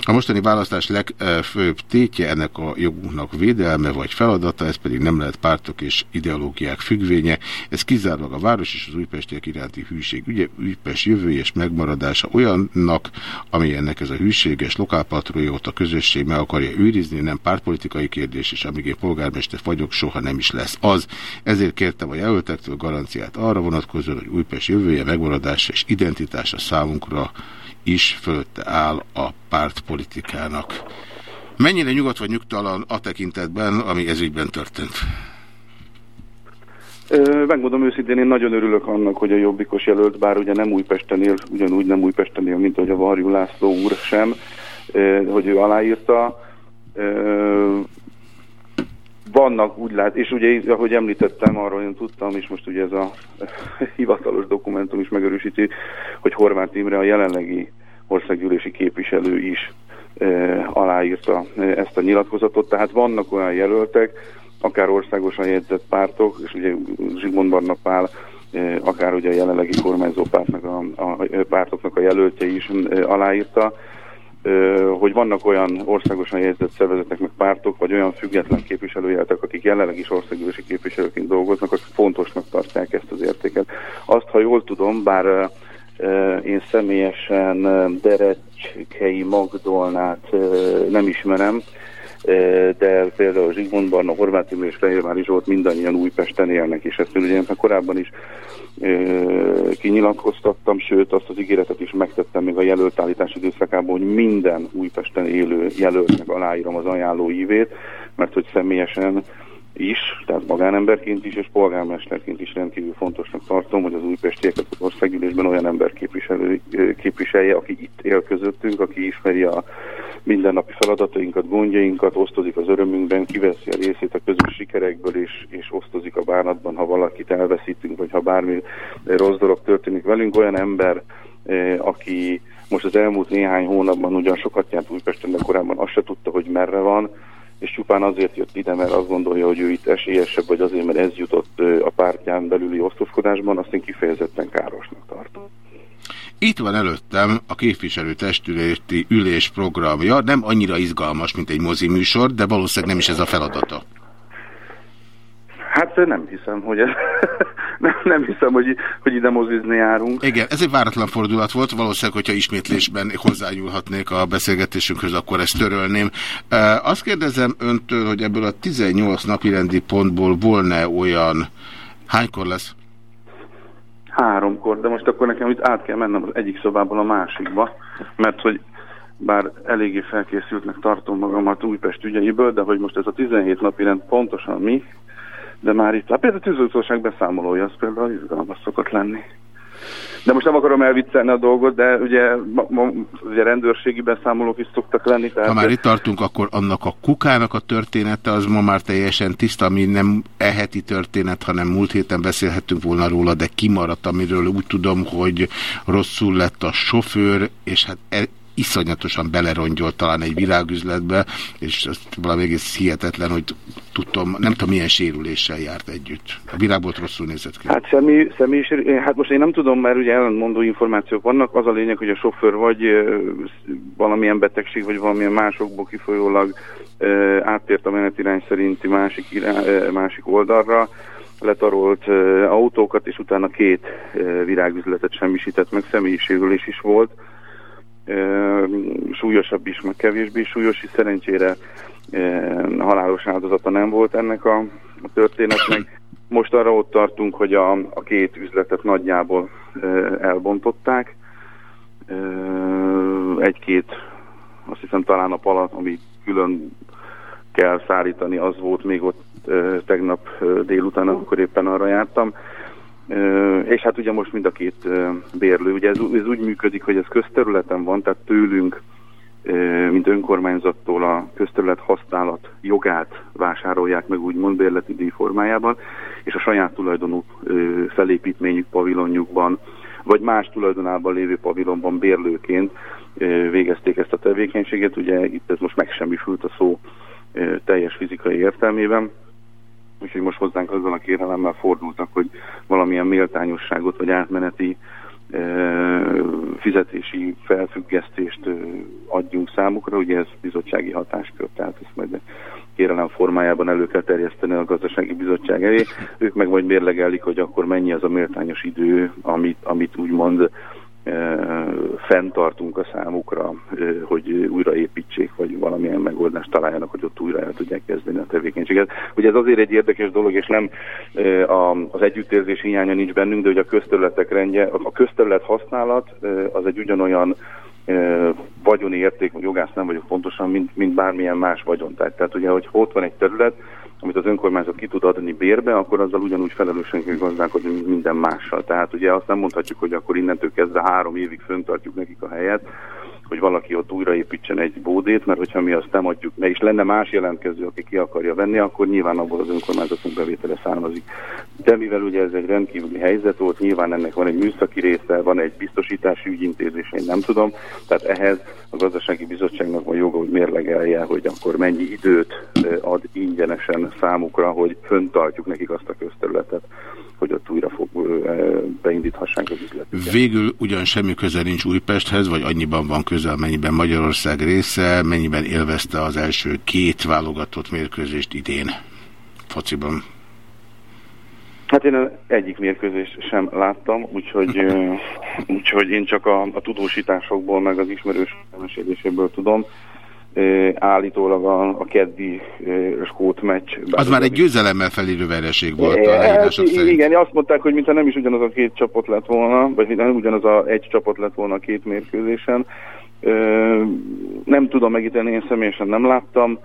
A mostani választás legfőbb tétje ennek a jogunknak védelme vagy feladata, ez pedig nem lehet pártok és ideológiák függvénye. Ez kizárólag a város és az újpestiek iránti hűség. Ugye Újpest jövője és megmaradása olyannak, amilyennek ez a hűséges lokálpatrióta közösség meg akarja őrizni, nem pártpolitikai kérdés, és amíg én polgármester vagyok, soha nem is lesz az. Ezért kértem a jelöltektől garanciát arra vonatkozóan, hogy Újpest jövője, megmaradása és identitása számunkra is fölötte áll a pártpolitikának. Mennyire nyugodt vagy nyugtalan a tekintetben, ami ezügyben történt? Megmondom őszintén, én nagyon örülök annak, hogy a jobbikos jelölt, bár ugye nem Újpesten él, ugyanúgy nem Újpesten él, mint ahogy a Varjú László úr sem, hogy ő aláírta. Vannak úgy lát, és ugye, ahogy említettem, arról én tudtam, és most ugye ez a hivatalos dokumentum is megerősíti, hogy Horváth Imre a jelenlegi országgyűlési képviselő is aláírta ezt a nyilatkozatot. Tehát vannak olyan jelöltek, akár országosan jegyzett pártok, és ugye Zsigmond Barna Pál akár ugye a jelenlegi kormányzó pártnak a, a pártoknak a jelöltje is aláírta, hogy vannak olyan országosan jegyzett szervezetek, meg pártok, vagy olyan független képviselőjeltek, akik jelenleg is országgyűlési képviselőként dolgoznak, akik fontosnak tartják ezt az értéket. Azt, ha jól tudom, bár én személyesen Derecskei Magdolnát nem ismerem, de például Zsigmond Barna, Horváth Imre és Fehérvári Zsolt mindannyian Újpesten élnek, és ezt ugye korábban is kinyilatkoztattam, sőt azt az ígéretet is megtettem még a jelöltállítás időszakában, hogy minden Újpesten élő jelöltnek aláírom az ajánló ívét, mert hogy személyesen is, tehát magánemberként is, és polgármesterként is rendkívül fontosnak tartom, hogy az újpestieket az országgyűlésben olyan ember képviselő, képviselje, aki itt él közöttünk, aki ismeri a mindennapi feladatainkat, gondjainkat, osztozik az örömünkben, kiveszi a részét a közös sikerekből, és, és osztozik a bánatban, ha valakit elveszítünk, vagy ha bármi rossz dolog történik velünk. Olyan ember, aki most az elmúlt néhány hónapban ugyan sokat járt Újpesten, de korábban azt se tudta, hogy merre van, és csupán azért jött ide, mert azt gondolja, hogy ő itt esélyesebb, vagy azért, mert ez jutott a pártján belüli osztozkodásban, azt én kifejezetten károsnak tartom. Itt van előttem a képviselő testületi ülés programja, nem annyira izgalmas, mint egy mozi műsor, de valószínűleg nem is ez a feladata. Hát nem hiszem, hogy ez, nem, nem hiszem, hogy, hogy ide mozizni járunk. Igen, ez egy váratlan fordulat volt, valószínűleg, hogyha ismétlésben hozzányúlhatnék a beszélgetésünkhöz, akkor ezt törölném. Azt kérdezem öntől, hogy ebből a 18 napirendi pontból volna olyan, hánykor lesz? Háromkor, de most akkor nekem itt át kell mennem az egyik szobából a másikba, mert hogy bár eléggé felkészültnek tartom magamat Újpest ügyeiből, de hogy most ez a 17 napi rend pontosan mi, de már itt, hát például a tűzoltóság beszámolója, az például izgalmas szokott lenni. De most nem akarom elviccelni a dolgot, de ugye, ma, ma, ugye rendőrségi beszámolók is szoktak lenni. Tehát ha már itt tartunk, akkor annak a kukának a története az ma már teljesen tiszta, ami nem eheti történet, hanem múlt héten beszélhettünk volna róla, de kimaradt, amiről úgy tudom, hogy rosszul lett a sofőr, és hát e iszonyatosan belerongyolt talán egy világüzletbe, és ez valami egész hihetetlen, hogy tudtam, nem tudom milyen sérüléssel járt együtt. A világból rosszul nézett ki. Hát személy, személy hát most én nem tudom, mert ugye ellentmondó információk vannak. Az a lényeg, hogy a sofőr vagy valamilyen betegség, vagy valamilyen másokból kifolyólag áttért a menetirány szerinti másik, másik oldalra, letarolt autókat, és utána két virágüzletet semmisített meg, személyi sérülés is volt súlyosabb is, meg kevésbé súlyos is. Szerencsére halálos áldozata nem volt ennek a, történetnek. Most arra ott tartunk, hogy a, a két üzletet nagyjából elbontották. Egy-két, azt hiszem talán a palat, ami külön kell szállítani, az volt még ott tegnap délután, amikor éppen arra jártam. És hát ugye most mind a két bérlő, ugye ez, ez úgy működik, hogy ez közterületen van, tehát tőlünk, mint önkormányzattól a közterület használat jogát vásárolják meg úgymond bérleti díj formájában, és a saját tulajdonú felépítményük pavilonjukban, vagy más tulajdonában lévő pavilonban bérlőként végezték ezt a tevékenységet. Ugye itt ez most megsemmisült a szó teljes fizikai értelmében, úgyhogy most hozzánk azzal a kérelemmel fordultak, hogy valamilyen méltányosságot vagy átmeneti fizetési felfüggesztést adjunk számukra, ugye ez bizottsági hatáskör, tehát ezt majd kérelem formájában elő kell terjeszteni a gazdasági bizottság elé. Ők meg majd mérlegelik, hogy akkor mennyi az a méltányos idő, amit, amit úgymond fenntartunk a számukra, hogy újraépítsék, vagy valamilyen megoldást találjanak, hogy ott újra el tudják kezdeni a tevékenységet. Ugye ez azért egy érdekes dolog, és nem az együttérzés hiánya nincs bennünk, de hogy a közterületek rendje, a közterület használat az egy ugyanolyan vagyoni érték, jogász nem vagyok pontosan, mint, mint bármilyen más vagyon. Tehát, tehát ugye, hogy ott van egy terület, amit az önkormányzat ki tud adni bérbe, akkor azzal ugyanúgy felelősen kell gazdálkodni, mint minden mással. Tehát ugye azt nem mondhatjuk, hogy akkor innentől kezdve három évig föntartjuk nekik a helyet, hogy valaki ott újraépítsen egy bódét, mert hogyha mi azt nem adjuk, ne is lenne más jelentkező, aki ki akarja venni, akkor nyilván abból az önkormányzatunk bevétele származik. De mivel ugye ez egy rendkívüli helyzet volt, nyilván ennek van egy műszaki része, van egy biztosítási ügyintézés, én nem tudom, tehát ehhez a gazdasági bizottságnak van joga, hogy mérlegelje, hogy akkor mennyi időt ad ingyenesen számukra, hogy föntartjuk nekik azt a közterületet, hogy ott újra fog, beindíthassák az üzletüket. Végül ugyan semmi köze nincs Újpesthez, vagy annyiban van köze, amennyiben Magyarország része, mennyiben élvezte az első két válogatott mérkőzést idén fociban. Hát én egyik mérkőzést sem láttam, úgyhogy, úgyhogy én csak a, a tudósításokból, meg az ismerős meséléséből tudom. Állítólag a, a keddi skót meccs. Az már egy győzelemmel felérő vereség volt a leírások szerint. igen, azt mondták, hogy mintha nem is ugyanaz a két csapat lett volna, vagy nem ugyanaz a egy csapat lett volna a két mérkőzésen. Nem tudom megítélni, én személyesen nem láttam.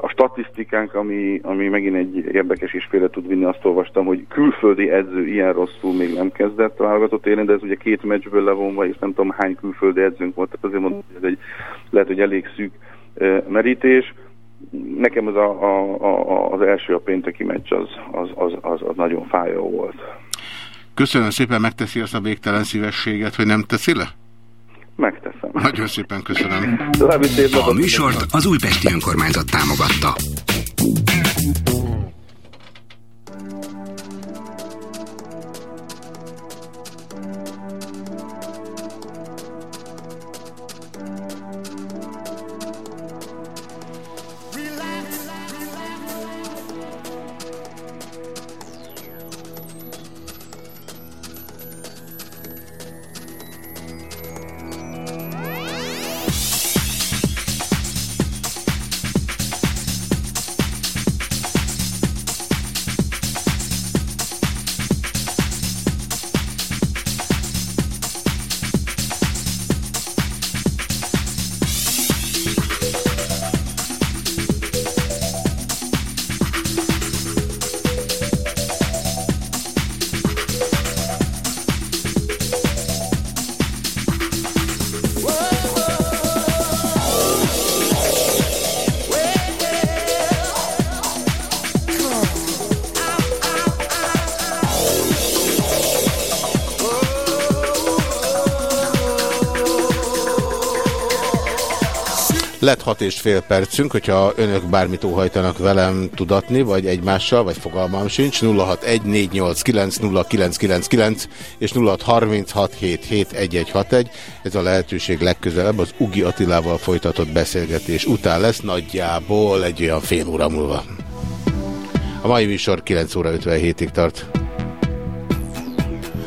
A statisztikánk, ami, ami megint egy érdekes és félre tud vinni, azt olvastam, hogy külföldi edző ilyen rosszul még nem kezdett válogatott élén, de ez ugye két meccsből levonva, és nem tudom hány külföldi edzőnk volt, tehát azért mondom, hogy ez egy, lehet, hogy elég szűk merítés. Nekem ez a, a, a, az első a pénteki meccs az, az, az, az, az nagyon fájó volt. Köszönöm szépen, megteszi azt a végtelen szívességet, hogy nem teszi le? Megteszem. Nagyon szépen köszönöm. A műsort az Újpesti Önkormányzat támogatta. Lett hat és fél percünk, hogyha önök bármit óhajtanak velem tudatni, vagy egymással, vagy fogalmam sincs, 0614890999 és 0636771161. Ez a lehetőség legközelebb az Ugi Attilával folytatott beszélgetés után lesz, nagyjából egy olyan fél óra múlva. A mai műsor 9 óra 57-ig tart.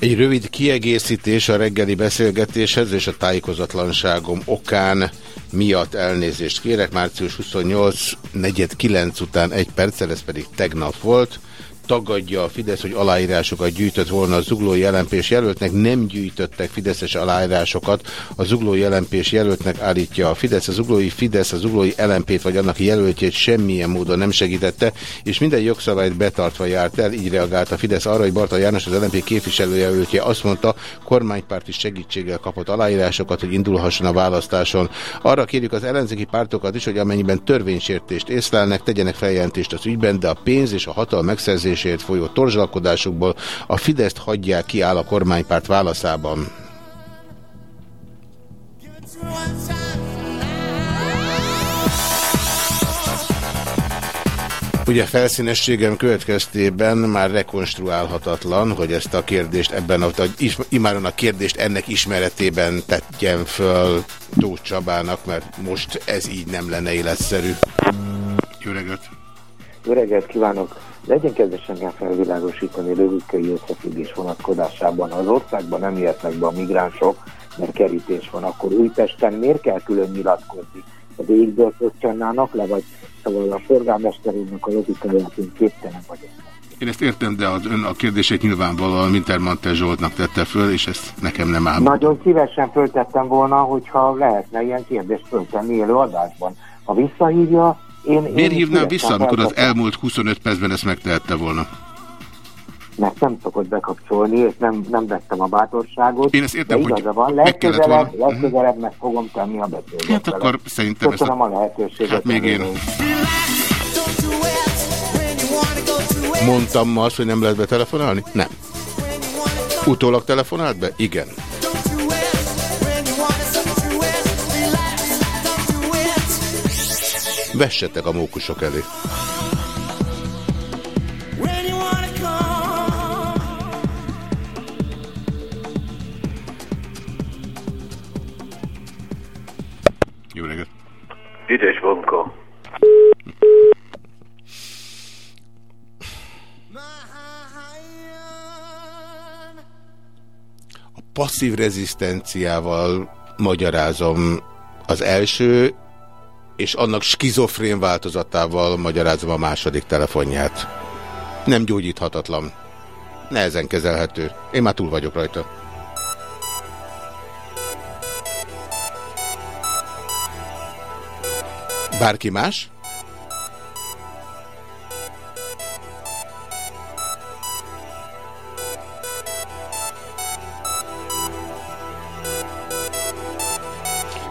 Egy rövid kiegészítés a reggeli beszélgetéshez és a tájékozatlanságom okán miatt elnézést kérek. Március 28, 49 után egy perccel, ez pedig tegnap volt. Tagadja a Fidesz, hogy aláírásokat gyűjtött volna a zuglói jelempés jelöltnek. Nem gyűjtöttek Fideszes aláírásokat. A zuglói jelempés jelöltnek állítja a Fidesz. A zuglói Fidesz a zuglói LMP-t vagy annak jelöltjét semmilyen módon nem segítette, és minden jogszabályt betartva járt el. Így reagált a Fidesz arra, hogy Barta János az LMP képviselőjelöltje azt mondta, kormánypárti segítséggel kapott aláírásokat, hogy indulhasson a választáson. Arra kérjük az ellenzéki pártokat is, hogy amennyiben törvénysértést észlelnek, tegyenek feljelentést az ügyben, de a pénz és a hatalom megszerzésért folyó torzsalkodásukból a Fideszt hagyják ki áll a kormánypárt válaszában. Ugye felszínességem következtében már rekonstruálhatatlan, hogy ezt a kérdést ebben, a, imáron a kérdést ennek ismeretében tetjem föl Tóth Csabának, mert most ez így nem lenne életszerű. Jó reggelt! Jó reggelt kívánok! Legyen kedves engem felvilágosítani rövidkei összefüggés vonatkozásában. Ha az országban nem értek be a migránsok, mert kerítés van, akkor Újpesten miért kell külön nyilatkozni? A égből föccsennának le, vagy szóval a polgármesterének a logikáját én képtelen vagyok. Én ezt értem, de az ön a kérdését nyilvánvalóan Wintermantel Zsoltnak tette föl, és ezt nekem nem áll. Nagyon szívesen föltettem volna, hogyha lehetne ilyen kérdést föltenni élőadásban. Ha visszahívja, én... Miért én hívnám szívesen vissza, amikor az elmúlt 25 percben ezt megtehette volna? Mert nem szokott bekapcsolni, és nem, nem vettem a bátorságot. Én ezt értem, hogy igaza van, meg kellett legközelebb, volna. legközelebb meg fogom tenni a beszélgetést. Hát akkor szerintem ezt Köszönöm a... a lehetőséget. Hát még én. Mondtam ma azt, hogy nem lehet betelefonálni? Nem. Utólag telefonált be? Igen. Vessetek a mókusok elé. Jó reggelt! Ügyes Bonko. passzív rezisztenciával magyarázom az első, és annak skizofrén változatával magyarázom a második telefonját. Nem gyógyíthatatlan. Nehezen kezelhető. Én már túl vagyok rajta. Bárki más?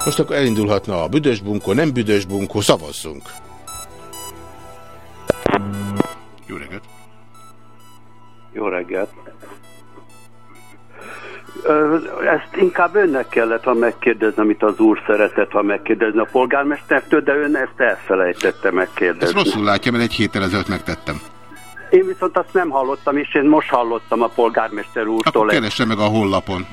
Most akkor elindulhatna a büdös bunkó, nem büdös bunkó, szavazzunk. Jó reggelt! Jó reggelt. Ezt inkább önnek kellett, ha megkérdezni, amit az úr szeretett, ha megkérdezni a polgármestertől, de ön ezt elfelejtette Ezt megkérdezni. rosszul látja, mert egy héttel ezelőtt megtettem. Én viszont azt nem hallottam, és én most hallottam a polgármester Akkor úrtól. keresse meg a honlapon.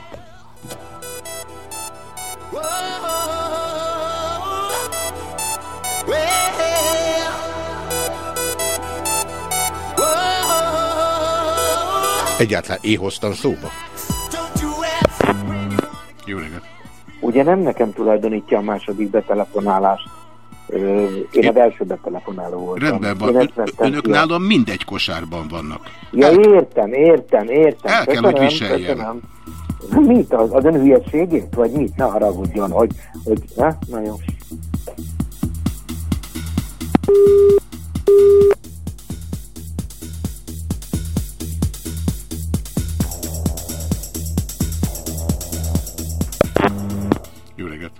Egyáltalán én hoztam szóba. Jó reggelt! Ugye nem nekem tulajdonítja a második betelefonálást. Ö, Én az első betelefonáló voltam. Rendben van. Én Ön, önök ki. nálam mindegy kosárban vannak. Ja, értem, értem, értem. El kell, köszönöm, hogy viseljem. köszönöm. Mit? Az, az ön hülyeségét? Vagy mit? Ne haragudjon, hogy... hogy ha? Na jó. Jó reggelt!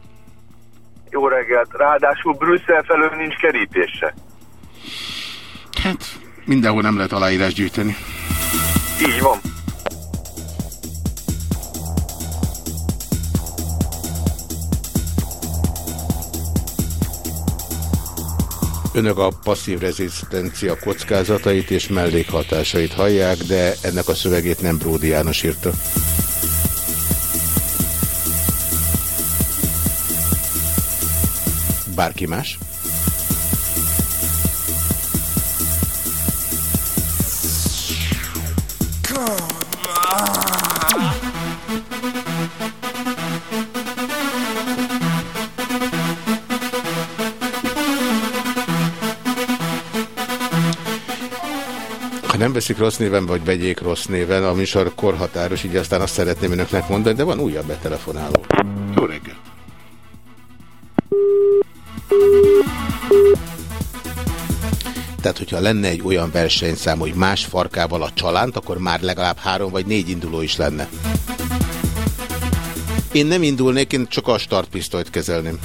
Jó reggelt. Ráadásul Brüsszel felől nincs kerítése. Hát, mindenhol nem lehet aláírás gyűjteni. Így van. Önök a passzív rezisztencia kockázatait és mellékhatásait hallják, de ennek a szövegét nem Bródi János írta. Bárki más? nem veszik rossz néven, vagy vegyék rossz néven, a műsor korhatáros, így aztán azt szeretném önöknek mondani, de van újabb betelefonáló. Jó reggelt! Tehát, hogyha lenne egy olyan versenyszám, hogy más farkával a csalánt, akkor már legalább három vagy négy induló is lenne. Én nem indulnék, én csak a startpisztolyt kezelném.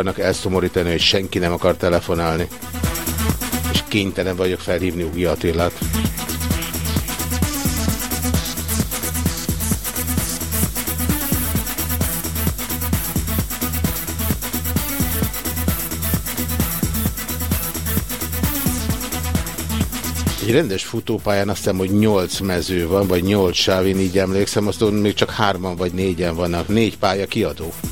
akarnak elszomorítani, hogy senki nem akar telefonálni. És kénytelen vagyok felhívni Ugi Attilát. egy rendes futópályán azt hiszem, hogy 8 mező van, vagy 8 sáv, én így emlékszem, aztán még csak hárman vagy négyen vannak. Négy pálya kiadó. 061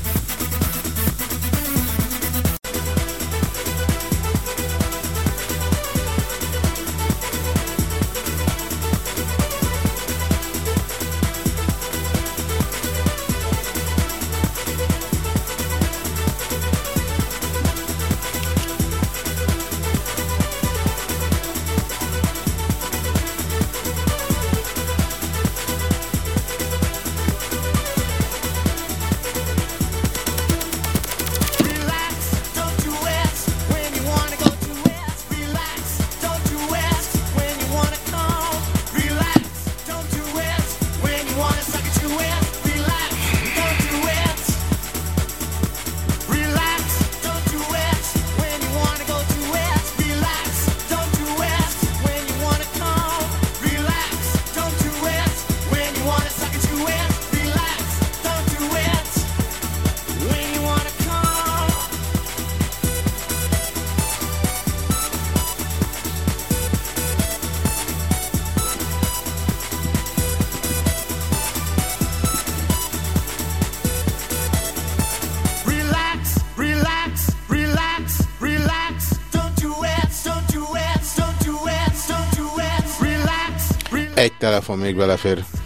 telefon még belefér.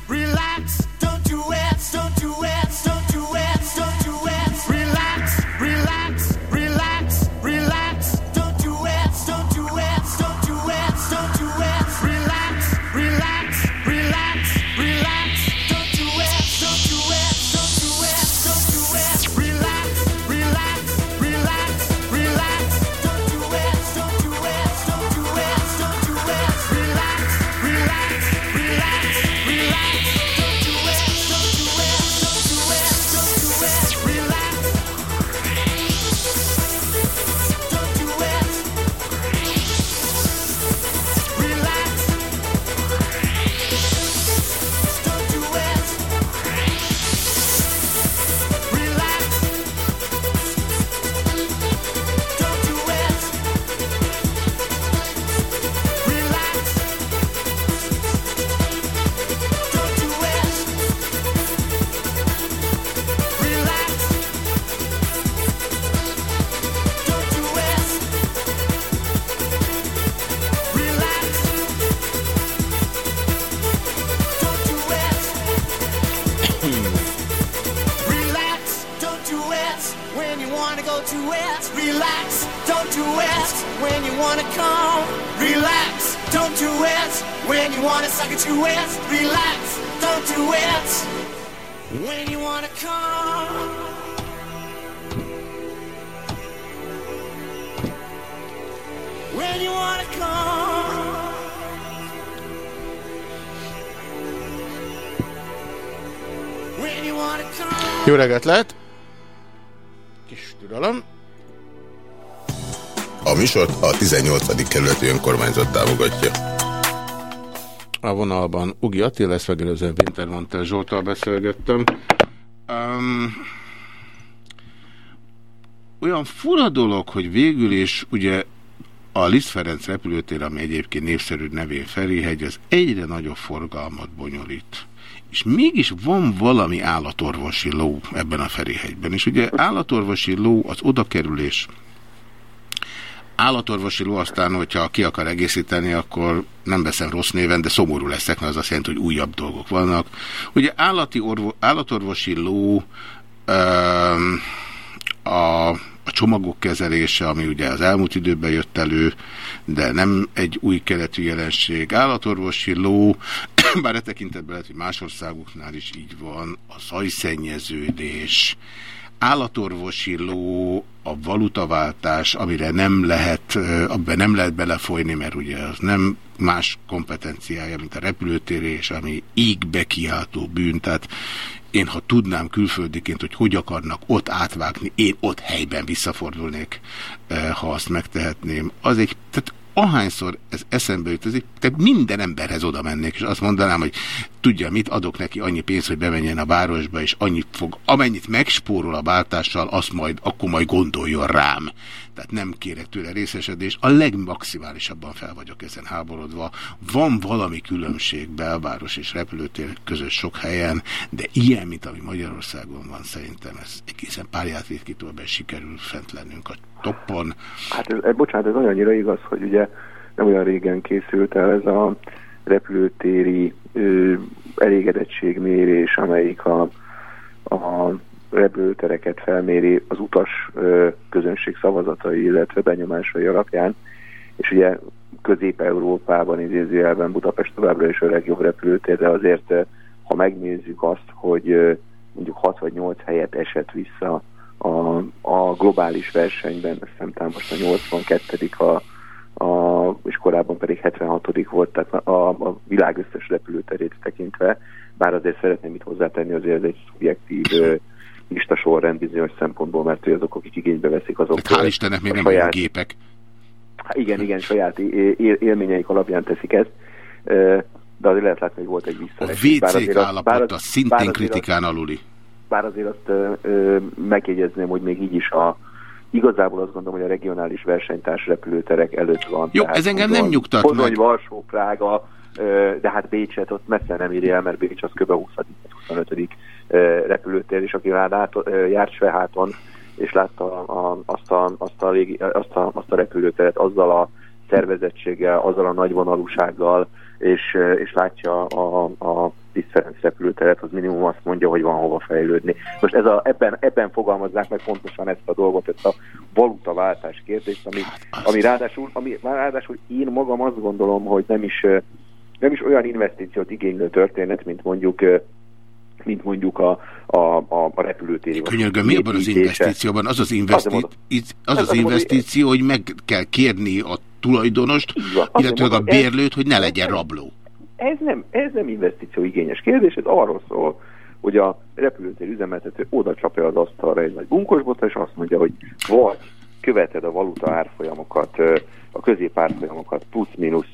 Jogi Attila, ezt megelőzően Wintermantel Zsoltal beszélgettem. Um, olyan fura dolog, hogy végül is ugye a Liszt Ferenc repülőtér, ami egyébként népszerű nevén Ferihegy, az egyre nagyobb forgalmat bonyolít. És mégis van valami állatorvosi ló ebben a Ferihegyben. És ugye állatorvosi ló az odakerülés, állatorvosi ló aztán, hogyha ki akar egészíteni, akkor nem veszem rossz néven, de szomorú leszek, mert az azt jelenti, hogy újabb dolgok vannak. Ugye állati orvo, állatorvosi ló öm, a, a csomagok kezelése, ami ugye az elmúlt időben jött elő, de nem egy új keletű jelenség. Állatorvosi ló, bár e tekintetben lehet, hogy más országoknál is így van, a zajszennyeződés, állatorvosi ló, a valutaváltás, amire nem lehet, abban nem lehet belefolyni, mert ugye az nem más kompetenciája, mint a repülőtérés, ami égbe kiáltó bűn. Tehát én, ha tudnám külföldiként, hogy hogy akarnak ott átvágni, én ott helyben visszafordulnék, ha azt megtehetném. Az egy, tehát ahányszor ez eszembe jut, ez egy, tehát minden emberhez oda mennék, és azt mondanám, hogy tudja mit, adok neki annyi pénzt, hogy bemenjen a városba, és annyit fog, amennyit megspórol a váltással, azt majd, akkor majd gondoljon rám. Tehát nem kérek tőle részesedést, a legmaximálisabban fel vagyok ezen háborodva. Van valami különbség belváros és repülőtér között sok helyen, de ilyen, mint ami Magyarországon van, szerintem ez egészen párját ritkítóban sikerül fent lennünk a toppon. Hát ez, ez, bocsánat, ez olyannyira igaz, hogy ugye nem olyan régen készült el ez a repülőtéri ö, elégedettségmérés, amelyik a, a repülőtereket felméri az utas ö, közönség szavazatai, illetve benyomásai alapján, és ugye Közép-Európában idézőjelben Budapest továbbra is a legjobb repülőtér, de azért ha megnézzük azt, hogy mondjuk 6 vagy 8 helyet esett vissza a, a globális versenyben, azt hiszem talán most a 82 a, a, és korábban pedig 76 volt, tehát a, a világ összes repülőterét tekintve, bár azért szeretném itt hozzátenni, azért ez egy szubjektív lista sorrend bizonyos szempontból, mert hogy azok, akik igénybe veszik, azok... Hát hál' Istennek még nem olyan gépek. Hát igen, igen, saját él élményeik alapján teszik ezt, de azért lehet látni, hogy volt egy visszaesés. A WC-k állapota szintén kritikán aluli. Bár azért azt ö, megjegyezném, hogy még így is a igazából azt gondolom, hogy a regionális versenytárs repülőterek előtt van. Jó, ez engem nem nyugtat Pozsony, meg. Varsó, Prága, de hát Bécset ott messze nem írja el, mert Bécs az kb. 20. 25. repülőtér, és aki már lát, járt Sveháton, és látta a, azt, a, azt, a azt, a, azt a repülőteret azzal a szervezettséggel, azzal a nagyvonalúsággal, és, és látja a, a Tiszt Ferenc repülőteret, az minimum azt mondja, hogy van hova fejlődni. Most ez a, ebben, ebben fogalmazzák meg pontosan ezt a dolgot, ezt a valutaváltás kérdést, ami, ami, ráadásul, ami ráadásul én magam azt gondolom, hogy nem is, nem is olyan investíciót igénylő történet, mint mondjuk mint mondjuk a, a, a, a repülőtéri. Könyörgöm, mi abban az investícióban? Az az, investi az, az investíció, hogy meg kell kérni a tulajdonost, illetve a bérlőt, hogy ne legyen rabló. Ez nem, ez nem investíció igényes kérdés, ez arról szól, hogy a repülőtér üzemeltető oda csapja az asztalra egy nagy bunkosbot, és azt mondja, hogy vagy követed a valuta árfolyamokat, a középárfolyamokat plusz-minusz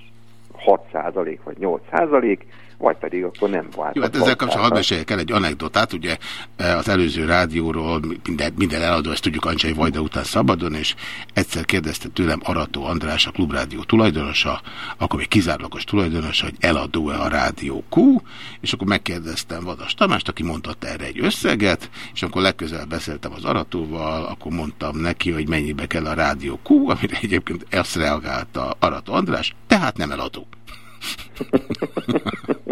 6% vagy 8%, vagy pedig akkor nem vált. Jó, hát ezzel kapcsolatban hadd meséljek el egy anekdotát, ugye e, az előző rádióról minden, minden eladó, ezt tudjuk Ancsai Vajda után szabadon, és egyszer kérdezte tőlem Arató András, a Klubrádió tulajdonosa, akkor még kizárólagos tulajdonosa, hogy eladó-e a Rádió Q, és akkor megkérdeztem Vadas Tamást, aki mondott erre egy összeget, és akkor legközelebb beszéltem az Aratóval, akkor mondtam neki, hogy mennyibe kell a Rádió Q, amire egyébként ezt reagálta Arató András, tehát nem eladó.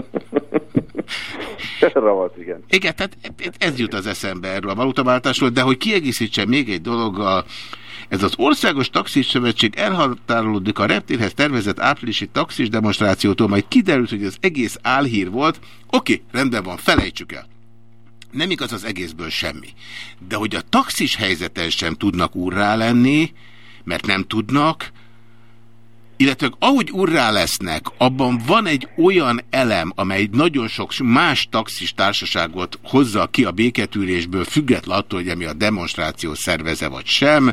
Ravasz, igen. Igen, tehát ez jut az eszembe erről a valutabáltásról, de hogy kiegészítsen még egy dologgal, ez az Országos Taxis Szövetség elhatárolódik a reptérhez tervezett áprilisi taxis demonstrációtól, majd kiderült, hogy az egész álhír volt. Oké, rendben van, felejtsük el. Nem igaz az egészből semmi. De hogy a taxis helyzeten sem tudnak úrrá lenni, mert nem tudnak, illetve ahogy urrá lesznek, abban van egy olyan elem, amely nagyon sok más taxis társaságot hozza ki a béketűrésből, független attól, hogy ami a demonstráció szerveze vagy sem,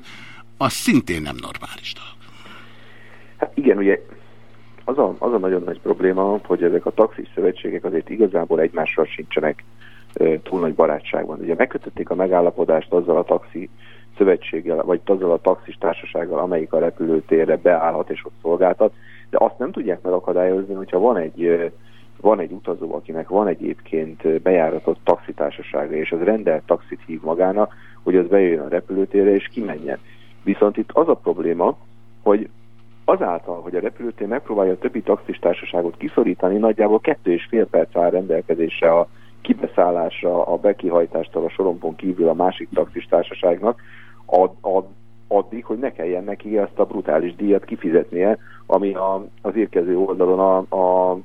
az szintén nem normális dolog. Hát igen, ugye az a, az a nagyon nagy probléma, hogy ezek a taxis szövetségek azért igazából egymással sincsenek túl nagy barátságban. Ugye megkötötték a megállapodást azzal a taxi szövetséggel, vagy azzal a taxis társasággal, amelyik a repülőtérre beállhat és ott szolgáltat, de azt nem tudják megakadályozni, hogyha van egy van egy utazó, akinek van egyébként bejáratott taxitársasága, és az rendelt taxit hív magának, hogy az bejöjjön a repülőtérre és kimenjen. Viszont itt az a probléma, hogy azáltal, hogy a repülőtér megpróbálja a többi taxis társaságot kiszorítani, nagyjából kettő és fél perc áll rendelkezésre a kibeszállásra, a bekihajtástól a sorompon kívül a másik taxis társaságnak, ad, ad, addig, hogy ne kelljen neki ezt a brutális díjat kifizetnie, ami a, az érkező oldalon a, a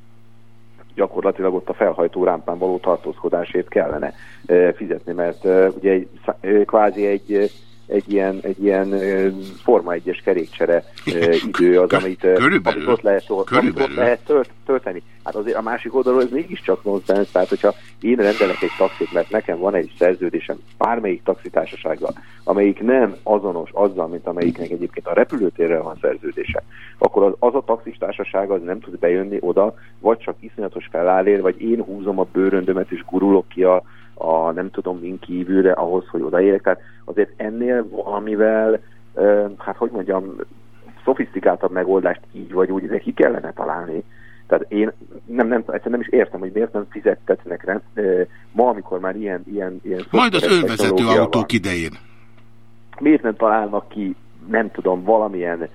gyakorlatilag ott a felhajtó rámpán való tartózkodásért kellene e, fizetni, mert e, ugye egy, szá- e, kvázi egy, egy ilyen, egy ilyen Forma 1-es kerékcsere idő az, amit, e, amit ott lehet, tol- amit ott lehet tölt, tölteni. Hát azért a másik oldalról ez mégiscsak nonsens, tehát hogyha én rendelek egy taxit, mert nekem van egy szerződésem bármelyik taxitársasággal, amelyik nem azonos azzal, mint amelyiknek egyébként a repülőtérrel van szerződése, akkor az, az a taxis társaság az nem tud bejönni oda, vagy csak iszonyatos felállér, vagy én húzom a bőröndömet és gurulok ki a, a nem tudom min kívülre ahhoz, hogy odaérek. Tehát azért ennél valamivel, hát hogy mondjam, szofisztikáltabb megoldást így vagy úgy neki kellene találni. Tehát én nem, nem, egyszerűen nem is értem, hogy miért nem fizettetnek. Ö, Ma, amikor már ilyen... ilyen, ilyen Majd az önvezető autók idején. miért nem találnak ki, nem tudom, valamilyen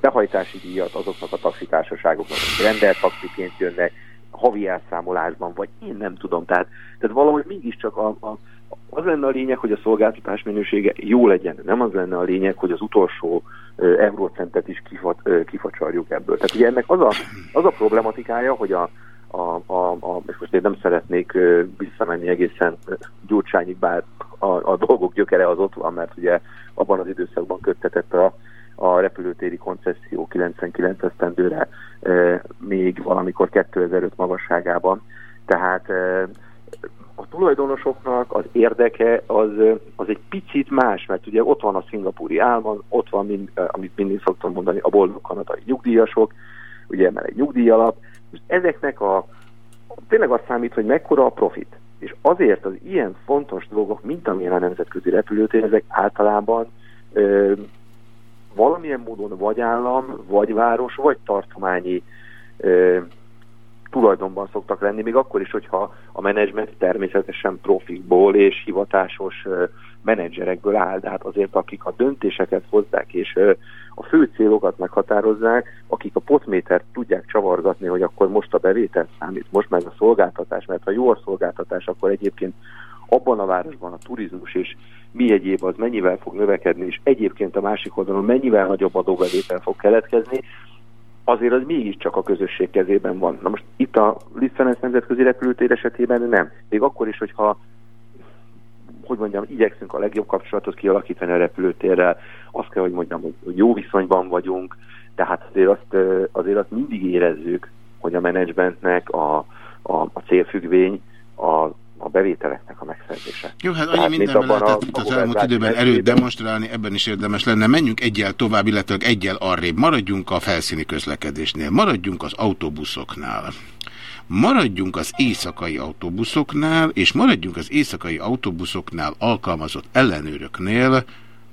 behajtási díjat azoknak a taxitársaságoknak, akik rendelt taxiként jönnek, havi elszámolásban, vagy én nem tudom. Tehát, tehát valahogy mégiscsak a, a, az lenne a lényeg, hogy a szolgáltatás minősége jó legyen. Nem az lenne a lényeg, hogy az utolsó ö, eurócentet is kifat, ö, kifacsarjuk ebből. Tehát ugye ennek az a, az a problematikája, hogy a, a, a, a, és most én nem szeretnék ö, visszamenni egészen Gyurcsányig, bár a, a dolgok gyökere az ott van, mert ugye abban az időszakban köttetett a, a repülőtéri koncesszió 99 esztendőre még valamikor 2005 magasságában. Tehát a tulajdonosoknak az érdeke az, az egy picit más, mert ugye ott van a szingapúri állam, ott van, mind, amit mindig szoktam mondani, a boldog kanadai nyugdíjasok, ugye mert egy nyugdíjalap, és ezeknek a tényleg azt számít, hogy mekkora a profit. És azért az ilyen fontos dolgok, mint amilyen a nemzetközi repülőtér, ezek általában valamilyen módon vagy állam, vagy város, vagy tartományi ö, tulajdonban szoktak lenni, még akkor is, hogyha a menedzsment természetesen profikból és hivatásos ö, menedzserekből áll, de hát azért akik a döntéseket hozzák és ö, a fő célokat meghatározzák, akik a potmétert tudják csavargatni, hogy akkor most a bevétel számít, most meg a szolgáltatás, mert ha jó a szolgáltatás, akkor egyébként abban a városban a turizmus és mi egyéb az mennyivel fog növekedni, és egyébként a másik oldalon mennyivel nagyobb adóbevétel fog keletkezni, azért az mégiscsak a közösség kezében van. Na most itt a Liszt Ferenc nemzetközi repülőtér esetében nem. Még akkor is, hogyha hogy mondjam, igyekszünk a legjobb kapcsolatot kialakítani a repülőtérrel, azt kell, hogy mondjam, hogy jó viszonyban vagyunk, tehát azért azt, azért azt mindig érezzük, hogy a menedzsmentnek a, a, a célfüggvény a, a bevételeknek a megszerzése. Jó, hát Tehát, annyi mint mindenben lehetett itt az elmúlt időben erőt demonstrálni, ebben is érdemes lenne. Menjünk egyel tovább, illetve egyel arrébb. Maradjunk a felszíni közlekedésnél, maradjunk az autóbuszoknál. Maradjunk az éjszakai autóbuszoknál, és maradjunk az éjszakai autóbuszoknál alkalmazott ellenőröknél,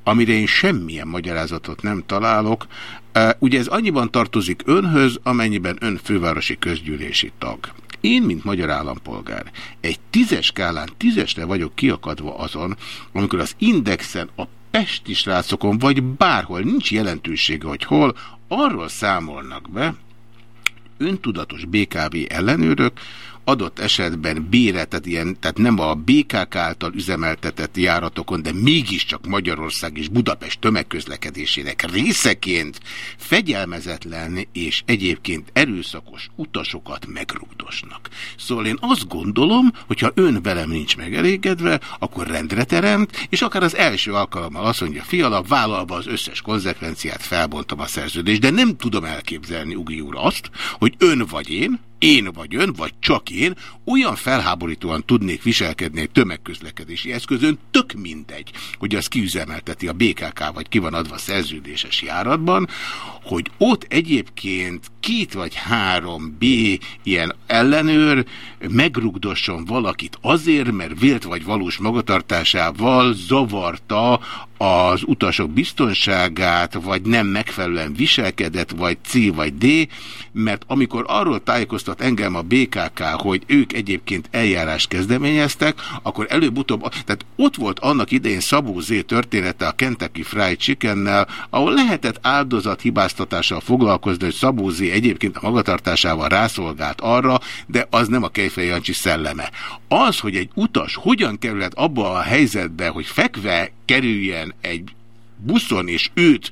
amire én semmilyen magyarázatot nem találok. Ugye ez annyiban tartozik önhöz, amennyiben ön fővárosi közgyűlési tag. Én, mint magyar állampolgár, egy tízes skálán tízesre vagyok kiakadva azon, amikor az indexen a pesti srácokon, vagy bárhol, nincs jelentősége, hogy hol, arról számolnak be, öntudatos BKV ellenőrök, adott esetben bére, tehát, ilyen, tehát nem a BKK által üzemeltetett járatokon, de mégiscsak Magyarország és Budapest tömegközlekedésének részeként fegyelmezetlen és egyébként erőszakos utasokat megrugdosnak. Szóval én azt gondolom, hogyha ön velem nincs megelégedve, akkor rendre teremt, és akár az első alkalommal azt mondja, fiala, vállalva az összes konzekvenciát felbontam a szerződést, de nem tudom elképzelni, Ugi úr, azt, hogy ön vagy én, én vagy ön, vagy csak én olyan felháborítóan tudnék viselkedni egy tömegközlekedési eszközön, tök mindegy, hogy az kiüzemelteti a BKK, vagy ki van adva szerződéses járatban, hogy ott egyébként két vagy három B ilyen ellenőr megrugdosson valakit azért, mert vélt vagy valós magatartásával zavarta az utasok biztonságát, vagy nem megfelelően viselkedett, vagy C vagy D, mert amikor arról tájékoztat engem a BKK, hogy ők egyébként eljárást kezdeményeztek, akkor előbb-utóbb, tehát ott volt annak idején Szabó Z története a Kentucky Fried Chickennel, ahol lehetett áldozat hibáztatással foglalkozni, hogy Szabó Z egyébként a magatartásával rászolgált arra, de az nem a Kejfej Jancsi szelleme. Az, hogy egy utas hogyan kerülhet abba a helyzetbe, hogy fekve kerüljen egy buszon, és őt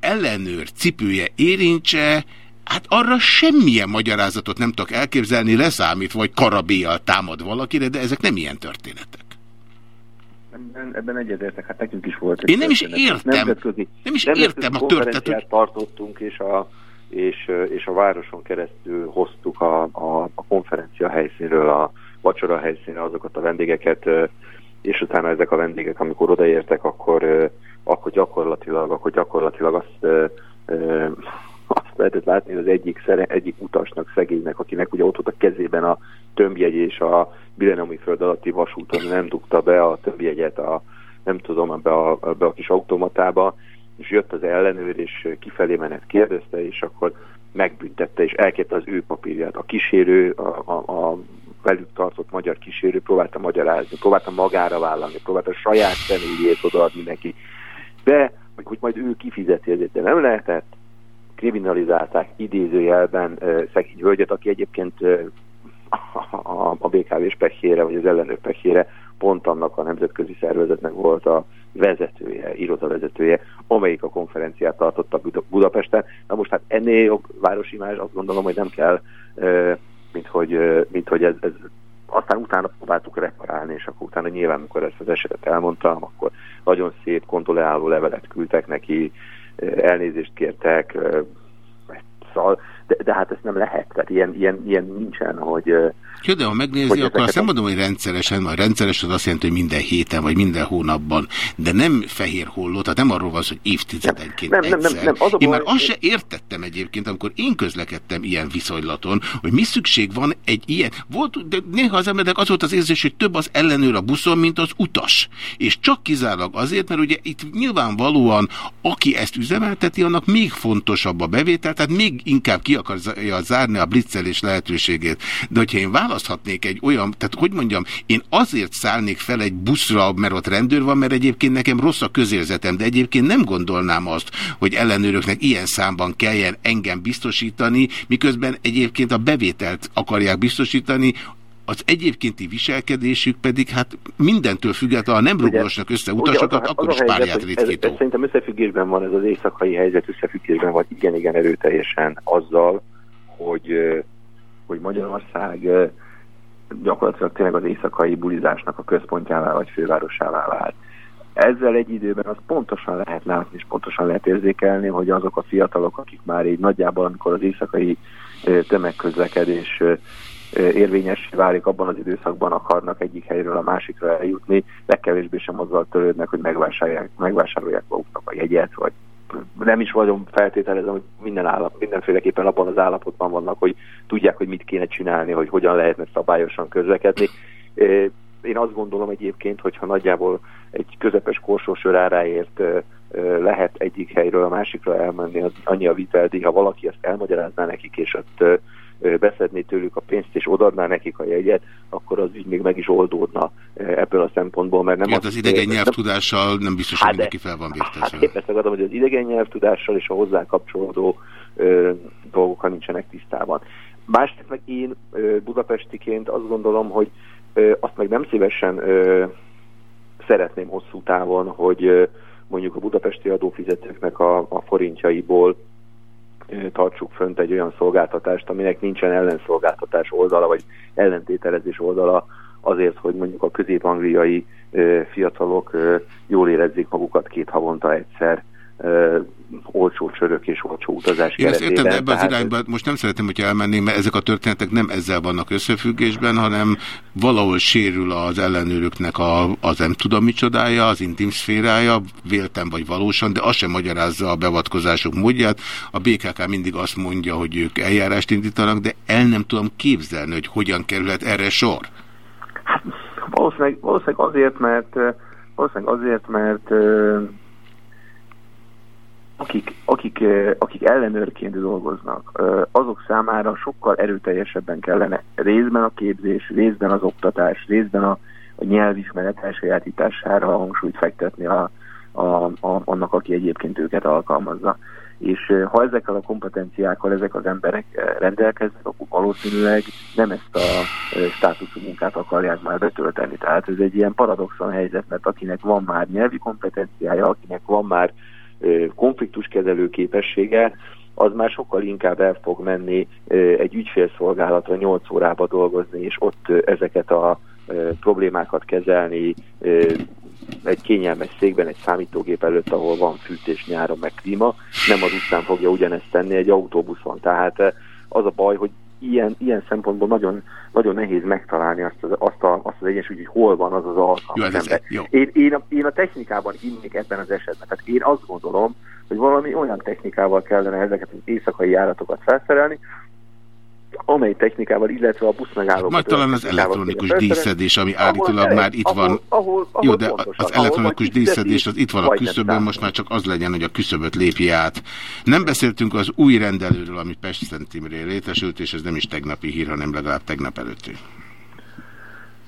ellenőr cipője érintse, hát arra semmilyen magyarázatot nem tudok elképzelni, leszámít, vagy karabéjjal támad valakire, de ezek nem ilyen történetek. Ebben, ebben egyetértek, hát nekünk is volt. egy Én nem is értem. Nemzetközi, Nem is nemzetközi értem a történetet, tartottunk, és a, és, és a városon keresztül hoztuk a, a, a konferencia helyszínről, a vacsora helyszínre azokat a vendégeket, és utána ezek a vendégek, amikor odaértek, akkor, akkor gyakorlatilag, akkor gyakorlatilag azt, azt lehetett látni, hogy az egyik, egyik utasnak, szegénynek, akinek ugye ott volt a kezében a tömbjegy és a Bilenomi föld alatti vasúton nem dugta be a tömbjegyet a, nem tudom, ebbe a, ebbe a kis automatába, és jött az ellenőr, és kifelé menet kérdezte, és akkor megbüntette, és elkérte az ő papírját. A kísérő, a, a velük tartott magyar kísérő próbálta magyarázni, próbálta magára vállalni, próbálta saját személyét odaadni neki. De, hogy, majd ő kifizeti ezért, de nem lehetett, kriminalizálták idézőjelben uh, szegény hölgyet, aki egyébként uh, a, a, a BKV-s vagy az ellenőr pehjére pont annak a nemzetközi szervezetnek volt a vezetője, irodavezetője, amelyik a konferenciát tartotta Buda- Budapesten. Na most hát ennél jobb városimázs azt gondolom, hogy nem kell, uh, mint hogy, mint hogy ez, ez aztán utána próbáltuk reparálni, és akkor utána nyilván, amikor ezt az esetet elmondtam, akkor nagyon szép kontoleáló levelet küldtek neki, elnézést kértek, szóval, de, de hát ezt nem lehet, tehát ilyen, ilyen, ilyen nincsen, hogy... Jó, de ha megnézi, hogy akkor azt nem a- mondom, hogy rendszeresen, majd rendszeres az azt jelenti, hogy minden héten, vagy minden hónapban, de nem fehér holló, tehát nem arról van hogy évtizedenként Nem, nem, nem, nem, az a én már azt se értettem egyébként, amikor én közlekedtem ilyen viszonylaton, hogy mi szükség van egy ilyen, volt, de néha az emberek az volt az érzés, hogy több az ellenőr a buszon, mint az utas. És csak kizárólag azért, mert ugye itt nyilvánvalóan, aki ezt üzemelteti, annak még fontosabb a bevétel, tehát még inkább ki akarja zárni a blitzelés lehetőségét. De hogyha én választhatnék egy olyan, tehát hogy mondjam, én azért szállnék fel egy buszra, mert ott rendőr van, mert egyébként nekem rossz a közérzetem, de egyébként nem gondolnám azt, hogy ellenőröknek ilyen számban kelljen engem biztosítani, miközben egyébként a bevételt akarják biztosítani, az egyébkénti viselkedésük pedig hát mindentől függetlenül, ha nem rugdosnak össze Ugye utasokat, az akkor az is helyzet, párját hogy ez, ritkító. ez szerintem összefüggésben van ez az éjszakai helyzet, összefüggésben van igen-igen erőteljesen azzal, hogy, hogy Magyarország gyakorlatilag tényleg az éjszakai bulizásnak a központjává vagy fővárosává vált. Ezzel egy időben az pontosan lehet látni, és pontosan lehet érzékelni, hogy azok a fiatalok, akik már így nagyjából, amikor az éjszakai tömegközlekedés érvényessé válik, abban az időszakban akarnak egyik helyről a másikra eljutni, legkevésbé sem azzal törődnek, hogy megvásárolják, megvásárolják maguknak a jegyet, vagy nem is vagyok feltételezem, hogy minden állap, mindenféleképpen abban az állapotban vannak, hogy tudják, hogy mit kéne csinálni, hogy hogyan lehetne szabályosan közlekedni. Én azt gondolom egyébként, hogyha nagyjából egy közepes korsósör áráért lehet egyik helyről a másikra elmenni, az annyi a viteldíj, ha valaki ezt elmagyarázná nekik, és ott beszedné tőlük a pénzt, és odaadná nekik a jegyet, akkor az ügy még meg is oldódna ebből a szempontból, mert nem hát az idegen nem- nyelvtudással nem biztos, hogy Hát de- mindenki fel van Hát vértezve. épp ezt akartam, hogy az idegen nyelvtudással és a hozzá kapcsolódó ö, dolgokkal nincsenek tisztában. Másrészt meg én ö, budapestiként azt gondolom, hogy ö, azt meg nem szívesen ö, szeretném hosszú távon, hogy ö, mondjuk a budapesti adófizetőknek a, a forintjaiból tartsuk fönt egy olyan szolgáltatást, aminek nincsen ellenszolgáltatás oldala, vagy ellentételezés oldala azért, hogy mondjuk a közép-angliai fiatalok jól érezzék magukat két havonta egyszer olcsó csörök és olcsó utazás Én ezt értem, de ebbe az irányba most nem szeretném, hogyha elmenném, mert ezek a történetek nem ezzel vannak összefüggésben, hanem valahol sérül az ellenőröknek a, az nem tudom micsodája, az intim szférája, véltem vagy valósan, de az sem magyarázza a beavatkozások módját. A BKK mindig azt mondja, hogy ők eljárást indítanak, de el nem tudom képzelni, hogy hogyan kerülhet erre sor. Valószínűleg, valószínűleg azért, mert valószínűleg azért, mert akik, akik, akik ellenőrként dolgoznak, azok számára sokkal erőteljesebben kellene részben a képzés, részben az oktatás, részben a, a nyelvismeret elsajátítására hangsúlyt fektetni a, a, a, annak, aki egyébként őket alkalmazza. És ha ezekkel a kompetenciákkal ezek az emberek rendelkeznek, akkor valószínűleg nem ezt a státuszú munkát akarják már betölteni. Tehát ez egy ilyen paradoxon helyzet, mert akinek van már nyelvi kompetenciája, akinek van már ö, konfliktuskezelő képessége, az már sokkal inkább el fog menni egy ügyfélszolgálatra 8 órába dolgozni, és ott ezeket a problémákat kezelni, egy kényelmes székben, egy számítógép előtt, ahol van fűtés nyáron, meg klíma, nem az utcán fogja ugyanezt tenni egy autóbuszon. Tehát eh, az a baj, hogy ilyen, ilyen szempontból nagyon, nagyon nehéz megtalálni azt az, azt, a, azt az egyensúlyt, hogy hol van az az alkalmas ez- ember. jó. Én, én, a, én a technikában hinnék ebben az esetben. Tehát én azt gondolom, hogy valami olyan technikával kellene ezeket az éjszakai járatokat felszerelni, amely technikával, illetve a buszmegállókat... Majd talán az elektronikus díszedés, ami állítólag már itt ahol- van. Ahol, ahol Jó, de az elektronikus díszedés az itt van a küszöbön, most már csak az legyen, hogy a küszöböt lépje át. Nem beszéltünk az új rendelőről, ami Pest Szent létesült, és ez nem is tegnapi hír, hanem legalább tegnap előtti.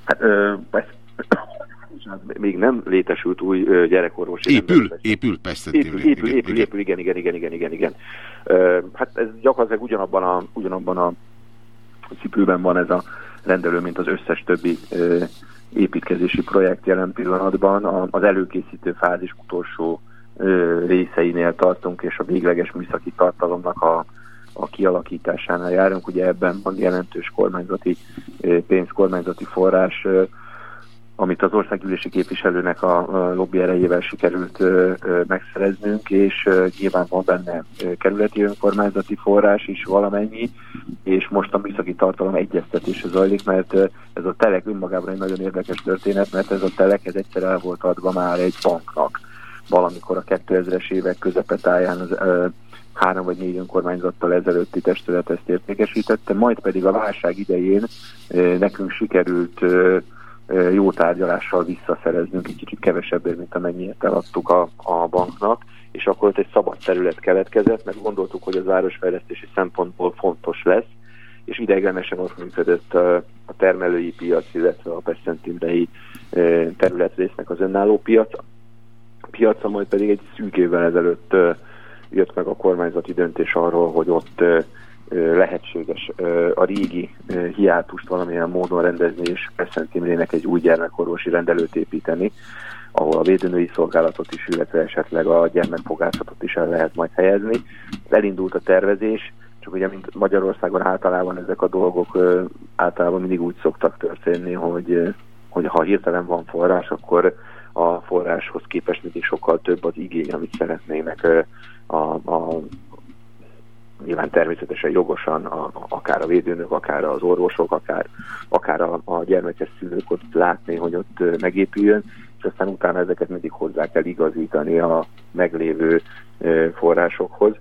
Hát, ö, ez, még nem létesült új ö, gyerekorvosi Épül, épül Pest Szent Épül, épül, Igen, épül, igen. igen, igen, igen, igen, igen, igen. Hát ez gyakorlatilag ugyanabban a, ugyanabban a cipőben van ez a rendelő, mint az összes többi építkezési projekt jelen pillanatban. Az előkészítő fázis utolsó részeinél tartunk, és a végleges műszaki tartalomnak a, a kialakításánál járunk. Ugye ebben van jelentős kormányzati pénz, kormányzati forrás, amit az országgyűlési képviselőnek a lobby erejével sikerült megszereznünk, és nyilván van benne kerületi önkormányzati forrás is valamennyi, és most a műszaki tartalom egyeztetése zajlik, mert ez a telek önmagában egy nagyon érdekes történet, mert ez a telek ez egyszer el volt adva már egy banknak. Valamikor a 2000-es évek közepetáján az ö, három vagy négy önkormányzattal ezelőtti testület ezt értékesítette, majd pedig a válság idején ö, nekünk sikerült ö, jó tárgyalással visszaszereznünk egy kicsit kevesebbért, mint amennyiért eladtuk a, a banknak, és akkor ott egy szabad terület keletkezett, mert gondoltuk, hogy az városfejlesztési szempontból fontos lesz, és ideiglenesen ott működött a termelői piac, illetve a Pescentimrei területrésznek az önálló piac. A piaca majd pedig egy szűk évvel ezelőtt jött meg a kormányzati döntés arról, hogy ott lehetséges a régi hiátust valamilyen módon rendezni, és Szent Imrének egy új gyermekorvosi rendelőt építeni, ahol a védőnői szolgálatot is, illetve esetleg a gyermekfogászatot is el lehet majd helyezni. Elindult a tervezés, csak ugye, mint Magyarországon általában ezek a dolgok általában mindig úgy szoktak történni, hogy, hogy ha hirtelen van forrás, akkor a forráshoz képest mindig sokkal több az igény, amit szeretnének a, a nyilván természetesen jogosan a, akár a védőnök, akár az orvosok, akár, akár a, a gyermekes szülők ott látni, hogy ott megépüljön, és aztán utána ezeket mindig hozzá kell igazítani a meglévő forrásokhoz.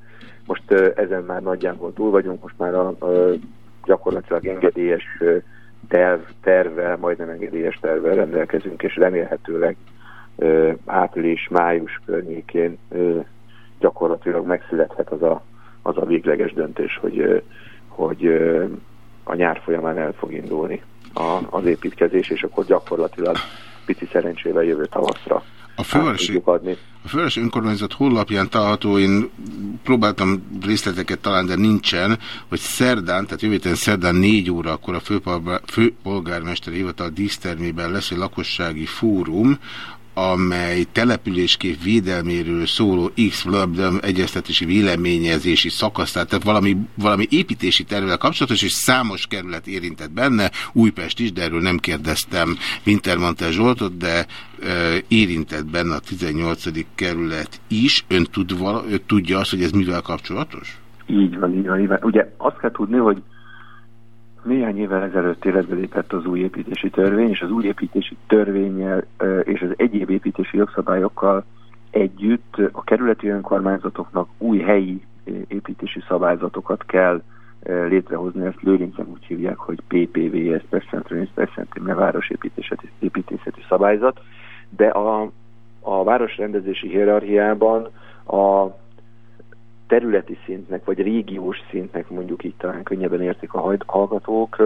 Most ezen már nagyjából túl vagyunk, most már a, a gyakorlatilag engedélyes terv, tervvel, majdnem engedélyes tervvel rendelkezünk, és remélhetőleg április-május környékén gyakorlatilag megszülethet az a, az a végleges döntés, hogy, hogy a nyár folyamán el fog indulni a, az építkezés, és akkor gyakorlatilag pici szerencsével jövő tavaszra A fővárosi, a fővárosi önkormányzat honlapján található, én próbáltam részleteket találni, de nincsen, hogy szerdán, tehát jövő szerdán 4 óra, akkor a főpolgár, főpolgármesteri hivatal dísztermében lesz egy lakossági fórum, amely településkép védelméről szóló X egyeztetési véleményezési szakasz, tehát valami, valami építési tervvel kapcsolatos, és számos kerület érintett benne, Újpest is, de erről nem kérdeztem Wintermantel Zsoltot, de ö, érintett benne a 18. kerület is. Ön, tud vala, ő tudja azt, hogy ez mivel kapcsolatos? Így van, így van, így van. Ugye azt kell tudni, hogy néhány évvel ezelőtt életbe lépett az új építési törvény, és az új építési törvényel és az egyéb építési jogszabályokkal együtt a kerületi önkormányzatoknak új helyi építési szabályzatokat kell létrehozni, ezt lőrincen úgy hívják, hogy PPV, Special Special Városépítészeti építészeti szabályzat, de a, a városrendezési hierarchiában a területi szintnek, vagy régiós szintnek mondjuk így talán könnyebben értik a hallgatók,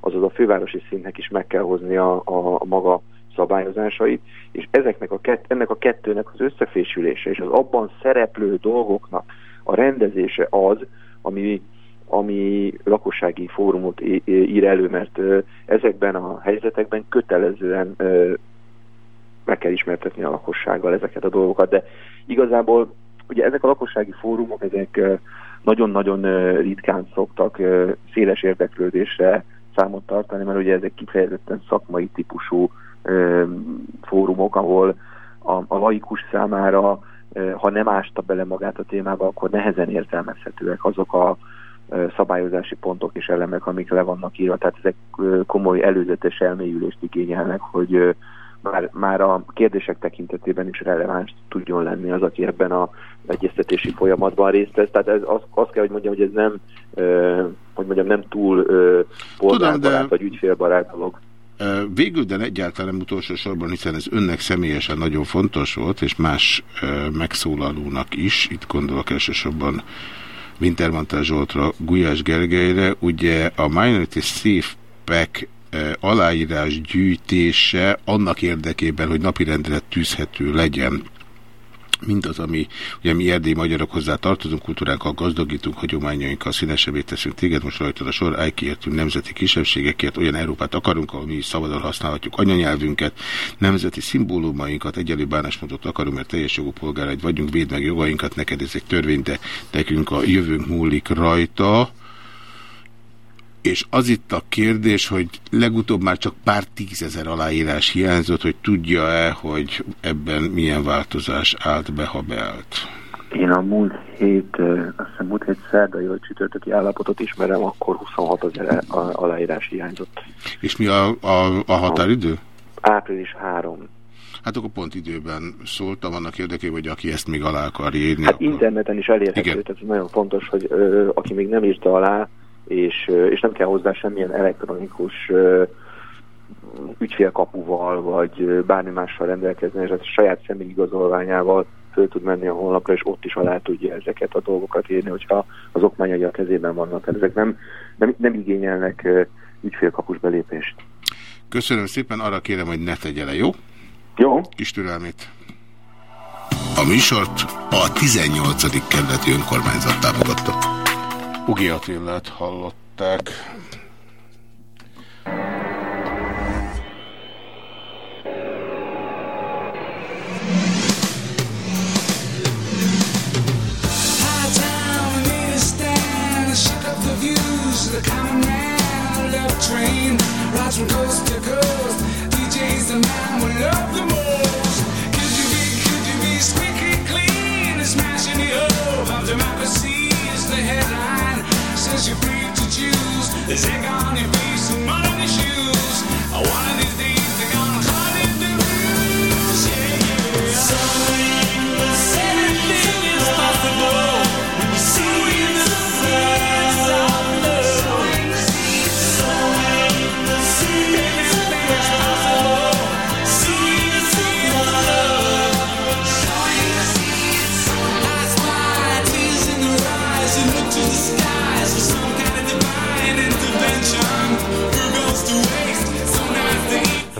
azaz a fővárosi szintnek is meg kell hozni a, a, a maga szabályozásait, és ezeknek a kett, ennek a kettőnek az összefésülése és az abban szereplő dolgoknak a rendezése az, ami, ami lakossági fórumot ír elő, mert ezekben a helyzetekben kötelezően meg kell ismertetni a lakossággal ezeket a dolgokat, de igazából ugye ezek a lakossági fórumok, ezek nagyon-nagyon ritkán szoktak széles érdeklődésre számot tartani, mert ugye ezek kifejezetten szakmai típusú fórumok, ahol a, a laikus számára, ha nem ásta bele magát a témába, akkor nehezen értelmezhetőek azok a szabályozási pontok és elemek, amik le vannak írva. Tehát ezek komoly előzetes elmélyülést igényelnek, hogy már, már a kérdések tekintetében is releváns tudjon lenni az, aki ebben a egyeztetési folyamatban részt vesz. Tehát ez, az, azt kell, hogy mondjam, hogy ez nem, ö, hogy mondjam, nem túl ö, polgárbarát de- vagy ügyfélbarát dolog. Végül, de egyáltalán nem utolsó sorban, hiszen ez önnek személyesen nagyon fontos volt, és más megszólalónak is, itt gondolok elsősorban Wintermantel Zsoltra, Gulyás Gergelyre, ugye a Minority Safe Pack aláírás gyűjtése annak érdekében, hogy napirendre tűzhető legyen mindaz, ami, ugye mi erdélyi magyarok hozzá tartozunk, kultúránkkal gazdagítunk, hagyományainkkal színesebbé teszünk téged, most rajtad a sor, ájkiértünk nemzeti kisebbségekért, olyan Európát akarunk, ahol mi szabadon használhatjuk anyanyelvünket, nemzeti szimbólumainkat, egyenlő bánásmódot akarunk, mert teljes jogú polgáraid vagyunk, védd meg jogainkat, neked ez egy törvény, de nekünk a jövőnk múlik rajta. És az itt a kérdés, hogy legutóbb már csak pár tízezer aláírás hiányzott, hogy tudja-e, hogy ebben milyen változás állt be, ha beállt. Én a múlt hét, azt hiszem múlt hét szerdai vagy csütörtöki állapotot ismerem, akkor 26 ezer aláírás hiányzott. És mi a, a, a határidő? Április 3. Hát akkor pont időben szóltam annak érdekében, hogy aki ezt még alá akar írni. Hát akkor... interneten is elérhető, Igen. tehát ez nagyon fontos, hogy ö, aki még nem írta alá, és, és nem kell hozzá semmilyen elektronikus ügyfélkapuval, vagy bármi mással rendelkezni, és a saját személyigazolványával föl tud menni a honlapra, és ott is alá tudja ezeket a dolgokat írni, hogyha az okmányai a kezében vannak. Tehát ezek nem, nem, nem igényelnek ügyfélkapus belépést. Köszönöm szépen, arra kérem, hogy ne tegye le, jó? Jó. Kis türelmét. A műsort a 18. kerületi önkormányzat támogatta. Ugi Attillát hallották. The common man, love train, rides from coast to coast. DJ's the man we love the most. Could you be, could you be squeaky clean smashing the hope of democracy is the headline. Says you're free to choose. There's egg on your face and mud on your shoes. One of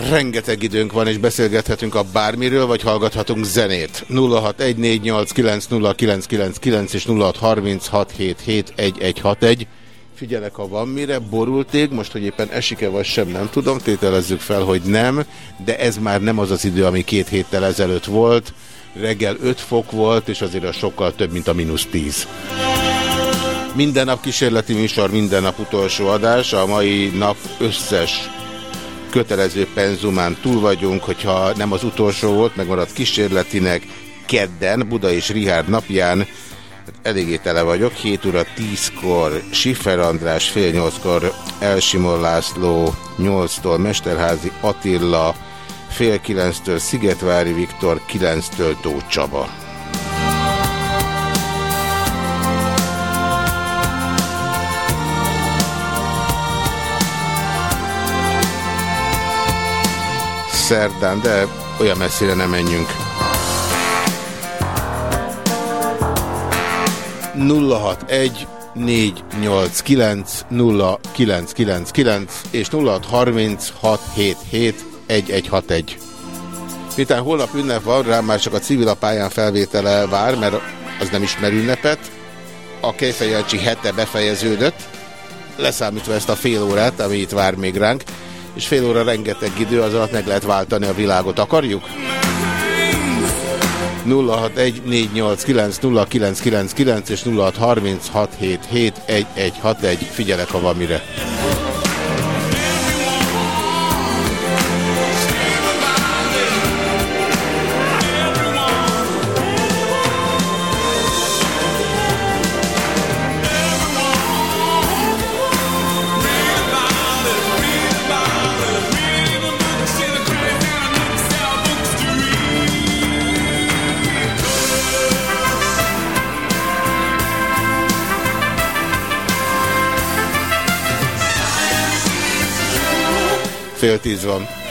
Rengeteg időnk van, és beszélgethetünk a bármiről, vagy hallgathatunk zenét. 0614890999 és 0636771161. Figyelek, ha van mire, borult ég, most, hogy éppen esik-e vagy sem, nem tudom, tételezzük fel, hogy nem, de ez már nem az az idő, ami két héttel ezelőtt volt. Reggel 5 fok volt, és azért az sokkal több, mint a mínusz 10. Minden nap kísérleti műsor, minden nap utolsó adás. A mai nap összes kötelező penzumán túl vagyunk, hogyha nem az utolsó volt, megmaradt kísérletinek, kedden, Buda és Rihárd napján, eléggé tele vagyok, 7 óra 10-kor Siffer András, fél 8-kor Elsimon László, 8-tól Mesterházi Attila, fél 9-től Szigetvári Viktor, 9-től Tóth Csaba. Szerdán, de olyan messzire nem menjünk. 061 489 0999 és 0636771161. Miután holnap ünnep van, rám már csak a civil a pályán felvétele vár, mert az nem ismer ünnepet. A Kejfejancsi hete befejeződött, leszámítva ezt a fél órát, ami itt vár még ránk, és fél óra rengeteg idő, az alatt meg lehet váltani a világot. Akarjuk? 0614890999 és 0636771161. Figyelek, ha van mire. Fél tíz van.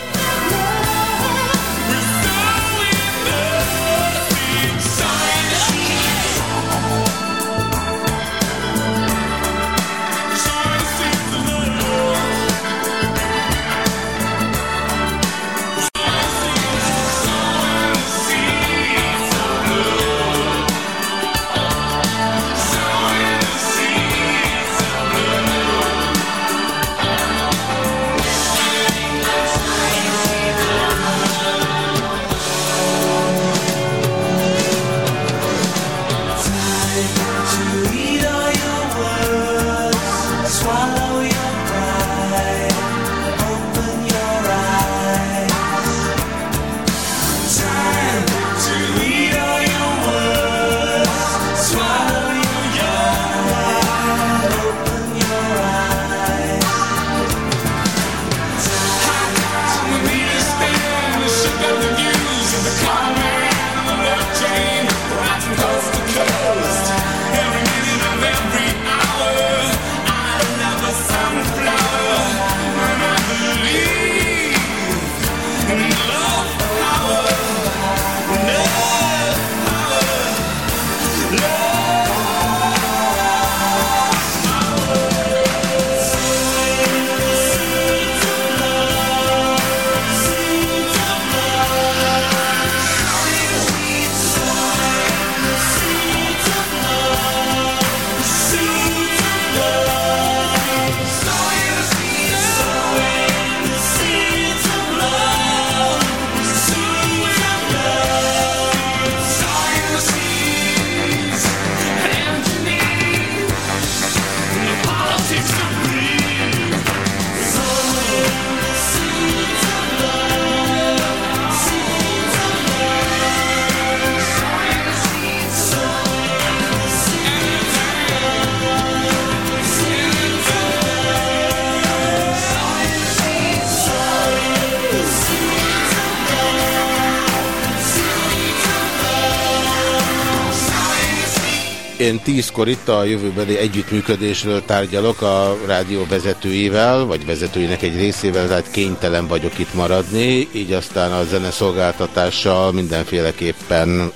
Én tízkor itt a jövőbeli együttműködésről tárgyalok a rádió vezetőivel, vagy vezetőinek egy részével, tehát kénytelen vagyok itt maradni, így aztán a zeneszolgáltatással mindenféleképpen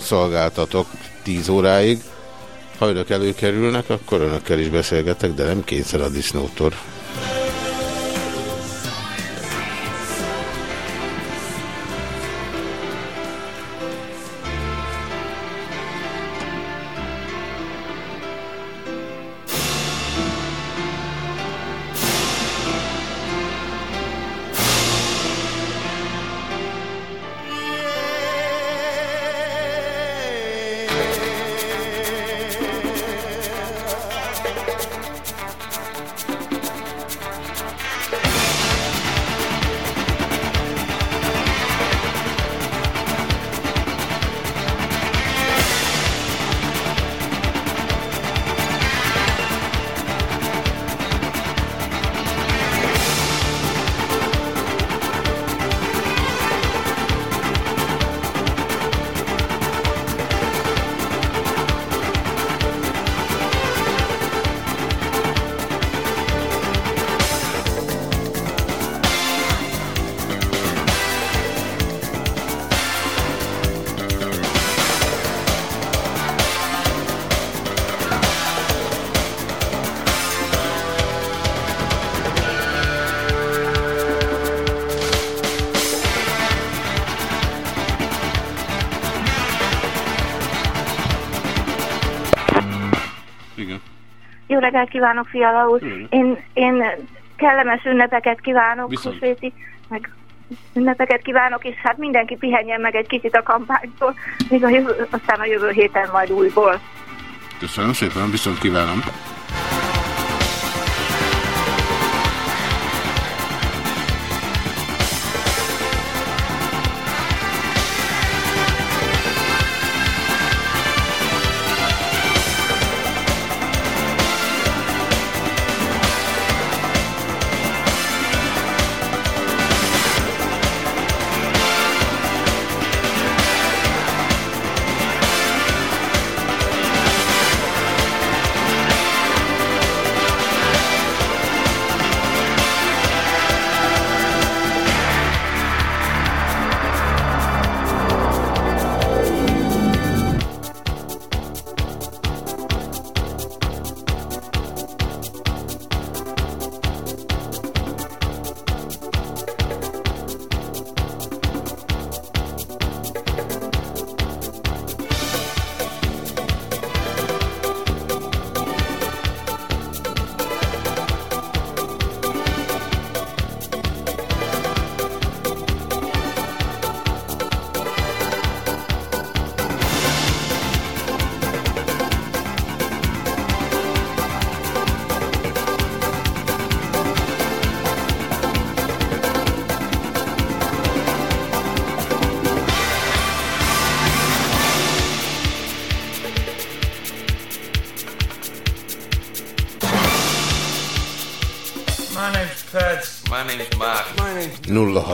szolgáltatok 10 óráig. Ha önök előkerülnek, akkor önökkel is beszélgetek, de nem kényszer a disznótor. Reggelt kívánok, Fiala úr. Én, én kellemes ünnepeket kívánok, Viszont. húsvéti, meg ünnepeket kívánok, és hát mindenki pihenjen meg egy kicsit a kampánytól, még a jövő, aztán a jövő héten majd újból. Köszönöm szépen, viszont kívánom.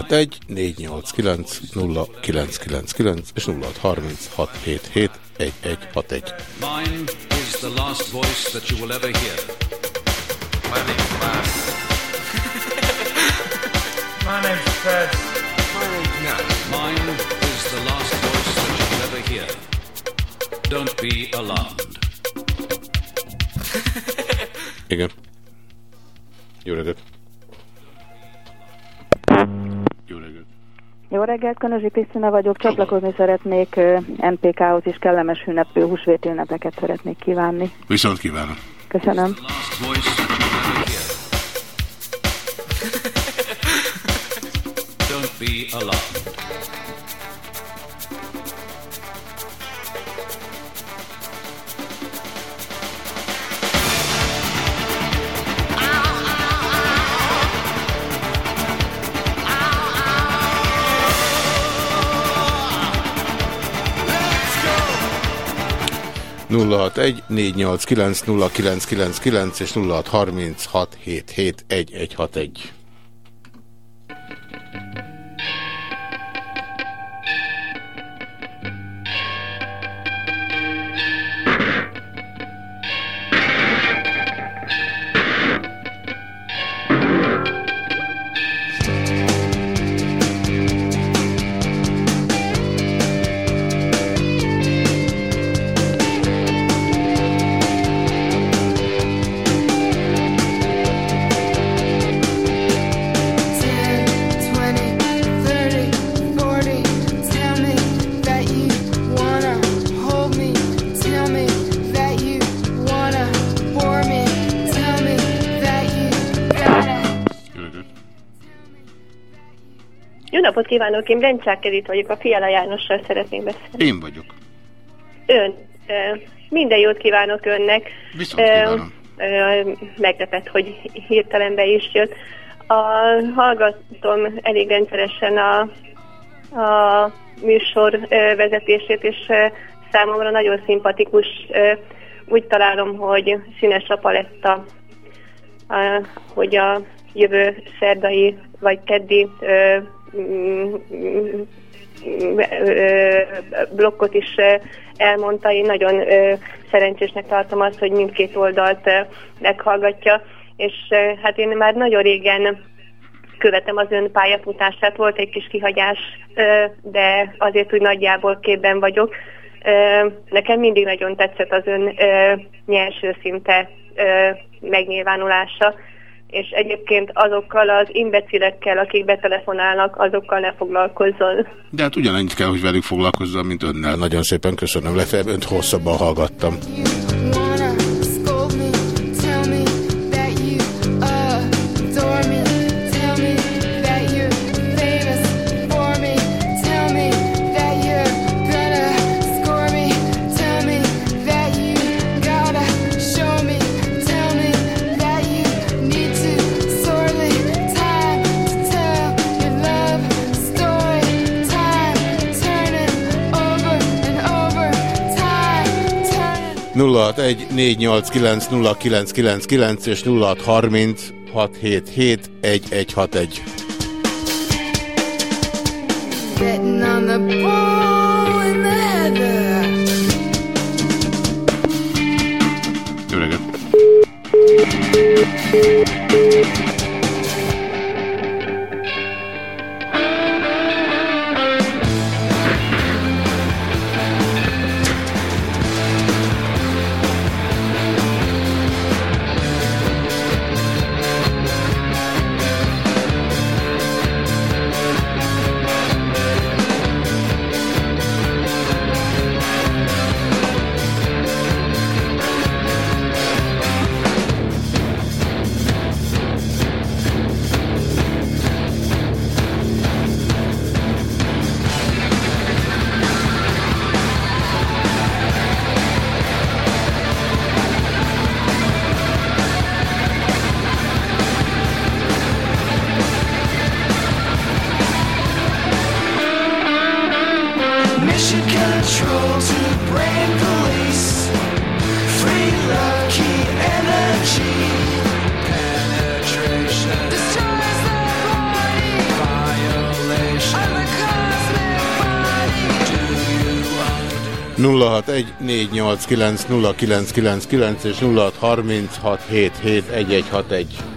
061 489 0999 és 063677 1161. Mine is the last voice that you will ever hear. My name's Mark. My name's Peds. My name's Nat. Mine is the last voice that you will ever hear. Don't be alarmed. Igen. Jó reggelt. Jó reggelt, Kanözsi Krisztina vagyok, csatlakozni szeretnék MPK-hoz, és kellemes ünnepő húsvét ünnepeket szeretnék kívánni. Viszont kívánom. Köszönöm. Don't be alone. 061 489 0999 és 0636 771 161. kívánok, én Brencsák Edith vagyok, a Fiala Jánossal szeretnék beszélni. Én vagyok. Ön, minden jót kívánok önnek. Viszont kívánom. Meglepett, hogy hirtelen be is jött. A, hallgatom elég rendszeresen a, a műsor vezetését, és számomra nagyon szimpatikus. Úgy találom, hogy színes a paletta, hogy a jövő szerdai vagy keddi blokkot is elmondta. Én nagyon szerencsésnek tartom azt, hogy mindkét oldalt meghallgatja, és hát én már nagyon régen követem az ön pályafutását, volt egy kis kihagyás, de azért úgy nagyjából képben vagyok. Nekem mindig nagyon tetszett az ön nyers őszinte megnyilvánulása, és egyébként azokkal az imbecilekkel, akik betelefonálnak, azokkal ne foglalkozzon. De hát ugyanannyit kell, hogy velük foglalkozzam, mint önnel. Nagyon szépen köszönöm. Legfeljebb önt hosszabban hallgattam. 0614890999 és 0636771161. Sitting on the ball in the heather. Jó reggelt! és 0636771161.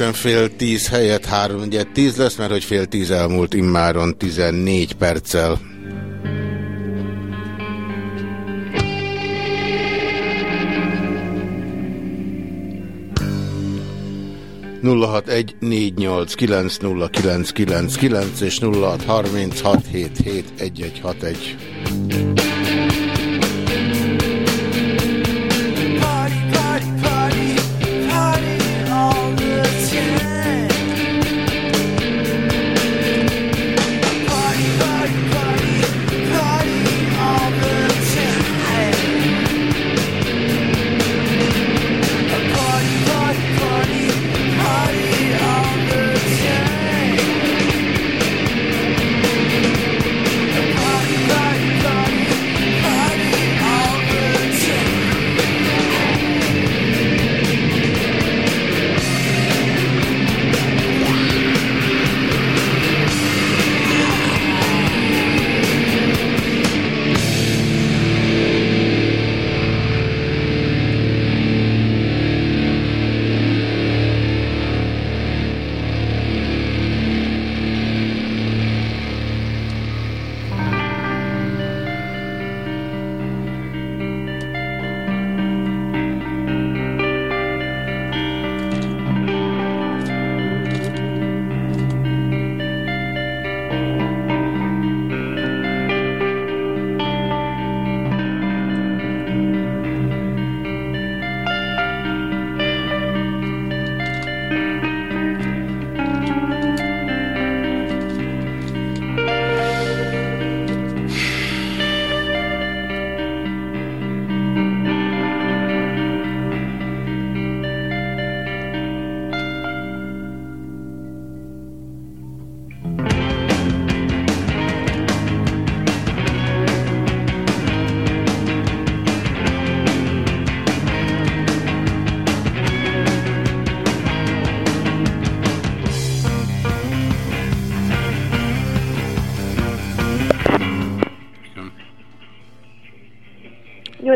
pontosan fél tíz helyett három, ugye tíz lesz, mert hogy fél tíz elmúlt immáron 14 perccel. egy és nulla egy.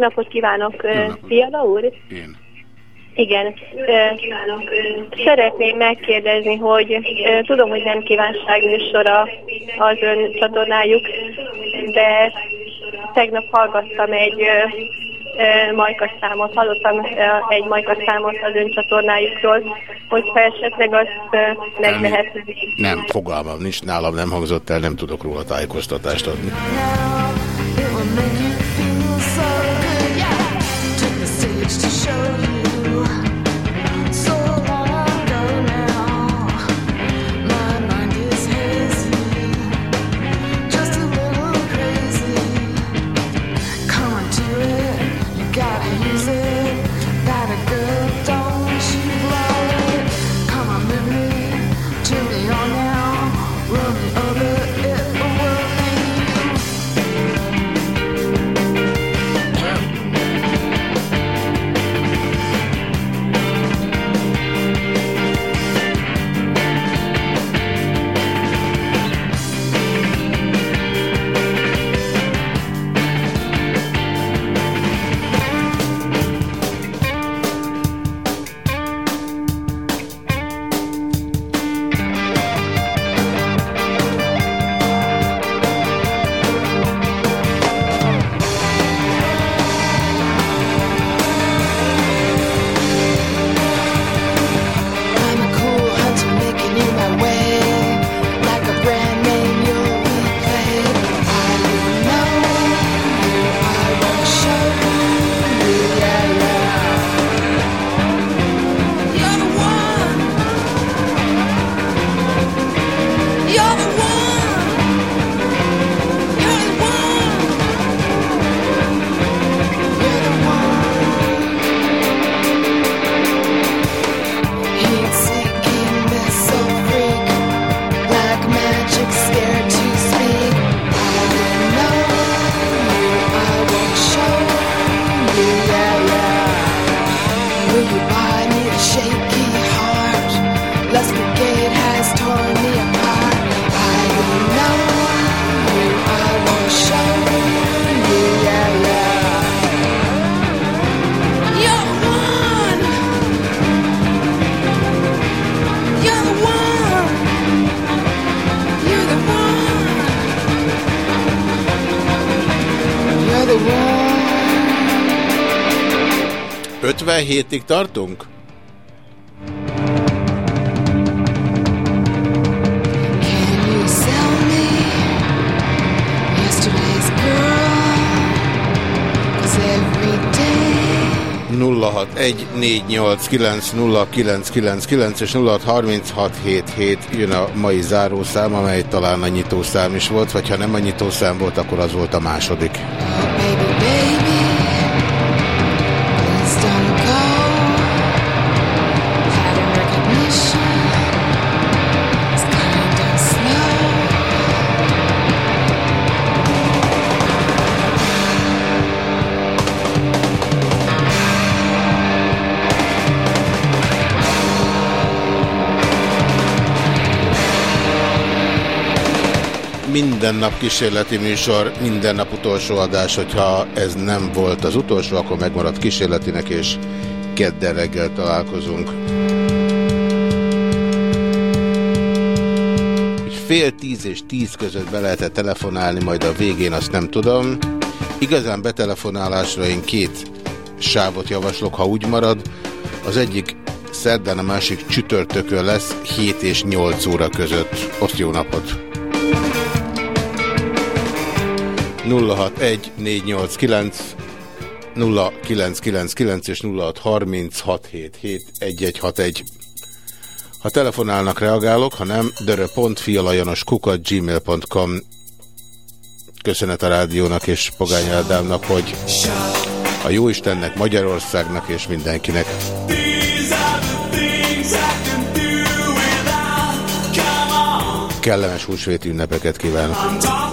Napot kívánok, Fiala úr. Én. Igen. Szeretném megkérdezni, hogy tudom, hogy nem kívánságműsora az ön csatornájuk, de tegnap hallgattam egy majkas számot, hallottam egy majkas számot az ön csatornájukról, hogyha esetleg azt meg lehetne Nem, fogalmam nincs, nálam nem hangzott el, nem tudok róla tájékoztatást adni. 57-ig tartunk? Can you sell me yesterday's girl? 'Cause every day 061-489-0999 és 063677 jön a mai zárószám, amely talán a nyitószám is volt, vagy ha nem a nyitószám volt, akkor az volt a második. Minden nap kísérleti műsor, minden nap utolsó adás, hogyha ez nem volt az utolsó, akkor megmaradt kísérletinek, és kedden reggel találkozunk. Fél tíz és tíz között be lehetett telefonálni, majd a végén azt nem tudom. Igazán betelefonálásra én két sávot javaslok, ha úgy marad. Az egyik szerdán, a másik csütörtökön lesz 7 és 8 óra között. Azt jó napot! 061 489 0999 és 0636771161. Ha telefonálnak, reagálok, ha nem, dörö.fialajanos kukat gmail.com Köszönet a rádiónak és Pogány Ádámnak, hogy a Jóistennek, Magyarországnak és mindenkinek. Kellemes húsvéti ünnepeket kívánok!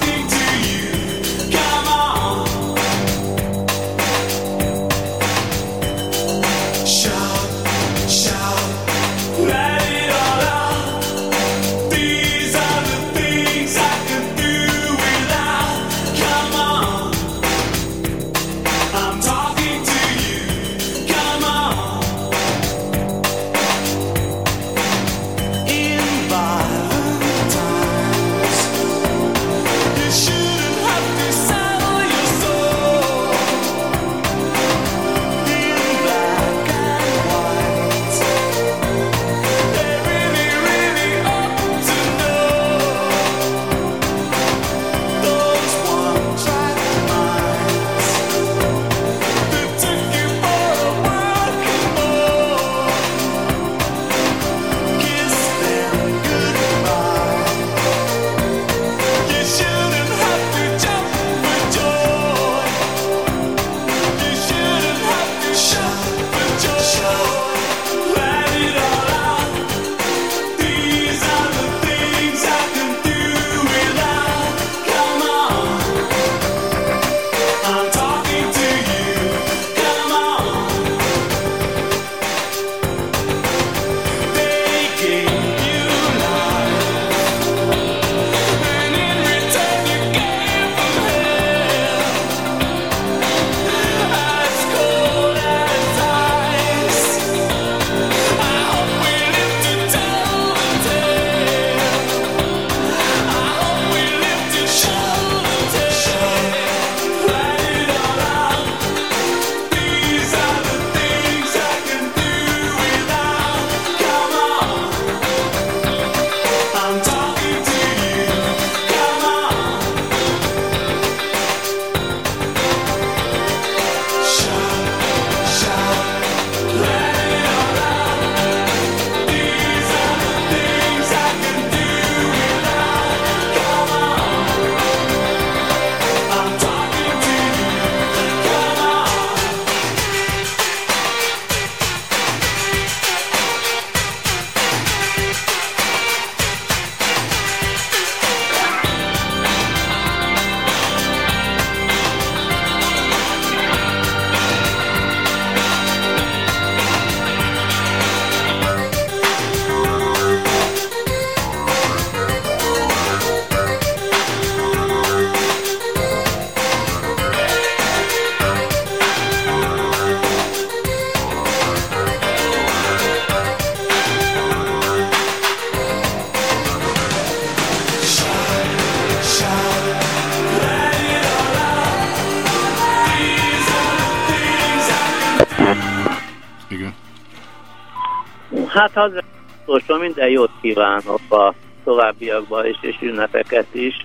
Minden jót kívánok a továbbiakban is, és ünnepeket is.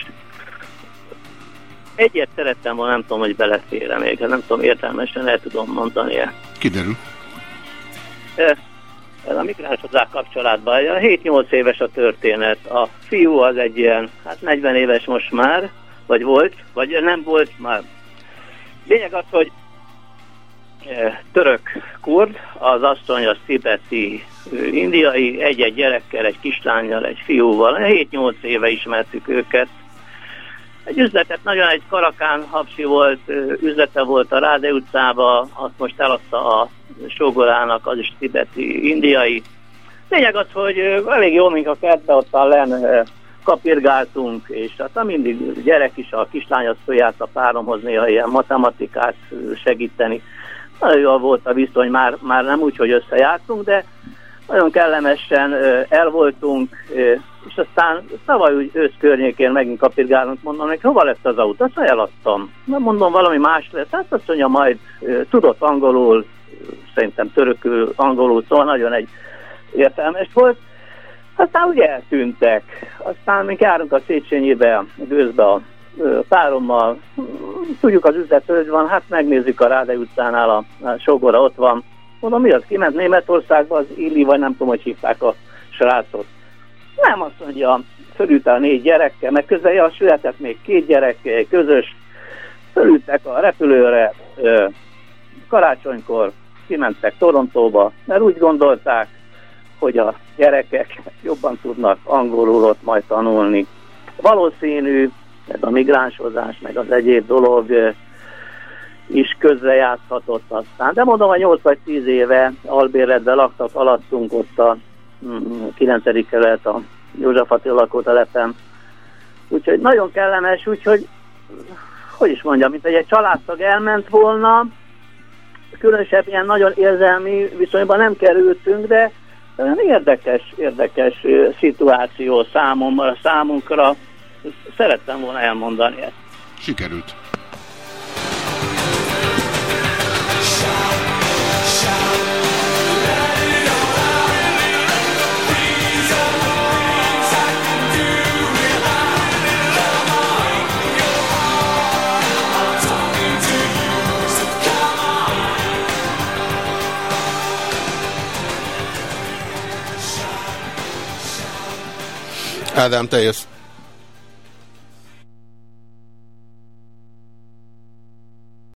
Egyet szerettem volna, nem tudom, hogy belefére még, nem tudom, értelmesen el tudom mondani-e. Kiderül. E, Ez a migránshozzák kapcsolatban, 7-8 éves a történet. A fiú az egy ilyen, hát 40 éves most már, vagy volt, vagy nem volt már. Lényeg az, hogy e, török kurd, az asszony az tibeti ö, indiai, egy-egy gyerekkel, egy kislányjal, egy fiúval. 7-8 éve ismertük őket. Egy üzletet, nagyon egy karakán hapsi volt, üzlete volt a Ráde utcába, azt most eladta a Sogorának, az is tibeti indiai. Lényeg az, hogy elég jó, mink a kertbe, ott a len kapirgáltunk, és hát mindig gyerek is, a kislány az följárt a páromhoz néha ilyen matematikát segíteni. Nagyon jól volt a viszony, már, már nem úgy, hogy összejártunk, de nagyon kellemesen ö, el voltunk, ö, és aztán tavaly úgy ősz környékén megint kapirgálunk, mondom, hogy hova lett az autó? Azt eladtam. Nem mondom, valami más lesz. Hát azt mondja, majd tudott angolul, szerintem törökül, angolul, szóval nagyon egy értelmes volt. Aztán ugye eltűntek. Aztán még járunk a Széchenyibe, gőzbe a párommal. Tudjuk az üzlet, hogy van, hát megnézzük a Ráde utcánál, a, a Sogora ott van. Mondom, mi az? Kiment Németországba, az Illi, vagy nem tudom, hogy hívták a srácot. Nem, azt mondja, fölült a négy gyerekkel, meg közben ja, született még két gyerek, közös. Fölültek a repülőre, karácsonykor kimentek Torontóba, mert úgy gondolták, hogy a gyerekek jobban tudnak angolul ott majd tanulni. Valószínű, ez a migránsozás, meg az egyéb dolog is közrejátszhatott aztán. De mondom, hogy 8 vagy 10 éve albérletben laktak alattunk ott a mm, 9. kerület a József Attila lakótelepen. Úgyhogy nagyon kellemes, úgyhogy hogy is mondjam, mint hogy egy családtag elment volna, különösebb ilyen nagyon érzelmi viszonyban nem kerültünk, de olyan érdekes, érdekes szituáció számomra, számunkra. Szerettem volna elmondani ezt. Sikerült. Ádám, te jössz.